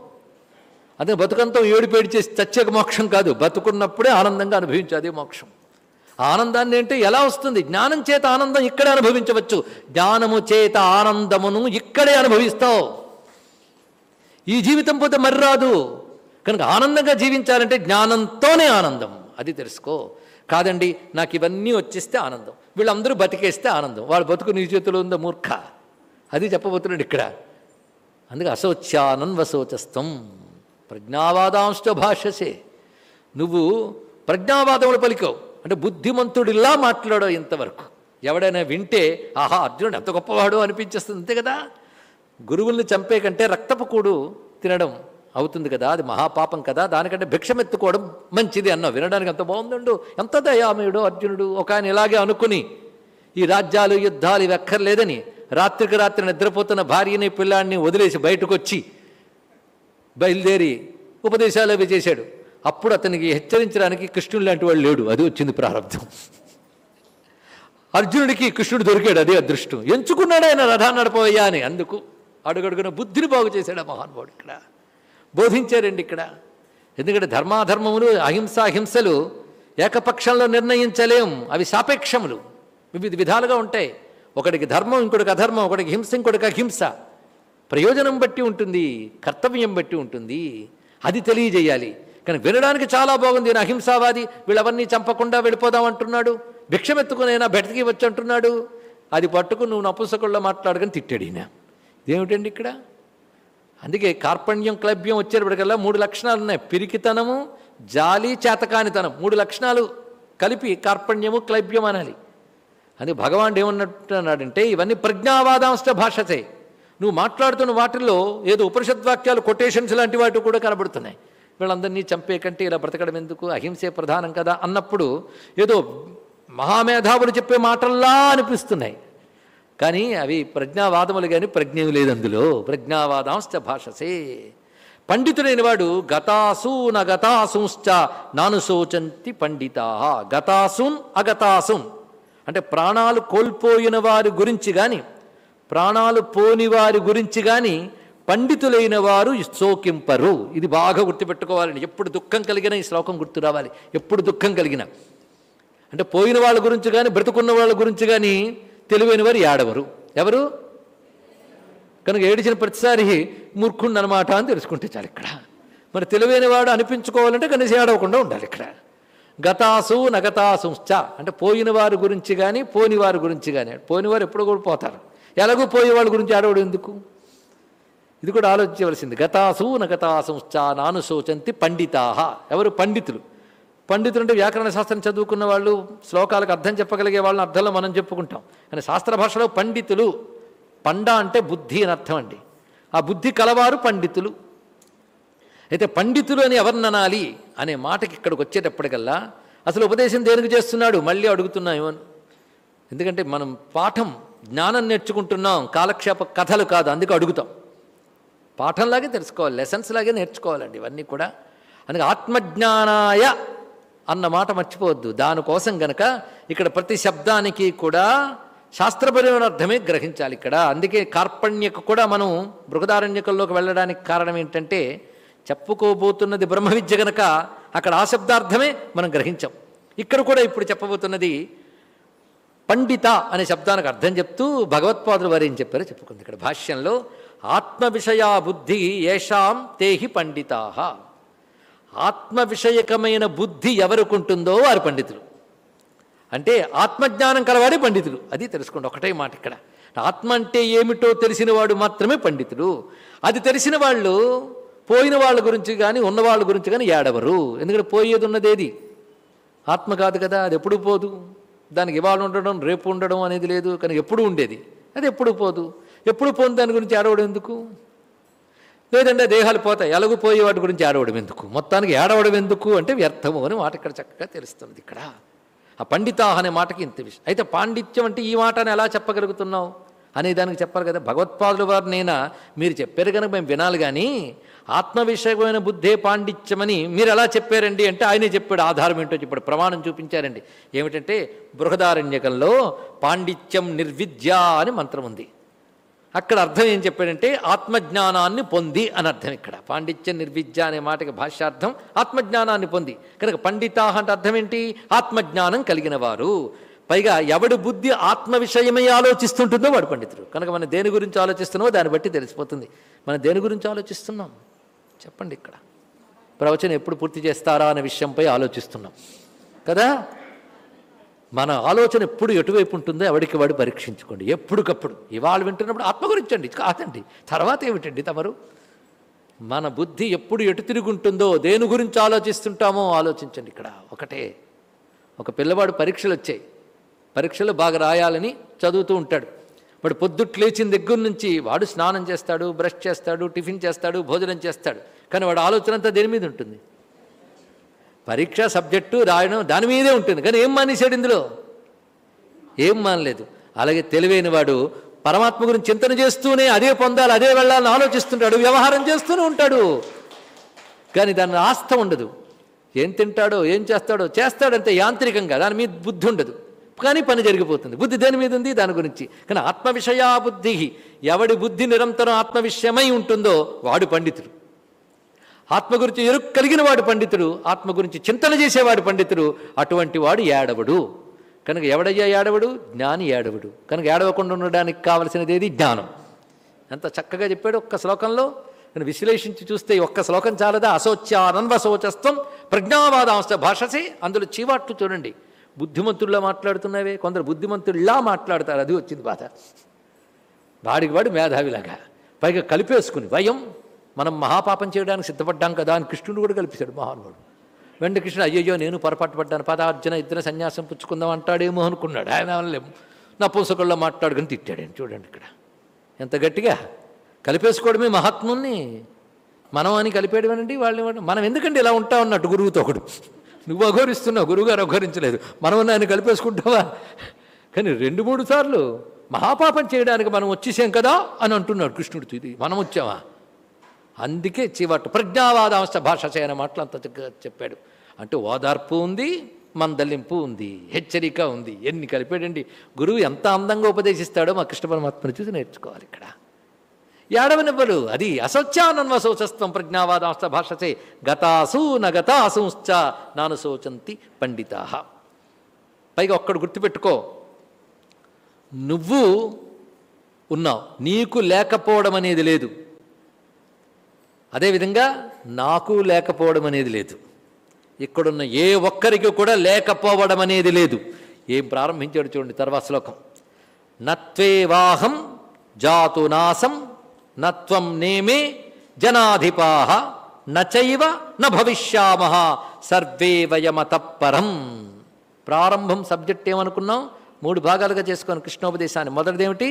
అదే బతుకంతం ఏడిపేడి చేసి చచ్చేక మోక్షం కాదు. బతుకున్నప్పుడే ఆనందంగా అనుభవించు అదే మోక్షం. ఆనందాన్ని అంటే ఎలా వస్తుంది? జ్ఞానం చేత ఆనందం ఇక్కడే అనుభవించవచ్చు. జ్ఞానము చేత ఆనందమును ఇక్కడే అనుభవిస్తావు. ఈ జీవితం పోతే మరి రాదు. కనుక ఆనందంగా జీవించాలంటే జ్ఞానంతోనే ఆనందం. అది తెలుసుకో. కాదండి నాకు ఇవన్నీ వచ్చేస్తే ఆనందం. వీళ్ళందరూ బతికేస్తే ఆనందం. వాళ్ళ బతుకు నీ చేతిలో ఉందో మూర్ఖ. అది చెప్పబోతున్నాడు ఇక్కడ. అందుకే అశోచ్యానన్వశోచస్తం ప్రజ్ఞావాదాంశ భాషసే నువ్వు ప్రజ్ఞావాదములు పలికావు. అంటే బుద్ధిమంతుడిలా మాట్లాడో ఇంతవరకు. ఎవడైనా వింటే ఆహా అర్జునుడు ఎంత గొప్పవాడు అనిపించేస్తుంది అంతే కదా? గురువుల్ని చంపే కంటే రక్తపు కూడు తినడం అవుతుంది కదా? అది మహాపాపం కదా? దానికంటే భిక్షమెత్తుకోవడం మంచిది అన్నావు. వినడానికి ఎంత బాగుందండు? ఎంత దయామయుడు అర్జునుడు? ఒక ఆయన ఇలాగే అనుకుని ఈ రాజ్యాలు యుద్ధాలు ఇవి రాత్రికి రాత్రి నిద్రపోతున్న భార్యని పిల్లాడిని వదిలేసి బయటకు వచ్చి బయలుదేరి ఉపదేశాలు అవి చేశాడు. అప్పుడు అతనికి హెచ్చరించడానికి కృష్ణుడు లాంటి వాడు లేడు. అది వచ్చింది ప్రారంభం. అర్జునుడికి కృష్ణుడు దొరికాడు. అదే అదృష్టం. ఎంచుకున్నాడు ఆయన రథాన్ని నడపవయ్యా అని. అందుకు అడుగడుగున బుద్ధిని బాగు చేశాడు ఆ మహానుభావుడు ఇక్కడ. బోధించారండి ఇక్కడ. ఎందుకంటే ధర్మాధర్మములు అహింసాహింసలు ఏకపక్షంలో నిర్ణయించలేం. అవి సాపేక్షములు. వివిధ విధాలుగా ఉంటాయి. ఒకడికి ధర్మం ఇంకొకటికి అధర్మం ఒకడికి హింస ఇంకొకటికి అహింస. ప్రయోజనం బట్టి ఉంటుంది కర్తవ్యం బట్టి ఉంటుంది. అది తెలియజేయాలి. కానీ వినడానికి చాలా బాగుంది. నేను అహింసావాది వీళ్ళవన్నీ చంపకుండా వెళ్ళిపోదాం అంటున్నాడు. భిక్షమెత్తుకునైనా బెటకి వచ్చి అంటున్నాడు. అది పట్టుకుని నువ్వు నపుసకుల్లో మాట్లాడుకుని తిట్టాడు ఈయన. ఇదేమిటండి ఇక్కడ? అందుకే కార్పణ్యం క్లభ్యం వచ్చేటప్పటికల్లా మూడు లక్షణాలు ఉన్నాయి. పిరికితనము జాలి చేతకానితనం. మూడు లక్షణాలు కలిపి కార్పణ్యము క్లభ్యం అనాలి. అది భగవాన్ ఏమన్నట్టు అన్నాడంటే ఇవన్నీ ప్రజ్ఞావాదాంశ భాషతే. నువ్వు మాట్లాడుతున్న వాటిల్లో ఏదో ఉపనిషద్వాక్యాలు కొటేషన్స్ లాంటి వాటి కూడా కనబడుతున్నాయి. వీళ్ళందరినీ చంపే కంటే ఇలా బ్రతకడం ఎందుకు? అహింసే ప్రధానం కదా అన్నప్పుడు ఏదో మహామేధావులు చెప్పే మాటల్లా అనిపిస్తున్నాయి. కానీ అవి ప్రజ్ఞావాదములు కానీ ప్రజ్ఞ లేదు అందులో. ప్రజ్ఞావాదాంశ్చ భాషసే. పండితుడైన వాడు గతాసూన్ అగతాసూంశ్చ నాను శోచంతి పండితా గతాసూన్ అగతాసూన్. అంటే ప్రాణాలు కోల్పోయిన వారి గురించి కానీ ప్రాణాలు పోని వారి గురించి కానీ పండితులైన వారు శోకింపరు. ఇది బాగా గుర్తుపెట్టుకోవాలని ఎప్పుడు దుఃఖం కలిగినా ఈ శ్లోకం గుర్తు రావాలి. ఎప్పుడు దుఃఖం కలిగిన. అంటే పోయిన వాళ్ళ గురించి కానీ బ్రతుకున్న వాళ్ళ గురించి కానీ తెలివైన వారు ఏడవరు. ఎవరు? కనుక ఏడిచిన ప్రతిసారి మూర్ఖుండు అనమాట అని తెలుసుకుంటే చాలు ఇక్కడ. మరి తెలివైన వాడు అనిపించుకోవాలంటే కనీసం ఏడవకుండా ఉండాలి ఇక్కడ. గతాసు నగతాసుంశ్చ. అంటే పోయిన వారి గురించి కానీ పోని వారి గురించి కానీ పోయిన వారు ఎప్పుడు కూడా పోతారు. ఎలాగో పోయే వాళ్ళ గురించి ఆడవాడు ఎందుకు? ఇది కూడా ఆలోచించవలసింది. గతాసు నగతాసుంశ్చ నానుశోచంతి పండితాహ. ఎవరు? పండితులు. పండితులు అంటే వ్యాకరణ శాస్త్రం చదువుకున్న వాళ్ళు శ్లోకాలకు అర్థం చెప్పగలిగే వాళ్ళని అర్థంలో మనం చెప్పుకుంటాం. కానీ శాస్త్ర భాషలో పండితులు పండ అంటే బుద్ధి అని అర్థం అండి. ఆ బుద్ధి కలవారు పండితులు. అయితే పండితులు అని ఎవరిని అనే మాటకి ఇక్కడికి వచ్చేటప్పటికల్లా అసలు ఉపదేశం దేనికి చేస్తున్నాడు? మళ్ళీ అడుగుతున్నాం అని. ఎందుకంటే మనం పాఠం జ్ఞానం నేర్చుకుంటున్నాం కాలక్షేప కథలు కాదు అందుకే అడుగుతాం. పాఠంలాగే తెలుసుకోవాలి లెసన్స్ లాగే నేర్చుకోవాలండి ఇవన్నీ కూడా. అందుకే ఆత్మజ్ఞానాయ అన్న మాట మర్చిపోవద్దు. దానికోసం గనక ఇక్కడ ప్రతి శబ్దానికి కూడా శాస్త్రపరమైన అర్థమే గ్రహించాలి ఇక్కడ. అందుకే కార్పణ్యకు కూడా మనం బృహదారణ్యకంలోకి వెళ్ళడానికి కారణం ఏంటంటే చెప్పుకోబోతున్నది బ్రహ్మ విద్య గనక అక్కడ ఆ శబ్దార్థమే మనం గ్రహించాం. ఇక్కడ కూడా ఇప్పుడు చెప్పబోతున్నది పండిత అనే శబ్దానికి అర్థం చెప్తూ భగవత్పాదులు వారు ఏం చెప్పారో చెప్పుకుంది. ఇక్కడ భాష్యంలో ఆత్మ విషయా బుద్ధి ఏషాం తేహి పండితా. ఆత్మ విషయకమైన బుద్ధి ఎవరికుంటుందో వారు పండితులు. అంటే ఆత్మజ్ఞానం కలవాడే పండితులు. అది తెలుసుకోండి ఒకటే మాట ఇక్కడ. ఆత్మ అంటే ఏమిటో తెలిసిన వాడు మాత్రమే పండితుడు. అది తెలిసిన వాళ్ళు పోయిన వాళ్ళ గురించి కానీ ఉన్న వాళ్ళ గురించి కానీ ఏడవరు. ఎందుకంటే పోయేది ఉన్నదేది? ఆత్మ కాదు కదా అది ఎప్పుడు పోదు? దానికి ఇవాళ ఉండడం రేపు ఉండడం అనేది లేదు కానీ ఎప్పుడు ఉండేది? అది ఎప్పుడు పోదు? ఎప్పుడు పోని దాని గురించి ఏడవడం ఎందుకు? లేదంటే దేహాలు పోతాయి ఎలాగూ పోయే వాటి గురించి ఏడవడం ఎందుకు? మొత్తానికి ఏడవడం ఎందుకు అంటే వ్యర్థము అని మాట ఇక్కడ చక్కగా తెలుస్తుంది ఇక్కడ. ఆ పండితా అనే మాటకి ఇంత విషయం. అయితే పాండిత్యం అంటే ఈ మాటని ఎలా చెప్పగలుగుతున్నావు? అనే దానికి చెప్పాలి కదా. భగవత్పాదుల వారినైనా మీరు చెప్పారు కనుక మేము వినాలి కానీ ఆత్మ విషయమైన బుద్ధే పాండిత్యమని మీరు ఎలా చెప్పారండి అంటే ఆయనే చెప్పాడు ఆధారం ఏంటో చెప్పాడు ప్రమాణం చూపించారండి. ఏమిటంటే బృహదారణ్యకంలో పాండిత్యం నిర్విద్య అని మంత్రం ఉంది. అక్కడ అర్థం ఏం చెప్పాడంటే ఆత్మజ్ఞానాన్ని పొంది అని అర్థం ఇక్కడ. పాండిత్యం నిర్విద్య అనే మాటకి భాష్యార్థం ఆత్మజ్ఞానాన్ని పొంది. కనుక పండితా అంటే అర్థం ఏంటి? ఆత్మజ్ఞానం కలిగిన వారు. పైగా ఎవడి బుద్ధి ఆత్మ విషయమై ఆలోచిస్తుంటుందో వాడు పండితుడు. కనుక మనం దేని గురించి ఆలోచిస్తున్నామో దాన్ని బట్టి తెలిసిపోతుంది. మనం దేని గురించి ఆలోచిస్తున్నాం? చెప్పండి ఇక్కడ. ప్రవచనం ఎప్పుడు పూర్తి చేస్తారా అనే విషయంపై ఆలోచిస్తున్నాం. కదా? మన ఆలోచన ఎప్పుడు ఎటువైపు ఉంటుందో ఎవడికి వాడు పరీక్షించుకోండి. ఎప్పటికప్పుడు ఇవాళ వింటున్నప్పుడు ఆత్మ గురించండి. కాదండి. తర్వాత ఏమిటండి తమరు? మన బుద్ధి ఎప్పుడు ఎటు తిరుగుంటుందో దేని గురించి ఆలోచిస్తుంటామో ఆలోచించండి ఇక్కడ. ఒకటే. ఒక పిల్లవాడు పరీక్షలు వచ్చాయి. పరీక్షలు బాగా రాయాలని చదువుతూ ఉంటాడు. వాడు పొద్దుట్లు లేచిన దగ్గర నుంచి వాడు స్నానం చేస్తాడు బ్రష్ చేస్తాడు టిఫిన్ చేస్తాడు భోజనం చేస్తాడు. కానీ వాడు ఆలోచన అంతా దేని మీద ఉంటుంది? పరీక్ష సబ్జెక్టు రాయడం దాని మీదే ఉంటుంది. కానీ ఏం మానేశాడు ఇందులో? ఏం మానలేదు. అలాగే తెలివైన వాడు పరమాత్మ గురించి చింతన చేస్తూనే అదే పొందాలి అదే వెళ్ళాలని ఆలోచిస్తుంటాడు వ్యవహారం చేస్తూనే ఉంటాడు. కానీ దాని ఆస్థ ఉండదు. ఏం తింటాడో ఏం చేస్తాడో చేస్తాడంతే యాంత్రికంగా దాని మీద బుద్ధి ఉండదు. కానీ పని జరిగిపోతుంది. బుద్ధి దేని మీద ఉంది? దాని గురించి. కానీ ఆత్మ విషయా బుద్ధి. ఎవడి బుద్ధి నిరంతరం ఆత్మ విషయమై ఉంటుందో వాడు పండితుడు. ఆత్మ గురించి ఎరుకు కలిగిన వాడు పండితుడు. ఆత్మ గురించి చింతన చేసేవాడు పండితుడు. అటువంటి వాడు ఏడవడు. కనుక ఎవడయ్యా ఏడవడు? జ్ఞాని ఏడవడు. కనుక ఏడవకుండా ఉండడానికి కావలసినది ఏది? జ్ఞానం. ఎంత చక్కగా చెప్పాడు ఒక్క శ్లోకంలో. కానీ విశ్లేషించి చూస్తే ఒక్క శ్లోకం చాలదా? అశోచ్యానన్వశోచస్వం ప్రజ్ఞావాదాంశ భాషసి. అందులో చీవాట్లు చూడండి. బుద్ధిమంతుల్లో మాట్లాడుతున్నావే? కొందరు బుద్ధిమంతుల్లా మాట్లాడతారు. అది వచ్చింది బాధ. వాడికి వాడు మేధావిలాగా. పైగా కలిపేసుకుని వయం మనం మహాపాపం చేయడానికి సిద్ధపడ్డాం కదా అని కృష్ణుడు కూడా కల్పించాడు మహానుభావుడు. వెంట కృష్ణుడు అయ్యయ్యో నేను పొరపాటు పడ్డాను. పదార్జన ఇద్దరు సన్యాసం పుచ్చుకుందాం అంటాడేమో అనుకున్నాడు. ఆయన నా పుస్తకంలో మాట్లాడుకుని తిట్టాడు. చూడండి ఇక్కడ. ఎంత గట్టిగా. కలిపేసుకోవడమే మహాత్ముని మనం అని కలిపేయడమేనండి? వాళ్ళని మనం ఎందుకండి ఇలా ఉంటా అన్నట్టు గురువుతో ఒకడు. నువ్వు అఘోరిస్తున్నావు గురువుగారు అఘోరించలేదు. మనం ఆయన కలిపేసుకుంటావా? కానీ రెండు మూడు సార్లు మహాపాపం చేయడానికి మనం వచ్చేసాం కదా అని అంటున్నాడు కృష్ణుడు ఇది మనం వచ్చామా? అందుకే చివట్టు ప్రజ్ఞావాదాంశ భాష చేయని మాటలు అంత చెప్పాడు. అంటే ఓదార్పు ఉంది మందలింపు ఉంది హెచ్చరిక ఉంది. ఎన్ని కలిపాడండి? గురువు ఎంత అందంగా ఉపదేశిస్తాడో మా కృష్ణ పరమాత్మను చూసి నేర్చుకోవాలి ఇక్కడ. ఏడవనివ్వలు అది అసత్యానన్వ శోచస్వం ప్రజ్ఞావాదాంశ భాషసే. గతాసు నగతాసూశ్చ నాను శోచంతి పండితా. పైగా ఒక్కడు గుర్తుపెట్టుకో. నువ్వు ఉన్నావు. నీకు లేకపోవడం అనేది లేదు. అదేవిధంగా నాకు లేకపోవడం అనేది లేదు. ఇక్కడున్న ఏ ఒక్కరికి కూడా లేకపోవడం అనేది లేదు. ఏం ప్రారంభించాడు చూడండి తర్వాత శ్లోకం. నత్వేవాహం జాతునాసం నత్వం నేమే జనాధిపాహ నచైవ న భవిష్యామహ సర్వే వయమతపరం ప్రారంభం సబ్జెక్ట్ ఏమనుకున్నాం? మూడు భాగాలుగా చేసుకొని కృష్ణోపదేశాన్ని. మొదటిదేమిటి?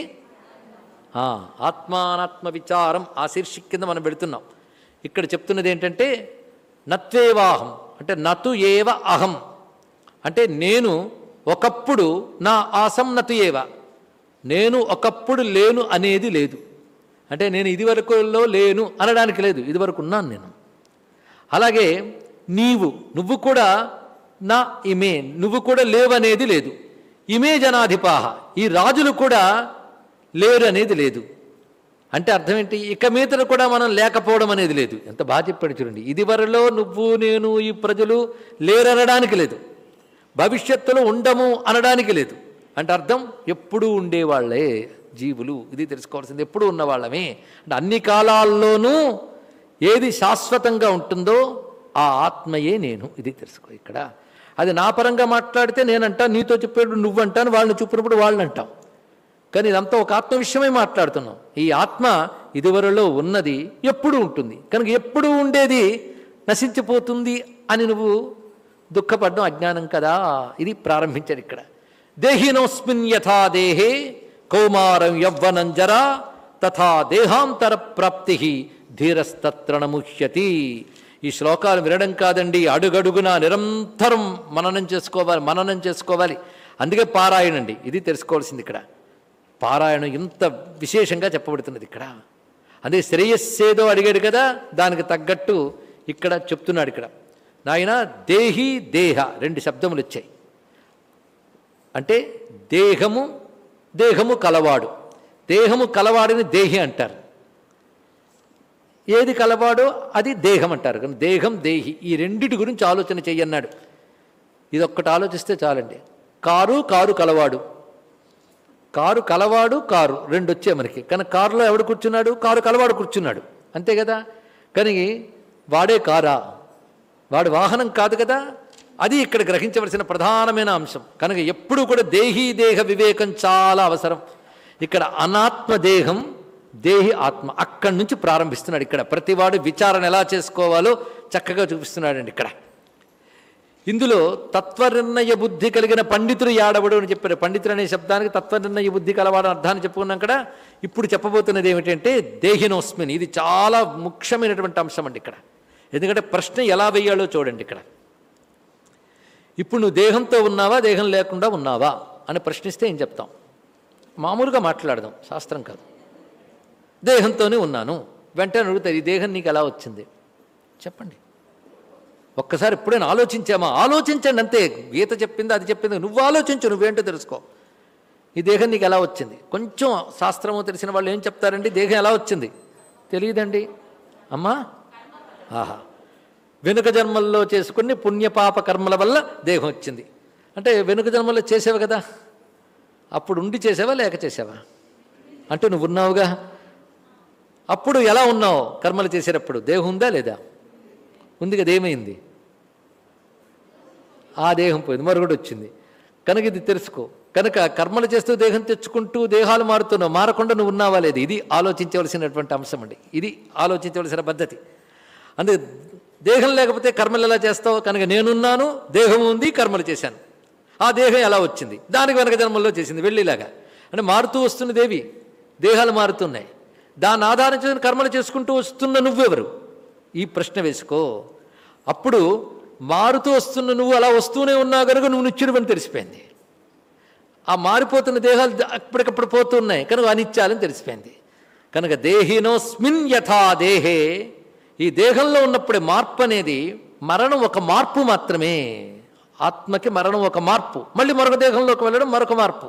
ఆత్మానాత్మ విచారం ఆ శీర్షిక కింద మనం పెడుతున్నాం ఇక్కడ చెప్తున్నది ఏంటంటే నత్వేవాహం అంటే నతు ఏవ అహం. అంటే నేను ఒకప్పుడు నా ఆసం నతు ఏవ. నేను ఒకప్పుడు లేను అనేది లేదు. అంటే నేను ఇదివరకులో లేను అనడానికి లేదు ఇదివరకు ఉన్నాను నేను. అలాగే నీవు నువ్వు కూడా నా ఇమే నువ్వు కూడా లేవనేది లేదు. ఇమే జనాధిపాహ ఈ రాజులు కూడా లేరు అనేది లేదు. అంటే అర్థం ఏంటి? ఇక మీదట కూడా మనం లేకపోవడం అనేది లేదు. ఎంత బాగా చెప్పాడు చూడండి. ఇదివరలో నువ్వు నేను ఈ ప్రజలు లేరనడానికి లేదు. భవిష్యత్తులో ఉండము అనడానికి లేదు. అంటే అర్థం? ఎప్పుడూ ఉండేవాళ్ళే. జీవులు ఇది తెలుసుకోవాల్సింది ఎప్పుడు ఉన్నవాళ్ళమే. అంటే అన్ని కాలాల్లోనూ ఏది శాశ్వతంగా ఉంటుందో ఆ ఆత్మయే నేను ఇది తెలుసుకో ఇక్కడ. అది నా పరంగా మాట్లాడితే నేనంటా నీతో చెప్పేటప్పుడు నువ్వంటాను వాళ్ళని చూపినప్పుడు వాళ్ళని అంటాం కానీ ఇదంతా ఒక ఆత్మ విషయమే మాట్లాడుతున్నాం. ఈ ఆత్మ ఇదివరలో ఉన్నది ఎప్పుడు ఉంటుంది. కనుక ఎప్పుడు ఉండేది నశించిపోతుంది అని నువ్వు దుఃఖపడడం అజ్ఞానం కదా. ఇది ప్రారంభించారు ఇక్కడ. దేహినోస్మిన్ యథా దేహే కౌమారం యవ్వనం జరా తథా దేహాంతర ప్రాప్తి ధీరస్తత్రణముహ్యతి ఈ శ్లోకాలు వినడం కాదండి అడుగడుగునా నిరంతరం మననం చేసుకోవాలి మననం చేసుకోవాలి. అందుకే పారాయణండి ఇది తెలుసుకోవాల్సింది ఇక్కడ. పారాయణం ఇంత విశేషంగా చెప్పబడుతున్నది ఇక్కడ. అదే శ్రేయస్సేదో అడిగాడు కదా దానికి తగ్గట్టు ఇక్కడ చెప్తున్నాడు ఇక్కడ. నాయన దేహి దేహ రెండు శబ్దములు వచ్చాయి. అంటే దేహము దేహము కలవాడు. దేహము కలవాడిని దేహి అంటారు. ఏది కలవాడో అది దేహం అంటారు. కానీ దేహం దేహి. ఈ రెండిటి గురించి ఆలోచన చెయ్యన్నాడు. ఇది ఒక్కటి ఆలోచిస్తే చాలండి. కారు కారు కలవాడు. కారు కలవాడు కారు రెండు వచ్చాయి మనకి. కానీ కారులో ఎవడు కూర్చున్నాడు? కారు కలవాడు కూర్చున్నాడు. అంతే కదా? కానీ వాడే కారా? వాడి వాహనం కాదు కదా? అది ఇక్కడ గ్రహించవలసిన ప్రధానమైన అంశం. కనుక ఎప్పుడూ కూడా దేహీ దేహ వివేకం చాలా అవసరం. ఇక్కడ అనాత్మ దేహం దేహి ఆత్మ అక్కడి నుంచి ప్రారంభిస్తున్నాడు ఇక్కడ. ప్రతివాడు విచారణ ఎలా చేసుకోవాలో చక్కగా చూపిస్తున్నాడండి ఇక్కడ. ఇందులో తత్వనిర్ణయ బుద్ధి కలిగిన పండితులు యాడవడు అని చెప్పారు. పండితులు అనే శబ్దానికి తత్వనిర్ణయ బుద్ధి కలవాడు అర్థాన్ని చెప్పుకున్నాం కదా ఇప్పుడు చెప్పబోతున్నది ఏమిటంటే దేహినోస్మిన్. ఇది చాలా ముఖ్యమైనటువంటి అంశం అండి ఇక్కడ. ఎందుకంటే ప్రశ్న ఎలా వేయాలో చూడండి ఇక్కడ. ఇప్పుడు నువ్వు దేహంతో ఉన్నావా దేహం లేకుండా ఉన్నావా అని ప్రశ్నిస్తే ఏం చెప్తాం? మామూలుగా మాట్లాడదాం శాస్త్రం కాదు. దేహంతోనే ఉన్నాను వెంటనే అడుగుతారు ఈ దేహం నీకు ఎలా వచ్చింది? చెప్పండి. ఒక్కసారి ఎప్పుడైనా ఆలోచించామా? ఆలోచించండి అంతే. గీత చెప్పింది అది చెప్పింది నువ్వు ఆలోచించు నువ్వేంటో తెలుసుకో. ఈ దేహం నీకు ఎలా వచ్చింది? కొంచెం శాస్త్రము తెలిసిన వాళ్ళు ఏం చెప్తారండి? దేహం ఎలా వచ్చింది? తెలియదండి. అమ్మా? ఆహా. వెనుక జన్మల్లో చేసుకుని పుణ్యపాప కర్మల వల్ల దేహం వచ్చింది. అంటే వెనుక జన్మల్లో చేసావు కదా? అప్పుడు ఉండి చేసావా లేక చేసావా? అంటే నువ్వు ఉన్నావుగా. అప్పుడు ఎలా ఉన్నావు? కర్మలు చేసేటప్పుడు దేహం ఉందా లేదా? ఉంది కదా ఏమైంది? ఆ దేహం పోయింది మరొకటి వచ్చింది. కనుక ఇది తెలుసుకో. కనుక కర్మలు చేస్తూ దేహం తెచ్చుకుంటూ దేహాలు మారుతున్నావు మారకుండా నువ్వు ఉన్నావా లేదు? ఇది ఆలోచించవలసినటువంటి అంశం అండి. ఇది ఆలోచించవలసిన పద్ధతి. అందుకే దేహం లేకపోతే కర్మలు ఎలా చేస్తావు? కనుక నేనున్నాను దేహం ఉంది కర్మలు చేశాను. ఆ దేహం ఎలా వచ్చింది? దానికి వెనక జన్మల్లో చేసింది వెళ్ళిలాగా అంటే మారుతూ వస్తున్న దేవి దేహాలు మారుతున్నాయి. దాన్ని ఆధారం చేసిన కర్మలు చేసుకుంటూ వస్తున్న నువ్వెవరు? ఈ ప్రశ్న వేసుకో. అప్పుడు మారుతూ వస్తున్న నువ్వు అలా వస్తూనే ఉన్నావు కనుక నువ్వు నిత్యుడువని తెలిసిపోయింది. ఆ మారిపోతున్న దేహాలు అప్పటికప్పుడు పోతున్నాయి కనుక అనిత్యాలని తెలిసిపోయింది. కనుక దేహినోస్మిన్ యథా దేహే ఈ దేహంలో ఉన్నప్పుడే మార్పు అనేది మరణం ఒక మార్పు మాత్రమే. ఆత్మకి మరణం ఒక మార్పు. మళ్ళీ మరొక దేహంలోకి వెళ్ళడం మరొక మార్పు.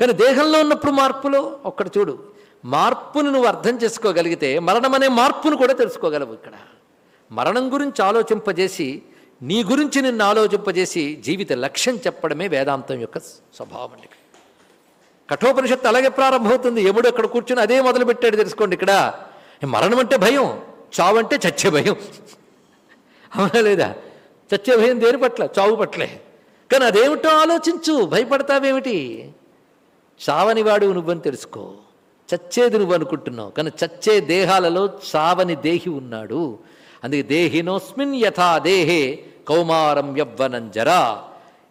కానీ దేహంలో ఉన్నప్పుడు మార్పులో ఒక్కడ చూడు. మార్పును నువ్వు అర్థం చేసుకోగలిగితే మరణం అనే మార్పును కూడా తెలుసుకోగలవు ఇక్కడ. మరణం గురించి ఆలోచింపజేసి నీ గురించి నిన్ను ఆలోచింపజేసి జీవిత లక్ష్యం చెప్పడమే వేదాంతం యొక్క స్వభావం అండి కఠోపనిషత్తు అలాగే ప్రారంభమవుతుంది. ఎముడు అక్కడ కూర్చుని అదే మొదలుపెట్టాడు తెలుసుకోండి ఇక్కడ. మరణం అంటే భయం. చావంటే చచ్చే భయం. అవునా లేదా? చచ్చే భయం దేని పట్ల? చావు పట్లే. కానీ అదేమిటో ఆలోచించు భయపడతావేమిటి? చావని వాడు నువ్వని తెలుసుకో. చచ్చేది నువ్వు అనుకుంటున్నావు. కానీ చచ్చే దేహాలలో చావని దేహి ఉన్నాడు. అందుకే దేహినోస్మిన్ యథా దేహే కౌమారం యవ్వనం జరా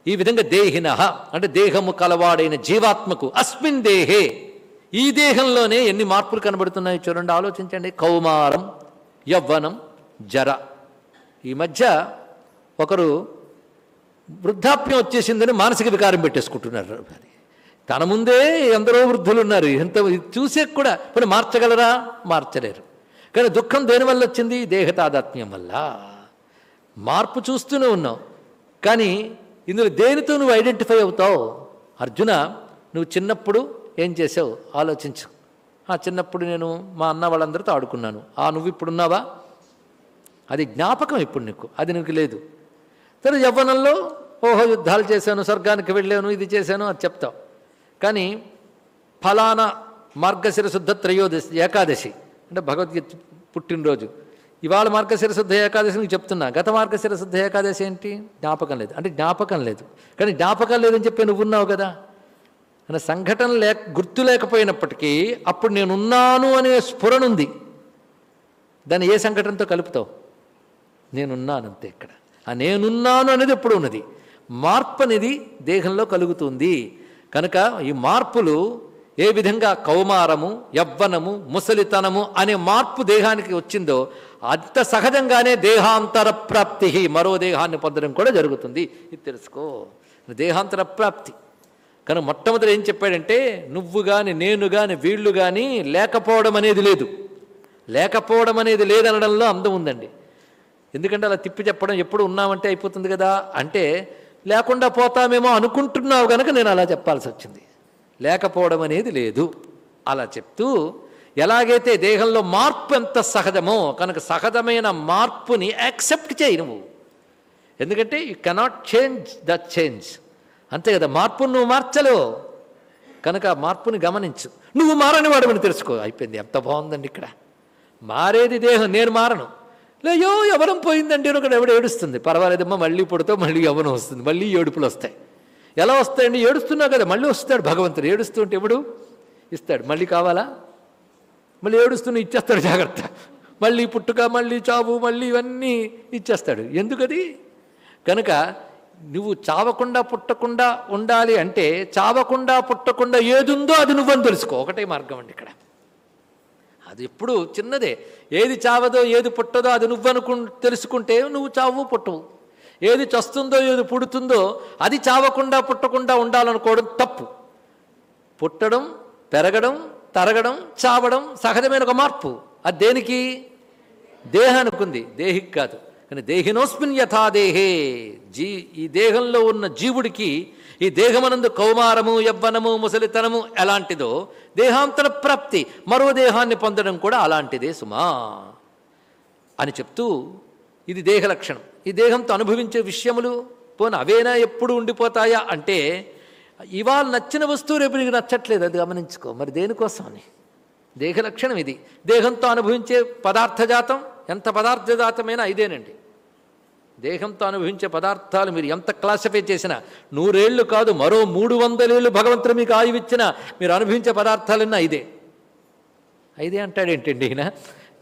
ఈ విధంగా దేహిన అంటే దేహము కలవాడైన జీవాత్మకు అస్మిన్ దేహే. ఈ దేహంలోనే ఎన్ని మార్పులు కనబడుతున్నాయో చూడండి ఆలోచించండి. కౌమారం యవ్వనం జర. ఈ మధ్య ఒకరు వృద్ధాప్యం వచ్చేసిందని మానసిక వికారం పెట్టేసుకుంటున్నారు అది తన ముందే ఎందరో వృద్ధులు ఉన్నారు ఎంత చూసే కూడా పని మార్చగలరా? మార్చలేరు. కానీ దుఃఖం దేనివల్ల వచ్చింది? దేహతాదాత్మ్యం వల్ల. మార్పు చూస్తూనే ఉన్నావు. కానీ ఇందులో దేనితో నువ్వు ఐడెంటిఫై అవుతావు? అర్జున నువ్వు చిన్నప్పుడు ఏం చేసావు? ఆలోచించు. చిన్నప్పుడు నేను మా అన్న వాళ్ళందరితో ఆడుకున్నాను. ఆ నువ్వు ఇప్పుడున్నావా? అది జ్ఞాపకం ఇప్పుడు నీకు. అది నీకు లేదు. తను యవ్వనంలో ఓహో యుద్ధాలు చేశాను స్వర్గానికి వెళ్ళాను ఇది చేశాను అది చెప్తావు. కానీ ఫలానా మార్గశిరశుద్ధ త్రయోదశి ఏకాదశి అంటే భగవద్గీత పుట్టినరోజు. ఇవాళ మార్గశిరశుద్ధ ఏకాదశి నీకు చెప్తున్నా. గత మార్గశిరశుద్ధ ఏకాదశి ఏంటి? జ్ఞాపకం లేదు. అంటే జ్ఞాపకం లేదు. కానీ జ్ఞాపకం లేదని చెప్పి నువ్వు ఉన్నావు కదా? అనే సంఘటన లేక గుర్తు లేకపోయినప్పటికీ అప్పుడు నేనున్నాను అనే స్ఫురణ ఉంది దాన్ని ఏ సంఘటనతో కలుపుతావు? నేనున్నాను అంతే ఇక్కడ. ఆ నేనున్నాను అనేది ఎప్పుడు ఉన్నది. మార్పు అనేది దేహంలో కలుగుతుంది. కనుక ఈ మార్పులు ఏ విధంగా కౌమారము యవ్వనము ముసలితనము అనే మార్పు దేహానికి వచ్చిందో అంత సహజంగానే దేహాంతర ప్రాప్తి మరో దేహాన్ని పొందడం కూడా జరుగుతుంది. ఇది తెలుసుకో. దేహాంతర ప్రాప్తి. కానీ మొట్టమొదటి ఏం చెప్పాడంటే నువ్వు కానీ నేను కానీ వీళ్ళు కానీ లేకపోవడం అనేది లేదు. లేకపోవడం అనేది లేదనడంలో అందం ఉందండి. ఎందుకంటే అలా తిప్పి చెప్పడం ఎప్పుడు ఉన్నామంటే అయిపోతుంది కదా. అంటే లేకుండా పోతామేమో అనుకుంటున్నావు కనుక నేను అలా చెప్పాల్సి వచ్చింది. లేకపోవడం అనేది లేదు. అలా చెప్తూ ఎలాగైతే దేహంలో మార్పు ఎంత సహజమో కనుక సహజమైన మార్పుని యాక్సెప్ట్ చేయి నువ్వు. ఎందుకంటే you cannot change the change. అంతే కదా మార్పును నువ్వు మార్చలేవు. కనుక ఆ మార్పుని గమనించు. నువ్వు మారని వాడమని తెలుసుకో. అయిపోయింది. ఎంత బాగుందండి ఇక్కడ. మారేది దేహం నేను మారను. లేయో ఎవరం పోయిందంటే ఒకడు ఎవడు ఏడుస్తుంది. పర్వాలేదమ్మా మళ్ళీ పుడతావు మళ్ళీ యవనం వస్తుంది. మళ్ళీ ఏడుపులు వస్తాయి. ఎలా వస్తాయండి? ఏడుస్తున్నావు కదా మళ్ళీ వస్తాడు భగవంతుడు. ఏడుస్తుంటే ఎవడు? ఇస్తాడు. మళ్ళీ కావాలా? మళ్ళీ ఏడుస్తున్న ఇచ్చేస్తాడు జాగ్రత్త. మళ్ళీ పుట్టుక మళ్ళీ చావు మళ్ళీ ఇవన్నీ ఇచ్చేస్తాడు. ఎందుకది? కనుక నువ్వు చావకుండా పుట్టకుండా ఉండాలి అంటే చావకుండా పుట్టకుండా ఏదుందో అది నువ్వని తెలుసుకో. ఒకటే మార్గం అండి ఇక్కడ. అది ఎప్పుడు చిన్నదే. ఏది చావదో ఏది పుట్టదో అది నువ్వనుకు తెలుసుకుంటే నువ్వు చావు పుట్టవు. ఏది చస్తుందో ఏది పుడుతుందో అది చావకుండా పుట్టకుండా ఉండాలనుకోవడం తప్పు. పుట్టడం పెరగడం తరగడం చావడం సహజమైన ఒక మార్పు. అది దేనికి? దేహానికి ఉంది. దేహికి కాదు. కానీ దేహినోస్మిన్ యథా దేహే. జీ ఈ దేహంలో ఉన్న జీవుడికి ఈ దేహమనందు కౌమారము యవ్వనము ముసలితనము ఎలాంటిదో దేహాంతర ప్రాప్తి మరో దేహాన్ని పొందడం కూడా అలాంటిదే సుమా అని చెప్తూ ఇది దేహ లక్షణం. ఈ దేహంతో అనుభవించే విషయములు పోనీ అవేనా ఎప్పుడు ఉండిపోతాయా అంటే ఇవాళ నచ్చిన వస్తువు రేపు నీకు నచ్చట్లేదు అది గమనించుకో. మరి దేనికోసమని? దేహ లక్షణం ఇది. దేహంతో అనుభవించే పదార్థజాతం ఎంత పదార్థజాతమైనా ఇదేనండి. దేహంతో అనుభవించే పదార్థాలు మీరు ఎంత క్లాసిఫై చేసినా నూరేళ్ళు కాదు మరో మూడు వందలేళ్ళు భగవంతుడు మీకు ఆయువిచ్చినా మీరు అనుభవించే పదార్థాలన్నా ఇదే. ఐదే అంటాడేంటండి ఈయన?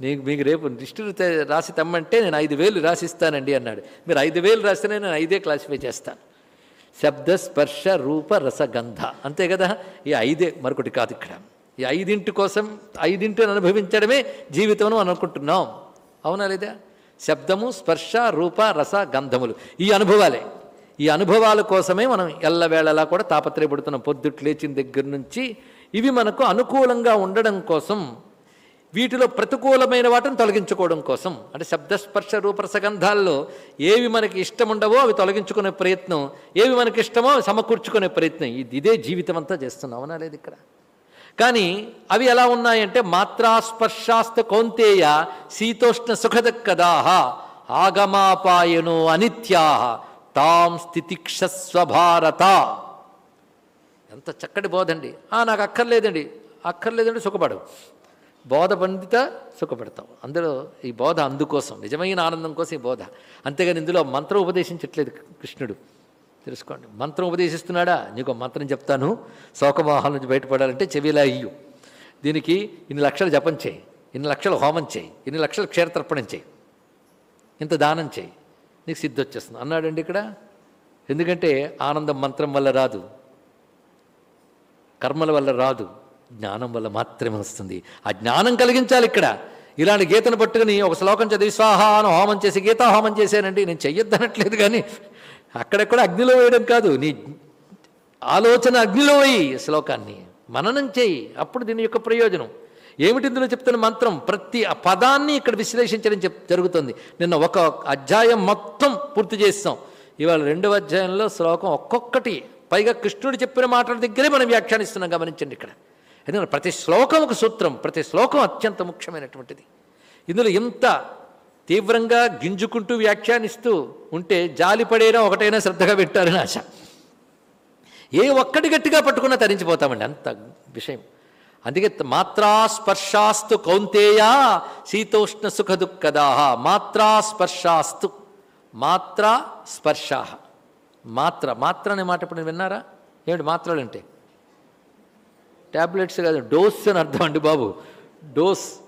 నీకు మీకు రేపు లిస్టులు రాసి తెమ్మంటే నేను ఐదు వేలు రాసిస్తానండి అన్నాడు. మీరు ఐదు వేలు రాస్తేనే నేను ఐదే క్లాసిఫై చేస్తాను శబ్ద స్పర్శ రూప రసగంధ అంతే కదా? ఈ ఐదే మరొకటి కాదు ఇక్కడ. ఈ ఐదింటి కోసం ఐదింటిని అనుభవించడమే జీవితం అని అనుకుంటున్నాం. అవునా లేదా? శబ్దము స్పర్శ రూప రస గంధములు. ఈ అనుభవాలే. ఈ అనుభవాల కోసమే మనం ఎల్లవేళలా కూడా తాపత్రయపడుతున్నాం. పొద్దుట్లు లేచిన దగ్గర నుంచి ఇవి మనకు అనుకూలంగా ఉండడం కోసం వీటిలో ప్రతికూలమైన వాటిని తొలగించుకోవడం కోసం. అంటే శబ్దస్పర్శ రూపరసగంధాల్లో ఏవి మనకి ఇష్టం ఉండవో అవి తొలగించుకునే ప్రయత్నం ఏవి మనకి ఇష్టమో సమకూర్చుకునే ప్రయత్నం. ఇది ఇదే జీవితం అంతా చేస్తున్నాం అవునా లేదు ఇక్కడ. కానీ అవి ఎలా ఉన్నాయంటే మాత్రాస్పర్శాస్త కౌంతేయ శీతోష్ణ సుఖదక్కదాహ ఆగమాపాయనో అనిత్యా తాం స్థితిక్షస్వభారత. ఎంత చక్కటి బోధ అండి "ఆ, నాకు అక్కర్లేదండి. అక్కర్లేదండి సుఖపడవు. బోధ పండిత సుఖపడతాం అందులో ఈ బోధ అందుకోసం. నిజమైన ఆనందం కోసం ఈ బోధ. అంతేగాని ఇందులో మంత్రం ఉపదేశించట్లేదు కృష్ణుడు. తెలుసుకోండి. మంత్రం ఉపదేశిస్తున్నాడా? నీకు మంత్రం చెప్తాను. శోకమోహాల నుంచి బయటపడాలంటే చెవిలా ఇయ్యు. దీనికి ఇన్ని లక్షలు జపం చేయి. ఇన్ని లక్షలు హోమం చేయి. ఇన్ని లక్షలు క్షేత్రర్పణం చేయి. ఇంత దానం చేయి. నీకు సిద్ధి వచ్చేస్తుంది అన్నాడండి ఇక్కడ. ఎందుకంటే ఆనందం మంత్రం వల్ల రాదు. కర్మల వల్ల రాదు. జ్ఞానం వల్ల మాత్రమే వస్తుంది. ఆ జ్ఞానం కలిగించాలి ఇక్కడ. ఇలాంటి గీతను పట్టుకుని ఒక శ్లోకం చదివి స్వాహాను అని హోమం చేసి గీతా హోమం చేశానండి. నేను చెయ్యొద్దనట్లేదు కానీ అక్కడెక్కడ అగ్నిలో వేయడం కాదు. నీ ఆలోచన అగ్నిలో వేయి శ్లోకాన్ని. మననం చేయి. అప్పుడు దీని యొక్క ప్రయోజనం. ఏమిటి ఇందులో చెప్తున్న మంత్రం? ప్రతి ఆ పదాన్ని ఇక్కడ విశ్లేషించడం చెప్ జరుగుతుంది. నిన్న ఒక అధ్యాయం మొత్తం పూర్తి చేస్తాం. ఇవాళ రెండవ అధ్యాయంలో శ్లోకం ఒక్కొక్కటి. పైగా కృష్ణుడు చెప్పిన మాటల దగ్గరే మనం వ్యాఖ్యానిస్తున్నాం. గమనించండి ఇక్కడ. ఎందుకంటే ప్రతి శ్లోకం ఒక సూత్రం. ప్రతి శ్లోకం అత్యంత ముఖ్యమైనటువంటిది. ఇందులో ఎంత తీవ్రంగా గింజుకుంటూ వ్యాఖ్యానిస్తూ ఉంటే జాలిపడేనా ఒకటైనా శ్రద్ధగా పెట్టారని ఆశ. ఏ ఒక్కటి గట్టిగా పట్టుకున్నా తరించిపోతామండి. అంత విషయం. అందుకే మాత్రా స్పర్శాస్తు కౌంతేయ శీతోష్ణ సుఖ దుఃఖదాహ. మాత్రా స్పర్శాస్తు. మాత్రా స్పర్శా మాత్ర. మాత్ర అనే మాట ఇప్పుడు విన్నారా? ఏమిటి మాత్రలు అంటే? ట్యాబ్లెట్స్ కాదు డోస్ అని అర్థం అండి బాబు. డోస్.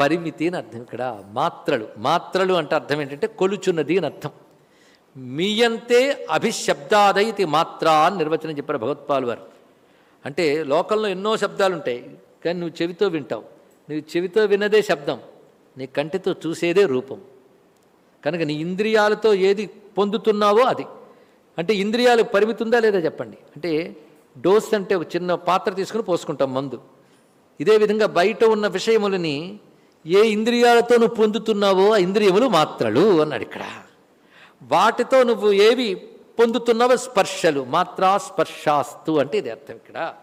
పరిమితి అని అర్థం ఇక్కడ. మాత్రలు. మాత్రలు అంటే అర్థం ఏంటంటే కొలుచున్నది అని అర్థం. మీయంతే అభిశబ్దాదైతి మాత్ర అని నిర్వచనం చెప్పారు భగవత్పాల్ వారు. అంటే లోకంలో ఎన్నో శబ్దాలు ఉంటాయి కానీ నువ్వు చెవితో వింటావు. నువ్వు చెవితో విన్నదే శబ్దం. నీ కంటితో చూసేదే రూపం. కనుక నీ ఇంద్రియాలతో ఏది పొందుతున్నావో అది. అంటే ఇంద్రియాలు పరిమితి ఉందా లేదా చెప్పండి. అంటే డోస్ అంటే ఒక చిన్న పాత్ర తీసుకుని పోసుకుంటాం మందు. ఇదే విధంగా బయట ఉన్న విషయములని ఏ ఇంద్రియాలతో నువ్వు పొందుతున్నావో ఆ ఇంద్రియములు మాత్రలు అన్నాడు ఇక్కడ. వాటితో నువ్వు ఏవి పొందుతున్నావో స్పర్శలు మాత్రా స్పర్శాస్తు అంటే ఇది అర్థం ఇక్కడ.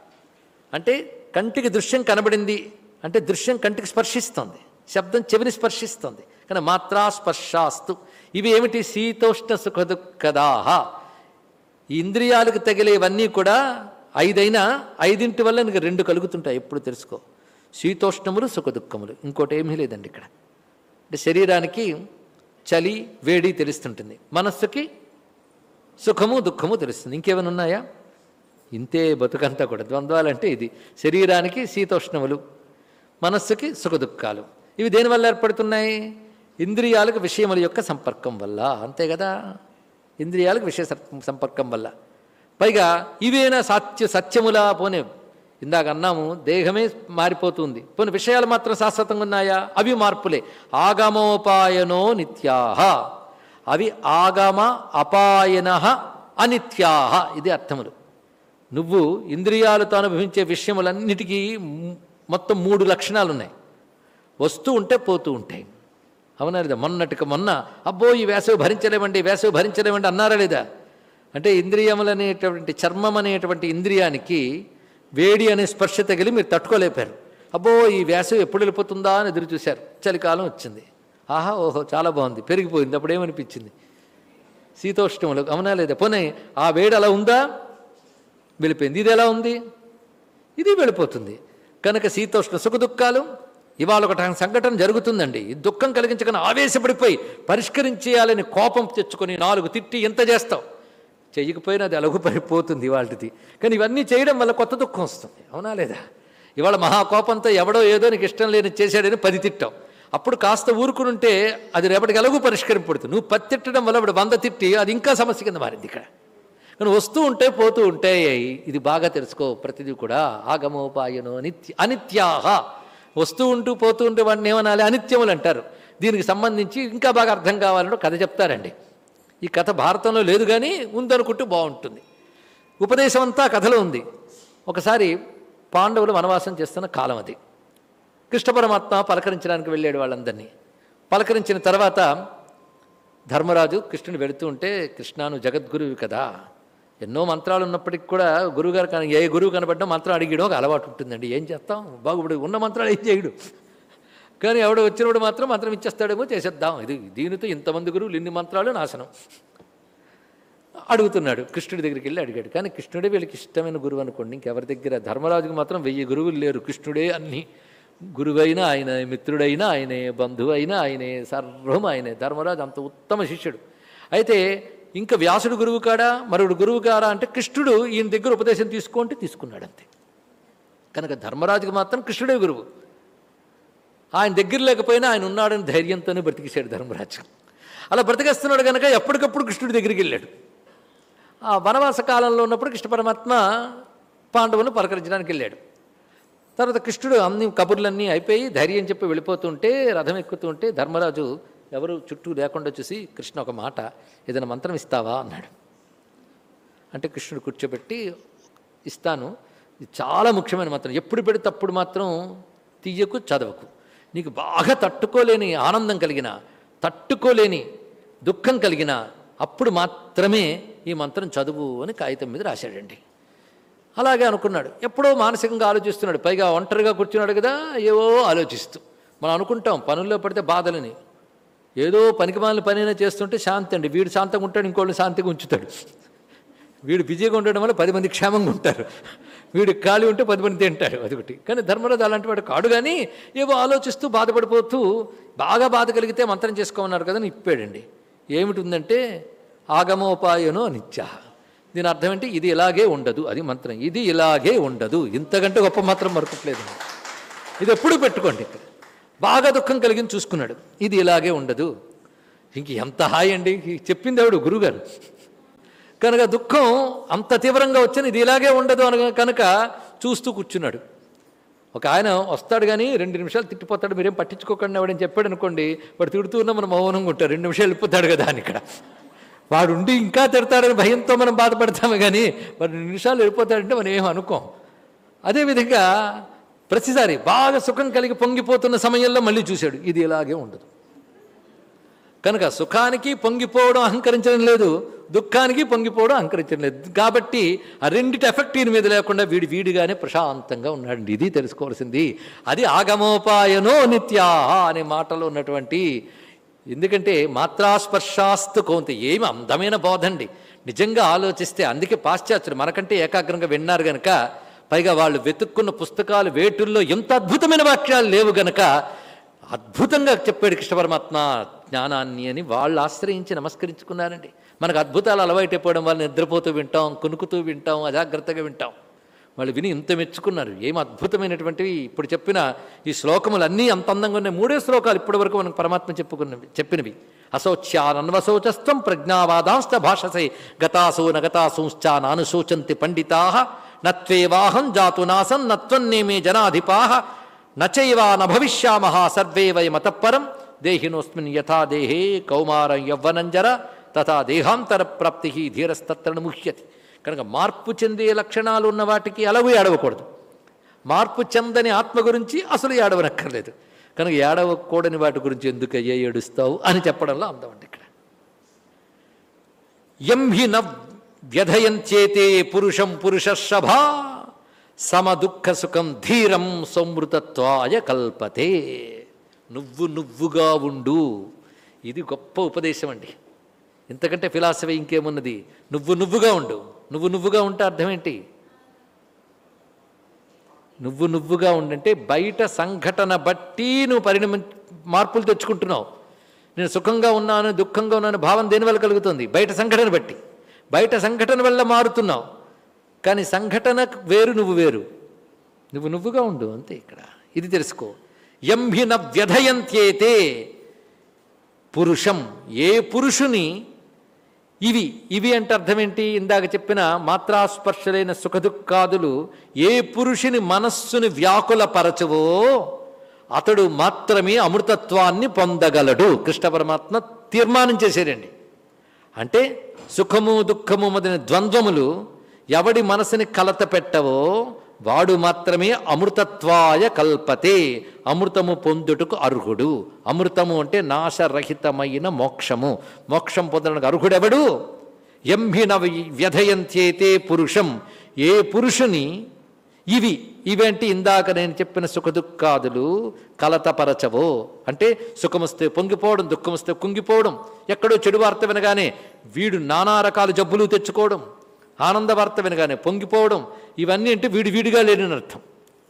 అంటే కంటికి దృశ్యం కనబడింది అంటే దృశ్యం కంటికి స్పర్శిస్తుంది శబ్దం చెవిని స్పర్శిస్తుంది కానీ మాత్రా స్పర్శాస్తు. ఇవి ఏమిటి? శీతోష్ణ సుఖ దుఃఖదాహ ఇంద్రియాలకు తగిలేవన్నీ కూడా ఐదైనా ఐదింటి వల్ల నీకు రెండు కలుగుతుంటాయి ఎప్పుడు తెలుసుకో. శీతోష్ణములు సుఖ దుఃఖములు ఇంకోటి ఏమీ లేదండి ఇక్కడ. అంటే శరీరానికి చలి వేడి తెలుస్తుంటుంది. మనస్సుకి సుఖము దుఃఖము తెలుస్తుంది. ఇంకేమైనా ఉన్నాయా? ఇంతే బతుకంతా కూడా. ద్వంద్వాలంటే ఇది. శరీరానికి శీతోష్ణములు మనస్సుకి సుఖ దుఃఖాలు ఇవి దేనివల్ల ఏర్పడుతున్నాయి? ఇంద్రియాలకు విషయముల యొక్క సంపర్కం వల్ల. అంతే కదా? ఇంద్రియాలకు విషయ సంపర్కం వల్ల. పైగా ఇవేనా సత్య సత్యములా పోనే ఇందాక అన్నాము దేహమే మారిపోతుంది. పోనీ విషయాలు మాత్రం శాశ్వతంగా ఉన్నాయా? అవి మార్పులే. ఆగమోపాయనో నిత్యాహ. అవి ఆగమ అపాయన అనిత్యాహ. ఇది అర్థములు. నువ్వు ఇంద్రియాలతో అనుభవించే విషయములన్నిటికీ మొత్తం మూడు లక్షణాలు ఉన్నాయి వస్తూ ఉంటే పోతూ ఉంటాయి. అవునా లేదా? మొన్నటికి మొన్న అబ్బో ఈ వేసవి భరించలేమండి వేసవి భరించలేమండి అన్నారా లేదా? అంటే ఇంద్రియములనేటువంటి చర్మం అనేటువంటి ఇంద్రియానికి వేడి అనే స్పర్శ తగిలి మీరు తట్టుకోలేపారు. అబ్బో ఈ వేసవి ఎప్పుడు వెళ్ళిపోతుందా అని ఎదురు చూశారు. చలికాలం వచ్చింది. ఆహా ఓహో చాలా బాగుంది. పెరిగిపోయింది. అప్పుడు ఏమనిపించింది? శీతోష్ణములు. అవునా లేదా? పోనీ ఆ వేడి అలా ఉందా? వెళ్ళిపోయింది. ఇది ఎలా ఉంది? ఇది వెళ్ళిపోతుంది. కనుక శీతోష్ణ సుఖ దుఃఖాలు ఇవాళ ఒక సంఘటన జరుగుతుందండి. ఈ దుఃఖం కలిగించకుండా ఆవేశపడిపోయి పరిష్కరించేయాలని కోపం తెచ్చుకొని నాలుగు తిట్టి ఎంత చేస్తావు? చేయకపోయినా అది అలగుపడిపోతుంది ఇవాళది కానీ ఇవన్నీ చేయడం వల్ల కొత్త దుఃఖం వస్తుంది. అవునా లేదా? ఇవాళ మహాకోపంతో ఎవడో ఏదో నీకు ఇష్టం లేని చేశాడని పది తిట్టాం అప్పుడు కాస్త ఊరుకునుంటే అది రేపటికి ఎలాగూ పరిష్కరింపడుతుంది నువ్వు పది తిట్టడం వల్ల ఇప్పుడు వంద తిట్టి అది ఇంకా సమస్య కింద మారింది ఇక్కడ. కానీ వస్తూ ఉంటే పోతూ ఉంటే ఇది బాగా తెలుసుకో ప్రతిదీ కూడా ఆగమోపాయనో నిత్య అనిత్యాహ. వస్తూ ఉంటూ పోతూ ఉంటే వాడిని ఏమనాలి? అనిత్యములు అంటారు. దీనికి సంబంధించి ఇంకా బాగా అర్థం కావాలంటే కథ చెప్తారండి. ఈ కథ భారతంలో లేదు కానీ ఉందనుకుంటూ బాగుంటుంది. ఉపదేశం అంతా కథలో ఉంది. ఒకసారి పాండవులు వనవాసం చేస్తున్న కాలం అది. కృష్ణ పరమాత్మ పలకరించడానికి వెళ్ళాడు వాళ్ళందరినీ. పలకరించిన తర్వాత ధర్మరాజు కృష్ణుని వెళుతూ ఉంటే కృష్ణాను జగద్గురువు కదా. ఎన్నో మంత్రాలు ఉన్నప్పటికీ కూడా గురువుగారు కానీ ఏ గురువు కనబడ్డా మంత్రం అడిగడం ఒక అలవాటు ఉంటుందండి. ఏం చేస్తాం? బాగుపడి ఉన్న మంత్రాలు ఏం చేయడు. కానీ ఎవడు వచ్చినప్పుడు మాత్రం మంత్రం ఇచ్చేస్తాడేమో చేసేద్దాం. ఇది దీనితో ఇంతమంది గురువులు ఇన్ని మంత్రాలు నాశనం. అడుగుతున్నాడు కృష్ణుడి దగ్గరికి వెళ్ళి అడిగాడు. కానీ కృష్ణుడే వీళ్ళకి ఇష్టమైన గురువు అనుకోండి ఇంకెవరి దగ్గర ధర్మరాజుకి మాత్రం వెయ్యి గురువులు లేరు. కృష్ణుడే అన్ని. గురువైనా ఆయన మిత్రుడైనా ఆయనే బంధువు అయినా ఆయనే సర్వం ఆయనే. ధర్మరాజు అంత ఉత్తమ శిష్యుడు. అయితే ఇంకా వ్యాసుడు గురువు కాడా మరొకడు గురువు కాడా అంటే కృష్ణుడు ఈయన దగ్గర ఉపదేశం తీసుకుంటే తీసుకున్నాడు అంతే. కనుక ధర్మరాజుకి మాత్రం కృష్ణుడే గురువు. ఆయన దగ్గర లేకపోయినా ఆయన ఉన్నాడని ధైర్యంతోనే బ్రతికేశాడు ధర్మరాజు అలా బ్రతికేస్తున్నాడు కనుక ఎప్పటికప్పుడు కృష్ణుడి దగ్గరికి వెళ్ళాడు. ఆ వనవాస కాలంలో ఉన్నప్పుడు కృష్ణ పరమాత్మ పాండవులను పలకరించడానికి వెళ్ళాడు. తర్వాత కృష్ణుడు అన్ని కబుర్లన్నీ అయిపోయి ధైర్యం చెప్పి వెళ్ళిపోతుంటే రథం ఎక్కుతుంటే ధర్మరాజు ఎవరు చుట్టూ లేకుండా చూసి కృష్ణ ఒక మాట ఏదైనా మంత్రం ఇస్తావా అన్నాడు. అంటే కృష్ణుడు కూర్చోబెట్టి ఇస్తాను ఇది చాలా ముఖ్యమైన మంత్రం ఎప్పుడు పెడితే అప్పుడు మాత్రం తీయకు చదవకు. నీకు బాగా తట్టుకోలేని ఆనందం కలిగిన తట్టుకోలేని దుఃఖం కలిగిన అప్పుడు మాత్రమే ఈ మంత్రం చదువు అని కాగితం మీద రాశాడండి. అలాగే అనుకున్నాడు. ఎప్పుడో మానసికంగా ఆలోచిస్తున్నాడు. పైగా ఒంటరిగా కూర్చున్నాడు కదా ఏవో ఆలోచిస్తూ. మనం అనుకుంటాం పనుల్లో పడితే బాధలని. ఏదో పనికి మాలిన పనైనా చేస్తుంటే శాంతి అండి. వీడు శాంతంగా ఉంటాడు ఇంకోళ్ళు శాంతిగా ఉంచుతాడు. వీడు బిజీగా ఉండడం వల్ల పది మంది క్షేమంగా ఉంటారు. వీడు ఖాళీ ఉంటే పది మంది తింటాడు అదొకటి. కానీ ధర్మరాజు అలాంటి వాడు కాడు కానీ ఏవో ఆలోచిస్తూ బాధపడిపోతూ బాగా బాధ కలిగితే మంత్రం చేసుకోమన్నారు కదా అని ఇప్పాడండి. ఏమిటి ఉందంటే ఆగమోపాయనో నిత్య. దీని అర్థం ఏంటి ఇది ఇలాగే ఉండదు అది మంత్రం. ఇది ఇలాగే ఉండదు. ఇంతకంటే గొప్ప మాత్రం మరొకట్లేదు ఇది ఎప్పుడు పెట్టుకోండి ఇక్కడ. బాగా దుఃఖం కలిగింది చూసుకున్నాడు. ఇది ఇలాగే ఉండదు. ఇంక ఎంత హాయ్ అండి? చెప్పింది ఆవిడ గురుగారు. కనుక దుఃఖం అంత తీవ్రంగా వచ్చిన ఇది ఇలాగే ఉండదు అనగా కనుక చూస్తూ కూర్చున్నాడు. ఒక ఆయన వస్తాడు కానీ రెండు నిమిషాలు తిట్టిపోతాడు మీరేం పట్టించుకోకండి ఎవడని చెప్పాడు అనుకోండి వాడు తిడుతూ ఉన్నా మనం మౌనంగా ఉంటారు రెండు నిమిషాలు వెళ్ళిపోతాడు కదా అని ఇక్కడ. వాడు ఉండి ఇంకా తిడతాడని భయంతో మనం బాధపడతాము కానీ వాడు రెండు నిమిషాలు వెళ్ళిపోతాడంటే మనం ఏం అనుకోం. అదేవిధంగా ప్రతిసారి బాగా సుఖం కలిగి పొంగిపోతున్న సమయంలో మళ్ళీ చూశాడు ఇది ఇలాగే ఉండదు. కనుక సుఖానికి పొంగిపోవడం అహంకరించడం లేదు దుఃఖానికి పొంగిపోవడం అహంకరించడం లేదు. కాబట్టి ఆ రెండిటి ఎఫెక్ట్ ఈయన మీద లేకుండా వీడి వీడిగానే ప్రశాంతంగా ఉన్నాడండి. ఇది తెలుసుకోవాల్సింది. అది ఆగమోపాయనో నిత్యా అనే మాటలో ఉన్నటువంటి ఎందుకంటే మాత్రాస్పర్శాస్తు కోంత. ఏమి అందమైన బోధండి. నిజంగా ఆలోచిస్తే అందుకే పాశ్చాత్యులు మనకంటే ఏకాగ్రంగా విన్నారు గనక పైగా వాళ్ళు వెతుక్కున్న పుస్తకాలు వేటుల్లో ఎంత అద్భుతమైన వాక్యాలు లేవు గనక అద్భుతంగా చెప్పాడు కృష్ణ పరమాత్మ జ్ఞానాన్ని అని వాళ్ళు ఆశ్రయించి నమస్కరించుకున్నారండి. మనకు అద్భుతాలు అలవాటైపోవడం వల్ల నిద్రపోతూ వింటాం కునుకుతూ వింటాం అజాగ్రత్తగా వింటాం. వాళ్ళు విని ఇంత మెచ్చుకున్నారు. ఏం అద్భుతమైనటువంటివి ఇప్పుడు చెప్పిన ఈ శ్లోకములన్నీ అంత అందంగా ఉన్నాయి. మూడే శ్లోకాలు ఇప్పటి వరకు మనకు పరమాత్మ చెప్పుకున్నవి చెప్పినవి. అశౌచ్యానన్వశోచస్తం ప్రజ్ఞావాదాంశ భాషసై గతాసో నగతాసూశ్చా నానుశోచంతి పండితా. నత్వేవాహం జాతునాసం నత్వన్నేమే జనాధిపా. నచైవా నభవిష్యామహ సర్వే వై మతపరం. దేహినోస్మిన్ యథా దేహే కౌమారం యవ్వనంజర తథా దేహాంతర ప్రాప్తి ధీరస్తత్రను ముహ్యతి కనుక మార్పు చెందే లక్షణాలు ఉన్న వాటికి అలవు ఏడవకూడదు. మార్పు చెందని ఆత్మ గురించి అసలు ఏడవనక్కర్లేదు. కనుక ఏడవకూడని వాటి గురించి ఎందుకు అయ్యే ఏడుస్తావు అని చెప్పడంలో అందమండి ఇక్కడ. ఎం హి న వ్యధయంచేతే పురుషం పురుషశభా సమ సుఖం ధీరం సంమృతత్వాయ కల్పతే. నువ్వు నువ్వుగా ఉండు. ఇది గొప్ప ఉపదేశం అండి. ఇంతకంటే ఫిలాసఫీ ఇంకేమున్నది? నువ్వు నువ్వుగా ఉండు. నువ్వు నువ్వుగా ఉంటే అర్థం ఏంటి నువ్వు నువ్వుగా ఉండంటే బయట సంఘటన బట్టి నువ్వు పరిణమ మార్పులు తెచ్చుకుంటున్నావు. నేను సుఖంగా ఉన్నాను దుఃఖంగా ఉన్నాను భావం దేనివల్ల కలుగుతుంది? బయట సంఘటన బట్టి. బయట సంఘటన వల్ల మారుతున్నావు. కానీ సంఘటన వేరు నువ్వు వేరు. నువ్వు నువ్వుగా ఉండు అంతే ఇక్కడ. ఇది తెలుసుకో. ఎంభిన వ్యధయంత్యేతే పురుషం. ఏ పురుషుని ఇవి ఇవి అంటే అర్థం ఏంటి ఇందాక చెప్పిన మాత్రాస్పర్శలైన సుఖదుఖాదులు ఏ పురుషుని మనస్సుని వ్యాకులపరచవో అతడు మాత్రమే అమృతత్వాన్ని పొందగలడు. కృష్ణ పరమాత్మ తీర్మానం చేశారండి అంటే సుఖము దుఃఖము మొదలైన ద్వంద్వములు ఎవడి మనసుని కలత పెట్టవో వాడు మాత్రమే అమృతత్వాయ కల్పతే. అమృతము పొందుటకు అర్హుడు. అమృతము అంటే నాశరహితమైన మోక్షము. మోక్షం పొందడానికి అర్హుడెవడు? ఎంభిన వ్యధయంత్యేతే పురుషం. ఏ పురుషుని? ఇవి. ఇవేంటి? ఇందాక నేను చెప్పిన సుఖదుఖాదులు కలతపరచవో. అంటే సుఖమొస్తే పొంగిపోవడం దుఃఖమొస్తే కుంగిపోవడం. ఎక్కడో చెడు వార్త వినగానే వీడు నానా రకాల జబ్బులు తెచ్చుకోవడం. ఆనంద వార్త వినగానే పొంగిపోవడం. ఇవన్నీ అంటే వీడు వీడిగా లేడని అర్థం.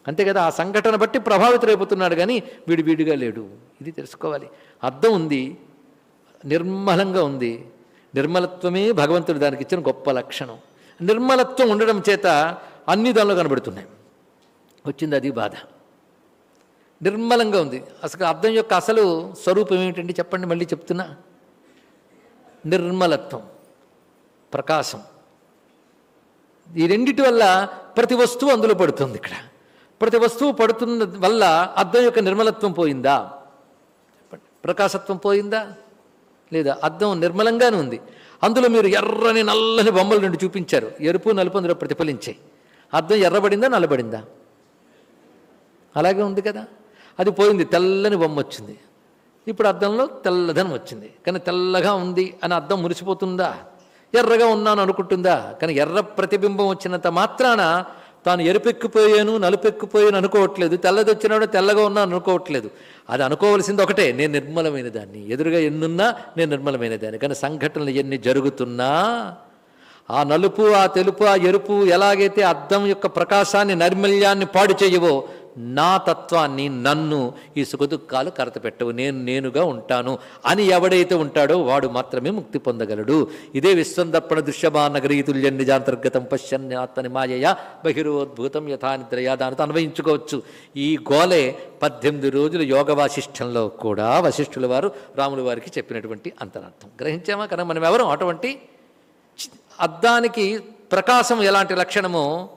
అంతే కదా ఆ సంఘటన బట్టి ప్రభావితులైపోతున్నాడు కానీ వీడు వీడిగా లేడు. ఇది తెలుసుకోవాలి. అర్థం ఉంది నిర్మలంగా ఉంది. నిర్మలత్వమే భగవంతుడు దానికి ఇచ్చిన గొప్ప లక్షణం. నిర్మలత్వం ఉండడం చేత అన్ని దానిలో కనబడుతున్నాయి. వచ్చింది అది బాధ. నిర్మలంగా ఉంది. అసలు అర్థం యొక్క అసలు స్వరూపం ఏమిటండి చెప్పండి మళ్ళీ చెప్తున్నా. నిర్మలత్వం ప్రకాశం. ఈ రెండిటి వల్ల ప్రతి వస్తువు అందులో పడుతుంది ఇక్కడ. ప్రతి వస్తువు పడుతున్న వల్ల అద్దం యొక్క నిర్మలత్వం పోయిందా? ప్రకాశత్వం పోయిందా? లేదా అద్దం నిర్మలంగానే ఉంది. అందులో మీరు ఎర్రని నల్లని బొమ్మలు రెండు చూపించారు. ఎరుపు నలుపు అందులో ప్రతిఫలించాయి అద్దం ఎర్రబడిందా నల్లబడిందా? అలాగే ఉంది కదా. అది పోయింది తెల్లని బొమ్మ వచ్చింది. ఇప్పుడు అద్దంలో తెల్లదనం వచ్చింది. కానీ తెల్లగా ఉంది అని అద్దం మురిసిపోతుందా? ఎర్రగా ఉన్నాను అనుకుంటుందా? కానీ ఎర్ర ప్రతిబింబం వచ్చినంత మాత్రాన తాను ఎరుపెక్కిపోయాను నలుపెక్కిపోయాను అనుకోవట్లేదు. తెల్లది వచ్చినాడు తెల్లగా ఉన్నాను అనుకోవట్లేదు. అది అనుకోవలసింది ఒకటే. నేను నిర్మలమైన దాన్ని. ఎదురుగా ఎన్నున్నా నేను నిర్మలమైన దాన్ని. కానీ సంఘటనలు ఎన్ని జరుగుతున్నా ఆ నలుపు ఆ తెలుపు ఆ ఎరుపు ఎలాగైతే అద్దం యొక్క ప్రకాశాన్ని నైర్మల్యాన్ని పాడు చేయవో నా తత్వాన్ని నన్ను ఈ సుఖదుఖాలు కరతపెట్టవు. నేను నేనుగా ఉంటాను. అని ఎవడైతే ఉంటాడో వాడు మాత్రమే ముక్తి పొందగలడు. ఇదే విశ్వందర్పణ దృశ్యమా నగరీతుల్యం నిజాంతర్గతం పశ్యన్యాత్మని మాయయ బహిరోద్భూతం యథానిద్రయ దానితో అన్వయించుకోవచ్చు. ఈ గోలే పద్దెనిమిది రోజుల యోగ వాసిష్టంలో కూడా వశిష్ఠుల వారు రాముల వారికి చెప్పినటువంటి అంతరార్థం. గ్రహించామా కనుక మనం ఎవరు అటువంటి అద్దానికి ప్రకాశం ఎలాంటి లక్షణమో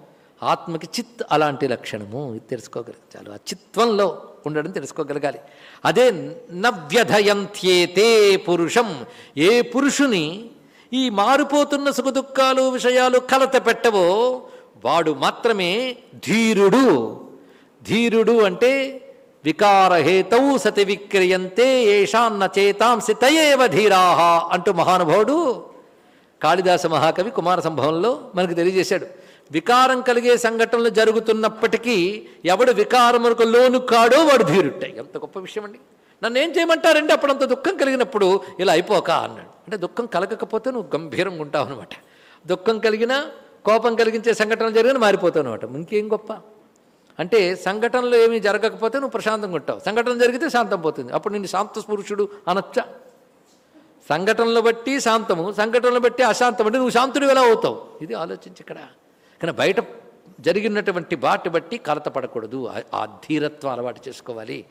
ఆత్మకి చిత్ అలాంటి లక్షణము. ఇది తెలుసుకోగలగాలి ఆ చిత్వంలో ఉండడం తెలుసుకోగలగాలి. అదే నవ్యధయంత్యేతే పురుషం. ఏ పురుషుని ఈ మారిపోతున్న సుఖదుఖాలు విషయాలు కలత పెట్టవో వాడు మాత్రమే ధీరుడు. ధీరుడు అంటే వికారహేతౌ సతి విక్రియంతే ఏషాన్న చేతాంసి తయేవ ధీరాహ అంటూ మహానుభావుడు కాళిదాస మహాకవి కుమార సంభవంలో మనకు తెలియజేశాడు. వికారం కలిగే సంఘటనలు జరుగుతున్నప్పటికీ ఎవడు వికారములకు లోను కాడో వాడు ధీరుట్టాయి ఎంత గొప్ప విషయం అండి నన్ను ఏం చేయమంటారండి? అప్పుడు అంత దుఃఖం కలిగినప్పుడు ఇలా అయిపోక అన్నాడు. అంటే దుఃఖం కలగకపోతే నువ్వు గంభీరంగా ఉంటావు అనమాట దుఃఖం కలిగినా కోపం కలిగించే సంఘటనలు జరిగిన మారిపోతావు అనమాట ఇంకేం గొప్ప? అంటే సంఘటనలు ఏమీ జరగకపోతే నువ్వు ప్రశాంతంగా ఉంటావు. సంఘటన జరిగితే శాంతం పోతుంది. అప్పుడు నేను శాంత స్పురుషుడు అనొచ్చా? సంఘటనలు బట్టి శాంతము సంఘటనలు బట్టి అశాంతం అంటే నువ్వు శాంతుడు ఎలా అవుతావు? ఇది ఆలోచించి ఇక్కడ. కానీ బయట జరిగినటువంటి బాటి బట్టి కలత పడకూడదు ఆ- ధీరత్వం అలవాటు చేసుకోవాలి.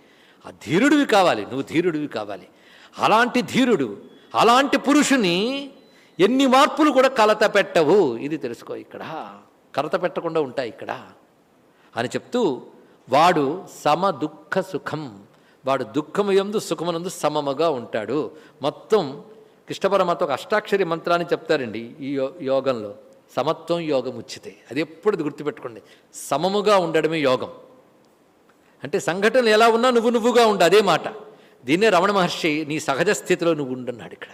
ఆ ధీరుడివి కావాలి. నువ్వు ధీరుడివి కావాలి. అలాంటి ధీరుడు అలాంటి పురుషుని ఎన్ని మార్పులు కూడా కలత పెట్టవు. ఇది తెలుసుకో ఇక్కడ. కలత పెట్టకుండా ఉంటాయి ఇక్కడ. అని చెప్తూ వాడు సమ దుఃఖ సుఖం. వాడు దుఃఖము ఎందు సుఖమునందు సమముగా ఉంటాడు. మొత్తం కృష్ణపరమాత్మ ఒక అష్టాక్షరి మంత్రాన్ని చెప్తారండి ఈ యో యోగంలో. సమత్వం యోగం ఉచితే అది ఎప్పుడు గుర్తుపెట్టుకోండి. సమముగా ఉండడమే యోగం. అంటే సంఘటనలు ఎలా ఉన్నా నువ్వు నువ్వుగా ఉండు అదే మాట. దీన్నే రమణ మహర్షి నీ సహజ స్థితిలో నువ్వు ఉండున్నాడు ఇక్కడ.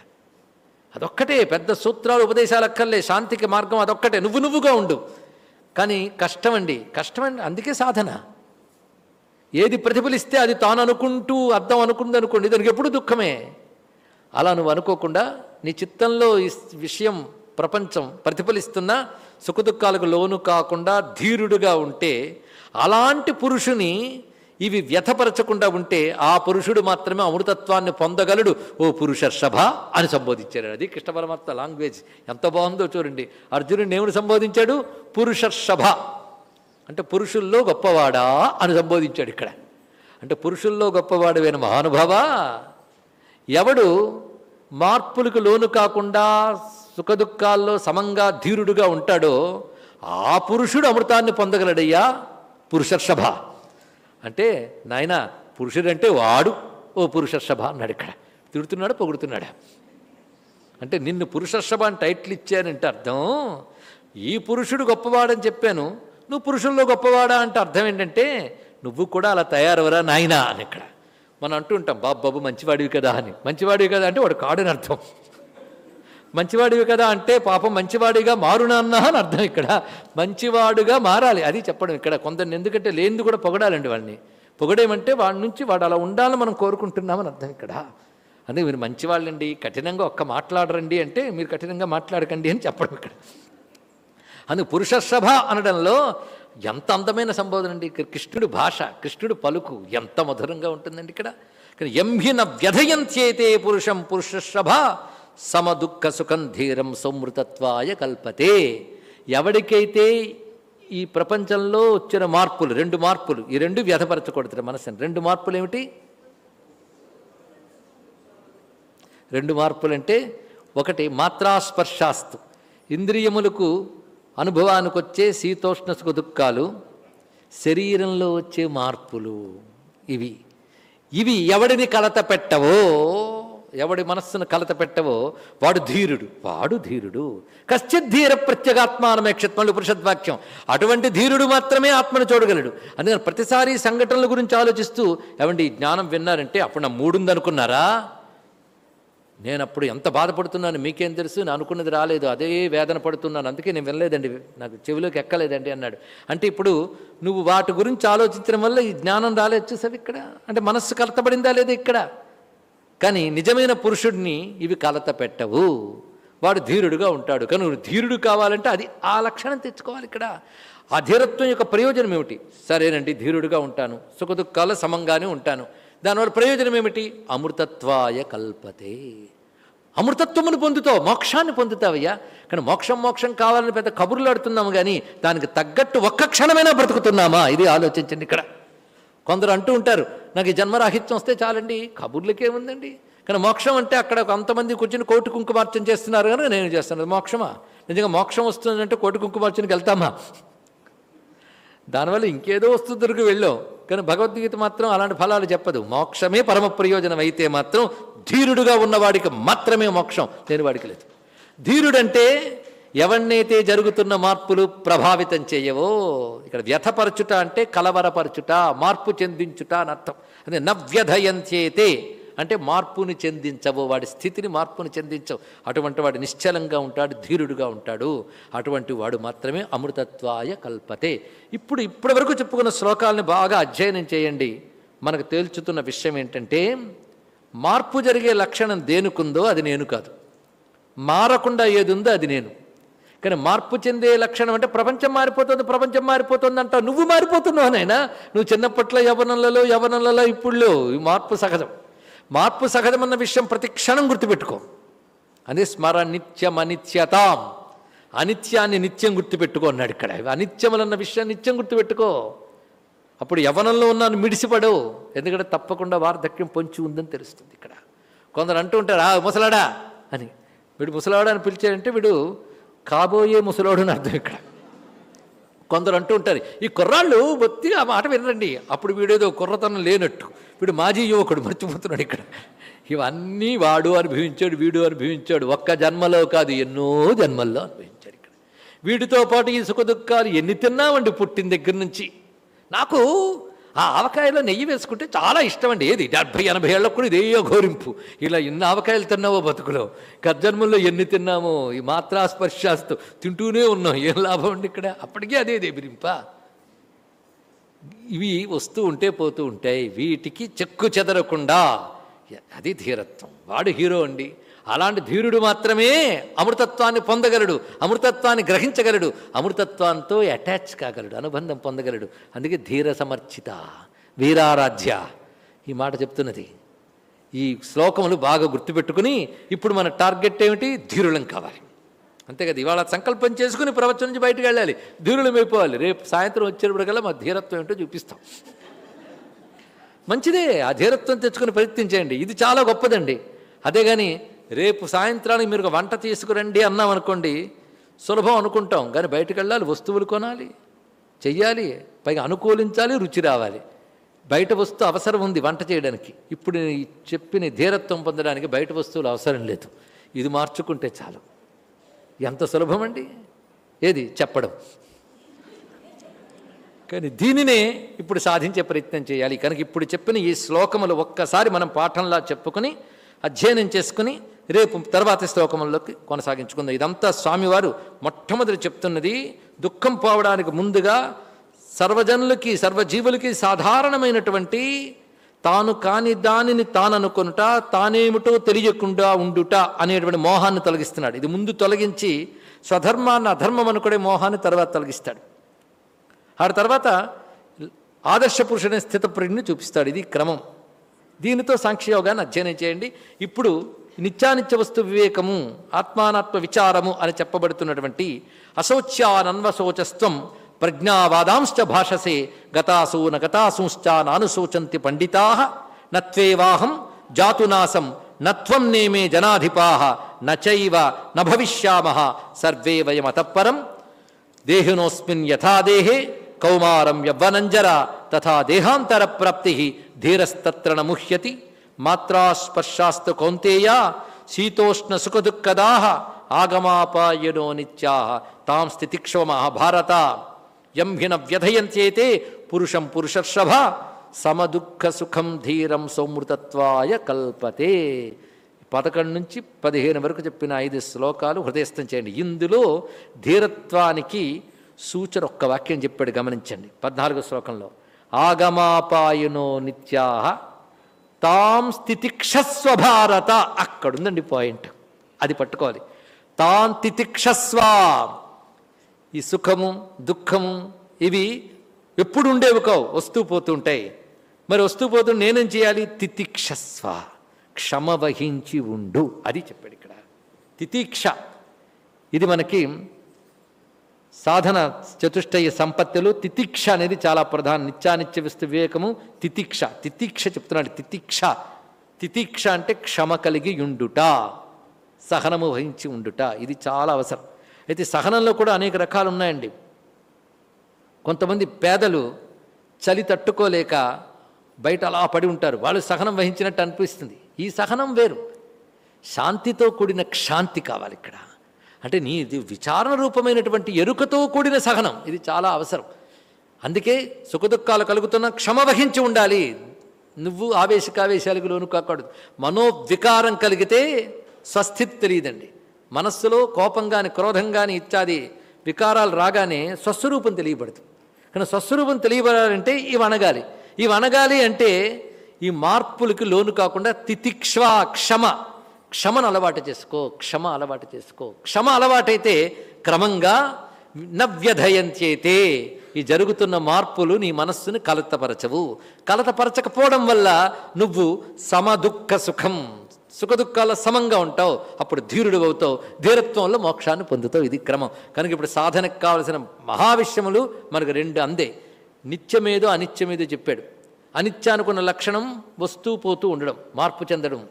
అదొక్కటే పెద్ద సూత్రాలు ఉపదేశాలు అక్కర్లే. శాంతికి మార్గం అదొక్కటే. నువ్వు నువ్వుగా ఉండు. కానీ కష్టమండి. కష్టమండి అందుకే సాధన. ఏది ప్రతిఫలిస్తే అది తాను అనుకుంటూ అర్థం అనుకుంది అనుకోండి దానికి ఎప్పుడు దుఃఖమే. అలా నువ్వు అనుకోకుండా నీ చిత్తంలో ఈ విషయం ప్రపంచం ప్రతిఫలిస్తున్న సుఖదుఖాలకు లోను కాకుండా ధీరుడుగా ఉంటే అలాంటి పురుషుని ఇవి వ్యథపరచకుండా ఉంటే ఆ పురుషుడు మాత్రమే అమృతత్వాన్ని పొందగలడు. ఓ పురుషర్షభ అని సంబోధించారు అది కృష్ణ పరమాత్మ లాంగ్వేజ్. ఎంత బాగుందో చూడండి. అర్జునుడిని ఏమిటి సంబోధించాడు? పురుషర్షభ అంటే పురుషుల్లో గొప్పవాడా అని సంబోధించాడు ఇక్కడ. అంటే పురుషుల్లో గొప్పవాడువైన మహానుభావ ఎవడు మార్పులకు లోను కాకుండా సుఖదుఖాల్లో సమంగా ధీరుడుగా ఉంటాడో ఆ పురుషుడు అమృతాన్ని పొందగలడయ్యా? పురుషర్షభ. అంటే నాయన పురుషుడంటే వాడు. ఓ పురుషర్షభ అన్నాడు ఇక్కడ. తిడుతున్నాడు పొగుడుతున్నాడా? అంటే నిన్ను పురుషర్షభ అని టైటిల్ ఇచ్చానంటే అర్థం. ఈ పురుషుడు గొప్పవాడని చెప్పాను. నువ్వు పురుషుల్లో గొప్పవాడా అంటే అర్థం ఏంటంటే నువ్వు కూడా అలా తయారవరా నాయనా అని ఇక్కడ. మనం అంటూ ఉంటాం బాబు బాబు మంచివాడివి కదా అని. మంచివాడివి కదా అంటే వాడు కాడని అర్థం. మంచివాడివి కదా అంటే పాపం మంచివాడిగా మారునాన్న అని అర్థం ఇక్కడ. మంచివాడుగా మారాలి. అది చెప్పడం ఇక్కడ. కొందరిని ఎందుకంటే లేనిది కూడా పొగడాలండి వాడిని పొగడేమంటే వాడి నుంచి వాడు అలా ఉండాలని మనం కోరుకుంటున్నామని అర్థం ఇక్కడ. అదే మీరు మంచివాళ్ళండి కఠినంగా ఒక్క మాట్లాడరండి అంటే మీరు కఠినంగా మాట్లాడకండి అని చెప్పడం ఇక్కడ. అందుకు పురుషసభ అనడంలో ఎంత అందమైన సంబోధన అండి. ఇక్కడ భాష కృష్ణుడు పలుకు ఎంత మధురంగా ఉంటుందండి ఇక్కడ. ఇక్కడ ఎంహిన వ్యధయంత్యేతే పురుషం పురుషసభ సమదుఃఖ సుఖం ధీరం సౌమృతత్వాయ కల్పతే. ఎవడికైతే ఈ ప్రపంచంలో వచ్చిన మార్పులు రెండు మార్పులు ఈ రెండు వ్యధపరచకూడదు మనసుని రెండు మార్పులు ఏమిటి రెండు మార్పులు అంటే ఒకటి మాత్రాస్పర్శాస్తు. ఇంద్రియములకు అనుభవానికి వచ్చే శీతోష్ణ సుఖ దుఃఖాలు శరీరంలో వచ్చే మార్పులు ఇవి. ఇవి ఎవడిని కలత పెట్టవో ఎవడి మనస్సును కలత పెట్టవో వాడు ధీరుడు. వాడు ధీరుడు. కశ్చిత్ ధీర ప్రత్యేగాత్మానమేక్షత్మలు పురుషద్వాక్యం అటువంటి ధీరుడు మాత్రమే ఆత్మను చూడగలడు. అందుకని ప్రతిసారి సంఘటనల గురించి ఆలోచిస్తూ ఏమండి ఈ జ్ఞానం విన్నారంటే అప్పుడు నా మూడుందనుకున్నారా? నేను అప్పుడు ఎంత బాధపడుతున్నాను మీకేం తెలుసు? నేను అనుకున్నది రాలేదు. అదే వేదన పడుతున్నాను. అందుకే నేను వినలేదండి. నాకు చెవిలోకి ఎక్కలేదండి అన్నాడు. అంటే ఇప్పుడు నువ్వు వాటి గురించి ఆలోచించడం వల్ల ఈ జ్ఞానం రాలేదు చూసావు ఇక్కడ? అంటే మనస్సు కలతబడిందా లేదా ఇక్కడ? కానీ నిజమైన పురుషుడిని ఇవి కలత పెట్టవు. వాడు ధీరుడుగా ఉంటాడు. కానీ ధీరుడు కావాలంటే అది ఆ లక్షణం తెచ్చుకోవాలి ఇక్కడ. ఆ ధీరత్వం యొక్క ప్రయోజనం ఏమిటి? సరేనండి ధీరుడుగా ఉంటాను. సుఖదుఖాల సమంగానే ఉంటాను. దానివల్ల ప్రయోజనం ఏమిటి? అమృతత్వాయ కల్పతే. అమృతత్వమును పొందుతావు మోక్షాన్ని పొందుతావయ్యా. కానీ మోక్షం మోక్షం కావాలని పెద్ద కబుర్లు ఆడుతున్నాము కానీ దానికి తగ్గట్టు ఒక్క క్షణమైనా బ్రతుకుతున్నామా? ఇది ఆలోచించండి ఇక్కడ. కొందరు అంటూ ఉంటారు నాకు ఈ జన్మరాహిత్యం వస్తే చాలండి. కబుర్లకేముందండి కానీ మోక్షం అంటే అక్కడ కొంతమంది కూర్చొని కోటి కుంకుమార్చన చేస్తున్నారు కనుక నేను చేస్తున్నాను మోక్షమా? నిజంగా మోక్షం వస్తుందంటే కోటి కుంకుమార్చనకి వెళ్తామా? దానివల్ల ఇంకేదో వస్తుందరికి వెళ్ళాం. కానీ భగవద్గీత మాత్రం అలాంటి ఫలాలు చెప్పదు. మోక్షమే పరమ ప్రయోజనం అయితే మాత్రం ధీరుడుగా ఉన్నవాడికి మాత్రమే మోక్షం లేని వాడికి లేదు. ధీరుడంటే ఎవన్నైతే జరుగుతున్న మార్పులు ప్రభావితం చేయవో ఇక్కడ వ్యథపరచుట అంటే కలవరపరచుట మార్పు చెందించుట అని అర్థం. అదే నవ్యధయంత్యేతే అంటే మార్పుని చెందించవు వాడి స్థితిని మార్పుని చెందించవు. అటువంటి వాడు నిశ్చలంగా ఉంటాడు ధీరుడుగా ఉంటాడు. అటువంటి వాడు మాత్రమే అమృతత్వాయ కల్పతే. ఇప్పుడు ఇప్పటి వరకు చెప్పుకున్న శ్లోకాలను బాగా అధ్యయనం చేయండి. మనకు తేల్చుతున్న విషయం ఏంటంటే మార్పు జరిగే లక్షణం దేనికుందో అది నేను కాదు. మారకుండా ఏది ఉందో అది నేను. కానీ మార్పు చెందే లక్షణం అంటే ప్రపంచం మారిపోతుంది ప్రపంచం మారిపోతుంది అంట నువ్వు మారిపోతున్నావు నాయనా. నువ్వు చిన్నప్పట్లో యవనంలలో యవనంలలో ఇప్పుడులో మార్పు సహజం. మార్పు సహజమన్న విషయం ప్రతి క్షణం గుర్తుపెట్టుకో. అదే స్మర నిత్యం అనిత్యతాం. అనిత్యాన్ని నిత్యం గుర్తుపెట్టుకో అన్నాడు ఇక్కడ. అనిత్యములన్న విషయాన్ని నిత్యం గుర్తుపెట్టుకో. అప్పుడు యవనంలో ఉన్నాను మిడిసిపడవు. ఎందుకంటే తప్పకుండా వార్ధక్యం పొంచి ఉందని తెలుస్తుంది ఇక్కడ. కొందరు అంటూ ఉంటారు ఆ ముసలాడా అని. వీడు ముసలాడా అని పిలిచాడంటే వీడు కాబోయే ముసలోడు అని అర్థం ఇక్కడ. కొందరు అంటూ ఉంటారు ఈ కుర్రాళ్ళు బొత్తిగా ఆ మాట వినరండి. అప్పుడు వీడేదో కుర్రతనం లేనట్టు. వీడు మాజీ యువకుడు మర్చిపోతున్నాడు ఇక్కడ. ఇవన్నీ వాడు అనుభవించాడు వీడు అనుభవించాడు. ఒక్క జన్మలో కాదు ఎన్నో జన్మల్లో అనుభవించాడు ఇక్కడ. వీడితో పాటు ఈ సుఖ దుఃఖాలు ఎన్ని తిన్నామండి పుట్టిన దగ్గర నుంచి? నాకు ఆ ఆవకాయలో నెయ్యి వేసుకుంటే చాలా ఇష్టం అండి ఏది? డెబ్భై ఎనభై ఏళ్ళకు కూడా ఇదేయో ఘోరింపు. ఇలా ఎన్ని ఆవకాయలు తిన్నావో బతుకులో? గర్జన్మల్లో ఎన్ని తిన్నామో? ఈ మాత్రాస్పర్శాస్తు తింటూనే ఉన్నాం. ఏం లాభం అండి ఇక్కడ? అప్పటికే అదే దేబిరింప ఇవి వస్తూ ఉంటే పోతూ ఉంటాయి. వీటికి చెక్కు చెదరకుండా. అది ధీరత్వం. వాడు హీరో అండి. అలాంటి ధీరుడు మాత్రమే అమృతత్వాన్ని పొందగలడు అమృతత్వాన్ని గ్రహించగలడు అమృతత్వంతో అటాచ్ కాగలడు అనుబంధం పొందగలడు. అందుకే ధీర సమర్చిత వీరారాధ్య. ఈ మాట చెప్తున్నది. ఈ శ్లోకములు బాగా గుర్తుపెట్టుకుని ఇప్పుడు మన టార్గెట్ ఏమిటి? ధీరులం కావాలి. అంతే కదా ఇవాళ సంకల్పం చేసుకుని ప్రవచనం నుంచి బయటకు వెళ్ళాలి. ధీరులం అయిపోవాలి. రేపు సాయంత్రం వచ్చేటప్పటికల్లా మా ధీరత్వం ఏంటో చూపిస్తాం. మంచిదే ఆ ధీరత్వం తెచ్చుకుని ప్రయత్నించేయండి ఇది చాలా గొప్పదండి. అదే కానీ రేపు సాయంత్రానికి మీరు ఒక వంట తీసుకురండి అన్నాం అనుకోండి సులభం అనుకుంటాం కానీ బయటకు వెళ్ళాలి వస్తువులు కొనాలి చెయ్యాలి పైగా అనుకూలించాలి రుచి రావాలి. బయట వస్తువు అవసరం ఉంది వంట చేయడానికి. ఇప్పుడు చెప్పిన ధీరత్వం పొందడానికి బయట వస్తువులు అవసరం లేదు. ఇది మార్చుకుంటే చాలు. ఎంత సులభమండి? ఏది? చెప్పడం. కానీ దీనినే ఇప్పుడు సాధించే ప్రయత్నం చేయాలి. కనుక ఇప్పుడు చెప్పిన ఈ శ్లోకములు ఒక్కసారి మనం పాఠంలా చెప్పుకొని అధ్యయనం చేసుకుని రేపు తర్వాతి శ్లోకముల్లోకి కొనసాగించుకుందాం. ఇదంతా స్వామివారు మొట్టమొదటి చెప్తున్నది దుఃఖం పోవడానికి ముందుగా సర్వజనులకి సర్వజీవులకి సాధారణమైనటువంటి తాను కాని దానిని తాను అనుకొనుట తానేమిటో తెలియకుండా ఉండుట అనేటువంటి మోహాన్ని తొలగిస్తున్నాడు. ఇది ముందు తొలగించి స్వధర్మాన్ని అధర్మం అనుకునే మోహాన్ని తర్వాత తొలగిస్తాడు. ఆ తర్వాత ఆదర్శ పురుషుని స్థితప్రజ్ఞని చూపిస్తాడు. ఇది క్రమం. దీనితో సాంఖ్యయోగాన్ని అధ్యయనం చేయండి. ఇప్పుడు నిత్యానిత్య వస్తు వివేకము ఆత్మానాత్మ విచారము అని చెప్పబడుతున్నటువంటి అశౌచ్యానన్వశోచస్త్వం ప్రజ్ఞావాదాంశ్చ భాషసే గతాసూ న నానుశోచంతి పండితా నత్వేవాహం జాతునాసం నత్వం నేమే జనాధిపా నచైవ న భవిష్యామః సర్వే వయమతపరం దేహినోస్మిన్ యథా దేహే కౌమారం యవ్వనంజర తథా దేహాంతర ప్రాప్తి ధీరస్తత్ర ముహ్యతి మాత్రాస్పర్శాస్తు కౌంతేయ శీతోష్ణ సుఖదుఃఖదా ఆగమాపాయనో నిత్యా తాం స్థితిక్షవ మహాభారత ఎంభిన వ్యధయంతేతే వ్యధయంత్యేతే పురుషం పురుషర్షభ సమదుఃఖ సుఖం ధీరం సౌమృతత్వాయ కల్పతే. పదకొండు నుంచి పదిహేను వరకు చెప్పిన ఐదు శ్లోకాలు హృదయస్థం చేయండి. ఇందులో ధీరత్వానికి సూచన ఒక్క వాక్యం చెప్పాడు. గమనించండి. పద్నాలుగో శ్లోకంలో ఆగమాపాయనో నిత్యాహ తాం స్థితిక్షస్వ భారత అక్కడుందండి పాయింట్. అది పట్టుకోవాలి. తాం తితిక్షస్వ ఈ సుఖము దుఃఖము ఇవి ఎప్పుడు ఉండేవి కావు. వస్తూ పోతుంటాయి. మరి వస్తూ పోతూ నేనేం చేయాలి? తితిక్షస్వ. క్షమ వహించి ఉండు. అది చెప్పాడు ఇక్కడ. తితీక్ష. ఇది మనకి సాధన చతుష్టయ సంపత్తులు తితిక్ష అనేది చాలా ప్రధానం నిత్యానిత్య విస్తు వివేకము తితిక్ష. తితిక్ష చెప్తున్నాడు తితిక్ష. తితిక్ష అంటే క్షమ కలిగి ఉండుట సహనము వహించి ఉండుట. ఇది చాలా అవసరం. అయితే సహనంలో కూడా అనేక రకాలు ఉన్నాయండి. కొంతమంది పేదలు చలి తట్టుకోలేక బయట అలా పడి ఉంటారు. వాళ్ళు సహనం వహించినట్టు అనిపిస్తుంది. ఈ సహనం వేరు. శాంతితో కూడిన క్షాంతి కావాలి ఇక్కడ. అంటే నీ ఇది విచారణ రూపమైనటువంటి ఎరుకతో కూడిన సహనం. ఇది చాలా అవసరం. అందుకే సుఖదుఖాలు కలుగుతున్న క్షమ వహించి ఉండాలి. నువ్వు ఆవేశకావేశాలకు లోను కాకూడదు. మనోవికారం కలిగితే స్వస్థితి తెలియదండి. మనస్సులో కోపం కానీ క్రోధం కానీ ఇత్యాది వికారాలు రాగానే స్వస్వరూపం తెలియబడుతుంది. కానీ స్వస్వరూపం తెలియబడాలంటే ఇవి అనగాలి ఇవి అనగాలి అంటే ఈ మార్పులకి లోను కాకుండా తితిక్ష్వ క్షమ. క్షమను అలవాటు చేసుకో క్షమ అలవాటు చేసుకో. క్షమ అలవాటైతే క్రమంగా నవ్యధయంత్యేతే ఈ జరుగుతున్న మార్పులు నీ మనస్సును కలతపరచవు. కలతపరచకపోవడం వల్ల నువ్వు సమదుఃఖ సుఖం సుఖదుఖాల సమంగా ఉంటావు. అప్పుడు ధీరుడు అవుతావు. ధీరత్వంలో మోక్షాన్ని పొందుతావు. ఇది క్రమం. కనుక ఇప్పుడు సాధనకు కావలసిన మహావిషయములు మనకు రెండు అందే. నిత్యమేదో అనిత్యమేదో చెప్పాడు. అనిత్యానుకున్న లక్షణం వస్తూ పోతూ ఉండడం మార్పు చెందడం.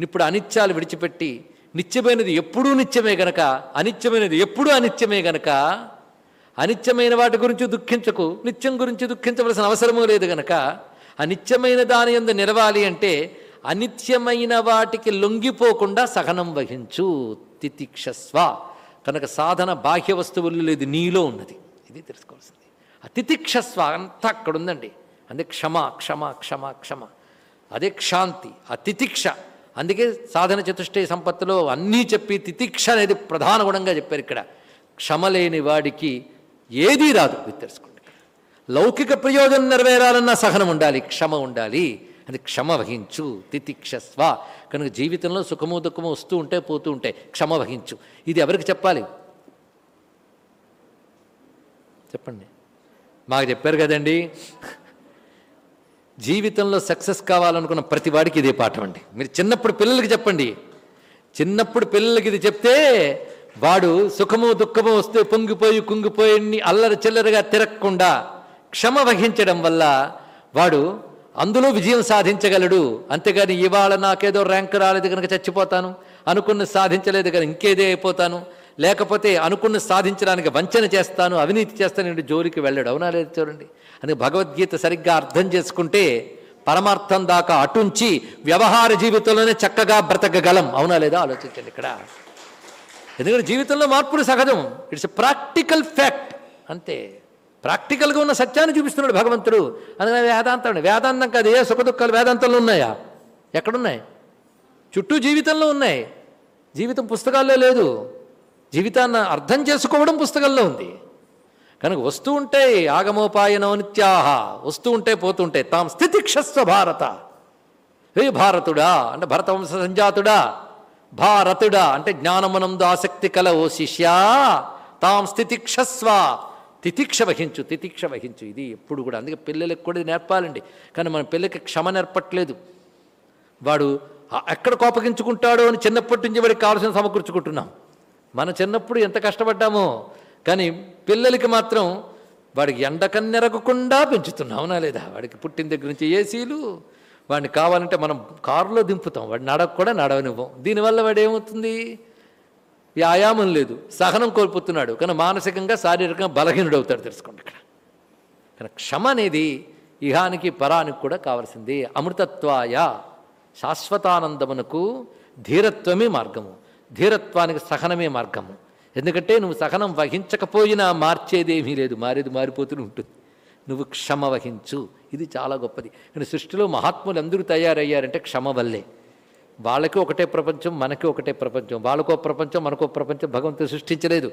ఇప్పుడు అనిత్యాలు విడిచిపెట్టి నిత్యమైనది ఎప్పుడూ నిత్యమే గనక అనిత్యమైనది ఎప్పుడూ అనిత్యమే గనక అనిత్యమైన వాటి గురించి దుఃఖించకు నిత్యం గురించి దుఃఖించవలసిన అవసరమూ లేదు గనక అనిత్యమైన దాని ఎందు నిలవాలి అంటే అనిత్యమైన వాటికి లొంగిపోకుండా సహనం వహించు తితిక్షస్వ. కనుక సాధన బాహ్య వస్తువులు లేదు నీలో ఉన్నది. ఇది తెలుసుకోవాల్సింది. ఆ అంతా అక్కడ ఉందండి అదే క్షమ క్షమ క్షమ క్షమ. అదే క్షాంతి అతిథిక్ష అందుకే సాధన చతుష్టయ సంపత్తులో అన్నీ చెప్పి తితిక్ష అనేది ప్రధాన గుణంగా చెప్పారు ఇక్కడ. క్షమ లేని వాడికి ఏదీ రాదు ఇది తెలుసుకోండి. లౌకిక ప్రయోజనం నెరవేరాలన్నా సహనం ఉండాలి క్షమ ఉండాలి. అది క్షమ వహించు తితిక్షస్వ కనుక జీవితంలో సుఖము దుఃఖము వస్తూ ఉంటే పోతూ ఉంటాయి. క్షమ వహించు. ఇది ఎవరికి చెప్పాలి? చెప్పండి. మాకు చెప్పారు కదండి. జీవితంలో సక్సెస్ కావాలనుకున్న ప్రతి వాడికి ఇదే పాఠం అండి. మీరు చిన్నప్పుడు పిల్లలకి చెప్పండి. చిన్నప్పుడు పిల్లలకి ఇది చెప్తే వాడు సుఖము దుఃఖము వస్తే పొంగిపోయి కుంగిపోయి అల్లరి చిల్లరగా తిరగకుండా క్షమ వహించడం వల్ల వాడు అందులో విజయం సాధించగలడు. అంతేగాని ఇవాళ నాకేదో ర్యాంక్ రాలేదు కనుక చచ్చిపోతాను. అనుకున్న సాధించలేదు కనుక ఇంకేదే అయిపోతాను. లేకపోతే అనుకున్న సాధించడానికి వంచన చేస్తాను అవినీతి చేస్తాను జోలికి వెళ్ళాడు. అవునా లేదు చూడండి. అని భగవద్గీత సరిగ్గా అర్థం చేసుకుంటే పరమార్థం దాకా అటుంచి వ్యవహార జీవితంలోనే చక్కగా బ్రతకగలం. అవునా లేదా? ఆలోచించండి ఇక్కడ. ఎందుకంటే జీవితంలో మార్పులు సహజం. ఇట్స్ ప్రాక్టికల్ ఫ్యాక్ట్ అంతే. ప్రాక్టికల్గా ఉన్న సత్యాన్ని చూపిస్తున్నాడు భగవంతుడు. అందుకని వేదాంతం వేదాంతం కాదు ఏ సుఖ దుఃఖాలు వేదాంతంలో ఉన్నాయా? ఎక్కడున్నాయి? చుట్టూ జీవితంలో ఉన్నాయి. జీవితం పుస్తకాల్లో లేదు. జీవితాన్ని అర్థం చేసుకోవడం పుస్తకంలో ఉంది. కనుక వస్తూ ఉంటాయి ఆగమోపాయనో నిత్యాహ వస్తూ ఉంటే పోతుంటే తాం స్థితిక్షస్వ భారత. హే భారతుడా అంటే భరతవంశ సంజాతుడా భారతుడా అంటే జ్ఞానమునందు ఆసక్తి కల ఓ శిష్యా తాం స్థితిక్షస్వ తితిక్ష వహించు తితిక్ష వహించు. ఇది ఎప్పుడు కూడా అందుకే పిల్లలకు కూడా ఇది నేర్పాలండి. కానీ మన పిల్లకి క్షమ నేర్పట్లేదు. వాడు ఎక్కడ కోపగించుకుంటాడో అని చిన్నప్పటి నుంచి వాడికి కావాల్సిన సమకూర్చుకుంటున్నాం. మన చిన్నప్పుడు ఎంత కష్టపడ్డామో. కానీ పిల్లలకి మాత్రం వాడికి ఎండకన్నెరగకుండా పెంచుతున్నాం అవునా లేదా? వాడికి పుట్టిన దగ్గర నుంచి ఏసీలు వాడిని కావాలంటే మనం కారులో దింపుతాం వాడు నడక కూడా నడవనివ్వం. దీనివల్ల వాడు ఏమవుతుంది? వ్యాయామం లేదు సహనం కోల్పోతున్నాడు. కానీ మానసికంగా శారీరకంగా బలహీనుడు అవుతాడు తెలుసుకోండి ఇక్కడ. కానీ క్షమ అనేది ఇహానికి పరానికి కూడా కావాల్సింది. అమృతత్వాయ శాశ్వతానందమునకు ధీరత్వమే మార్గము. ధీరత్వానికి సహనమే మార్గము. ఎందుకంటే నువ్వు సహనం వహించకపోయినా మార్చేదేమీ లేదు. మారేది మారిపోతూనే ఉంటుంది. నువ్వు క్షమ వహించు. ఇది చాలా గొప్పది. కానీ సృష్టిలో మహాత్ములు అందరూ తయారయ్యారంటే క్షమ వల్లే. వాళ్ళకి ఒకటే ప్రపంచం మనకి ఒకటే ప్రపంచం. వాళ్ళకో ప్రపంచం మనకో ప్రపంచం భగవంతుడు సృష్టించలేదు.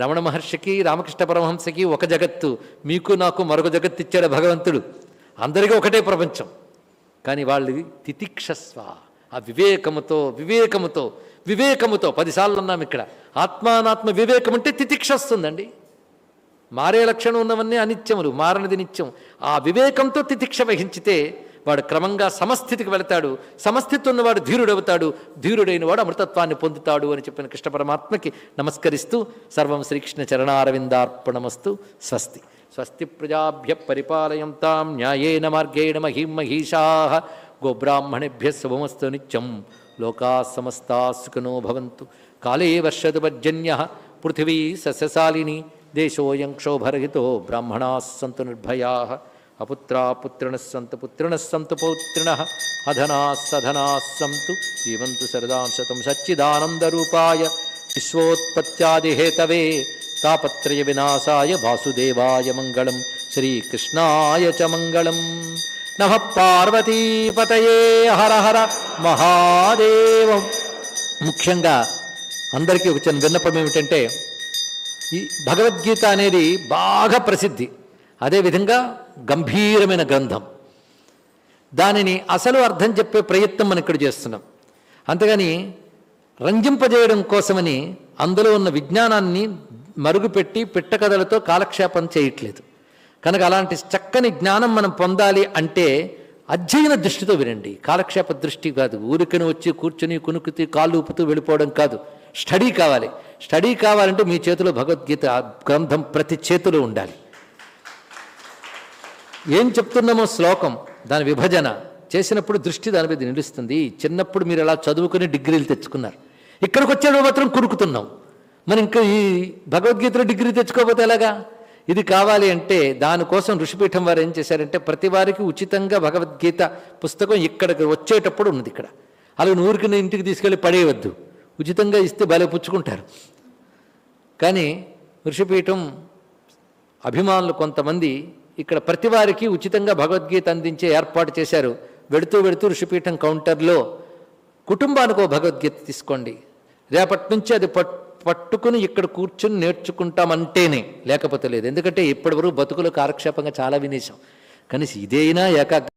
రమణ మహర్షికి రామకృష్ణ పరమహంసకి ఒక జగత్తు. మీకు నాకు మరొక జగత్తు ఇచ్చాడు భగవంతుడు. అందరికీ ఒకటే ప్రపంచం. కానీ వాళ్ళు తితిక్షస్వ. ఆ వివేకముతో వివేకముతో వివేకముతో పదిసార్లు అన్నాం ఇక్కడ ఆత్మానాత్మ వివేకం అంటే తితిక్షస్తుందండి. మారే లక్షణం ఉన్నవన్నీ అనిత్యములు మారనిది నిత్యం. ఆ వివేకంతో తితిక్ష వహించితే వాడు క్రమంగా సమస్థితికి వెళతాడు సమస్థితి ఉన్నవాడు ధీరుడవుతాడు ధీరుడైన వాడు అమృతత్వాన్ని పొందుతాడు అని చెప్పిన కృష్ణ పరమాత్మకి నమస్కరిస్తూ సర్వం శ్రీకృష్ణ చరణారవిందార్పణమస్తు స్వస్తి. స్వస్తి ప్రజాభ్య పరిపాలయంతాం న్యాయేన మార్గేణ మహిం మహిషా గోబ్రాహ్మణేభ్య శుభమస్తు నిత్యం. లోకా సమస్తా సుఖినో భవంతు. కాళే వర్షదు పర్జన్య పృథివీ సస్యశాలిని దేశోయం క్షోభరహితో బ్రాహ్మణా సంతు నిర్భయా. అపుత్రా పుత్రిణ సంతు పుత్రిణ సంతు పౌత్రిణ. అధనా సధనా సంతు జీవంతు శరదాం శతం సచ్చిదానందరూపాయ విశ్వోత్పత్యాదిహేతవే తాపత్రయ వినాశాయ వాసుదేవాయ మంగళం. శ్రీకృష్ణాయ చ మంగళం. నమ పార్వతీపతయే హర హర మహాదేవం ముఖ్యంగా అందరికీ ఒక చిన్న విన్నపం ఏమిటంటే ఈ భగవద్గీత అనేది బాగా ప్రసిద్ధి. అదేవిధంగా గంభీరమైన గ్రంథం. దానిని అసలు అర్థం చెప్పే ప్రయత్నం మనం ఇక్కడ చేస్తున్నాం. అంతేగాని రంజింపజేయడం కోసమని అందులో ఉన్న విజ్ఞానాన్ని మరుగుపెట్టి పిట్టకథలతో కాలక్షేపం చేయట్లేదు. కనుక అలాంటి చక్కని జ్ఞానం మనం పొందాలి అంటే అధ్యయన దృష్టితో వినండి. కాలక్షేప దృష్టి కాదు. ఊరికని వచ్చి కూర్చొని కునుకుతీ కాళ్ళు ఊపుతూ వెళ్ళిపోవడం కాదు. స్టడీ కావాలి. స్టడీ కావాలంటే మీ చేతిలో భగవద్గీత గ్రంథం ప్రతి చేతిలో ఉండాలి. ఏం చెప్తున్నామో శ్లోకం దాని విభజన. చేసినప్పుడు దృష్టి దాని మీద నిలుస్తుంది. చిన్నప్పుడు మీరు ఎలా చదువుకుని డిగ్రీలు తెచ్చుకున్నారు. ఇక్కడికి వచ్చేటప్పుడు మాత్రం కురుకుతున్నాం. మరి ఇంకా ఈ భగవద్గీతలో డిగ్రీ తెచ్చుకోకపోతే ఎలాగా? ఇది కావాలి అంటే దానికోసం ఋషిపీఠం వారు ఏం చేశారంటే ప్రతి వారికి ఉచితంగా భగవద్గీత పుస్తకం ఇక్కడికి వచ్చేటప్పుడు ఉన్నది ఇక్కడ. అలాగే ఊరికి ఇంటికి తీసుకెళ్ళి పడేయవద్దు. ఉచితంగా ఇస్తే భలే పుచ్చుకుంటారు. కానీ ఋషిపీఠం అభిమానులు కొంతమంది ఇక్కడ ప్రతి వారికి ఉచితంగా భగవద్గీత అందించే ఏర్పాటు చేశారు. వెడుతూ వెడుతూ ఋషిపీఠం కౌంటర్లో కుటుంబానికి ఓ భగవద్గీత తీసుకోండి. రేపటి నుంచి అది పట్ పట్టుకుని ఇక్కడ కూర్చుని నేర్చుకుంటామంటేనే. లేకపోతే లేదు. ఎందుకంటే ఇప్పటివరకు బతుకులు కాలక్షేపంగా చాలా వినేశాం. కనీసం ఇదేనా ఏకాగ్ర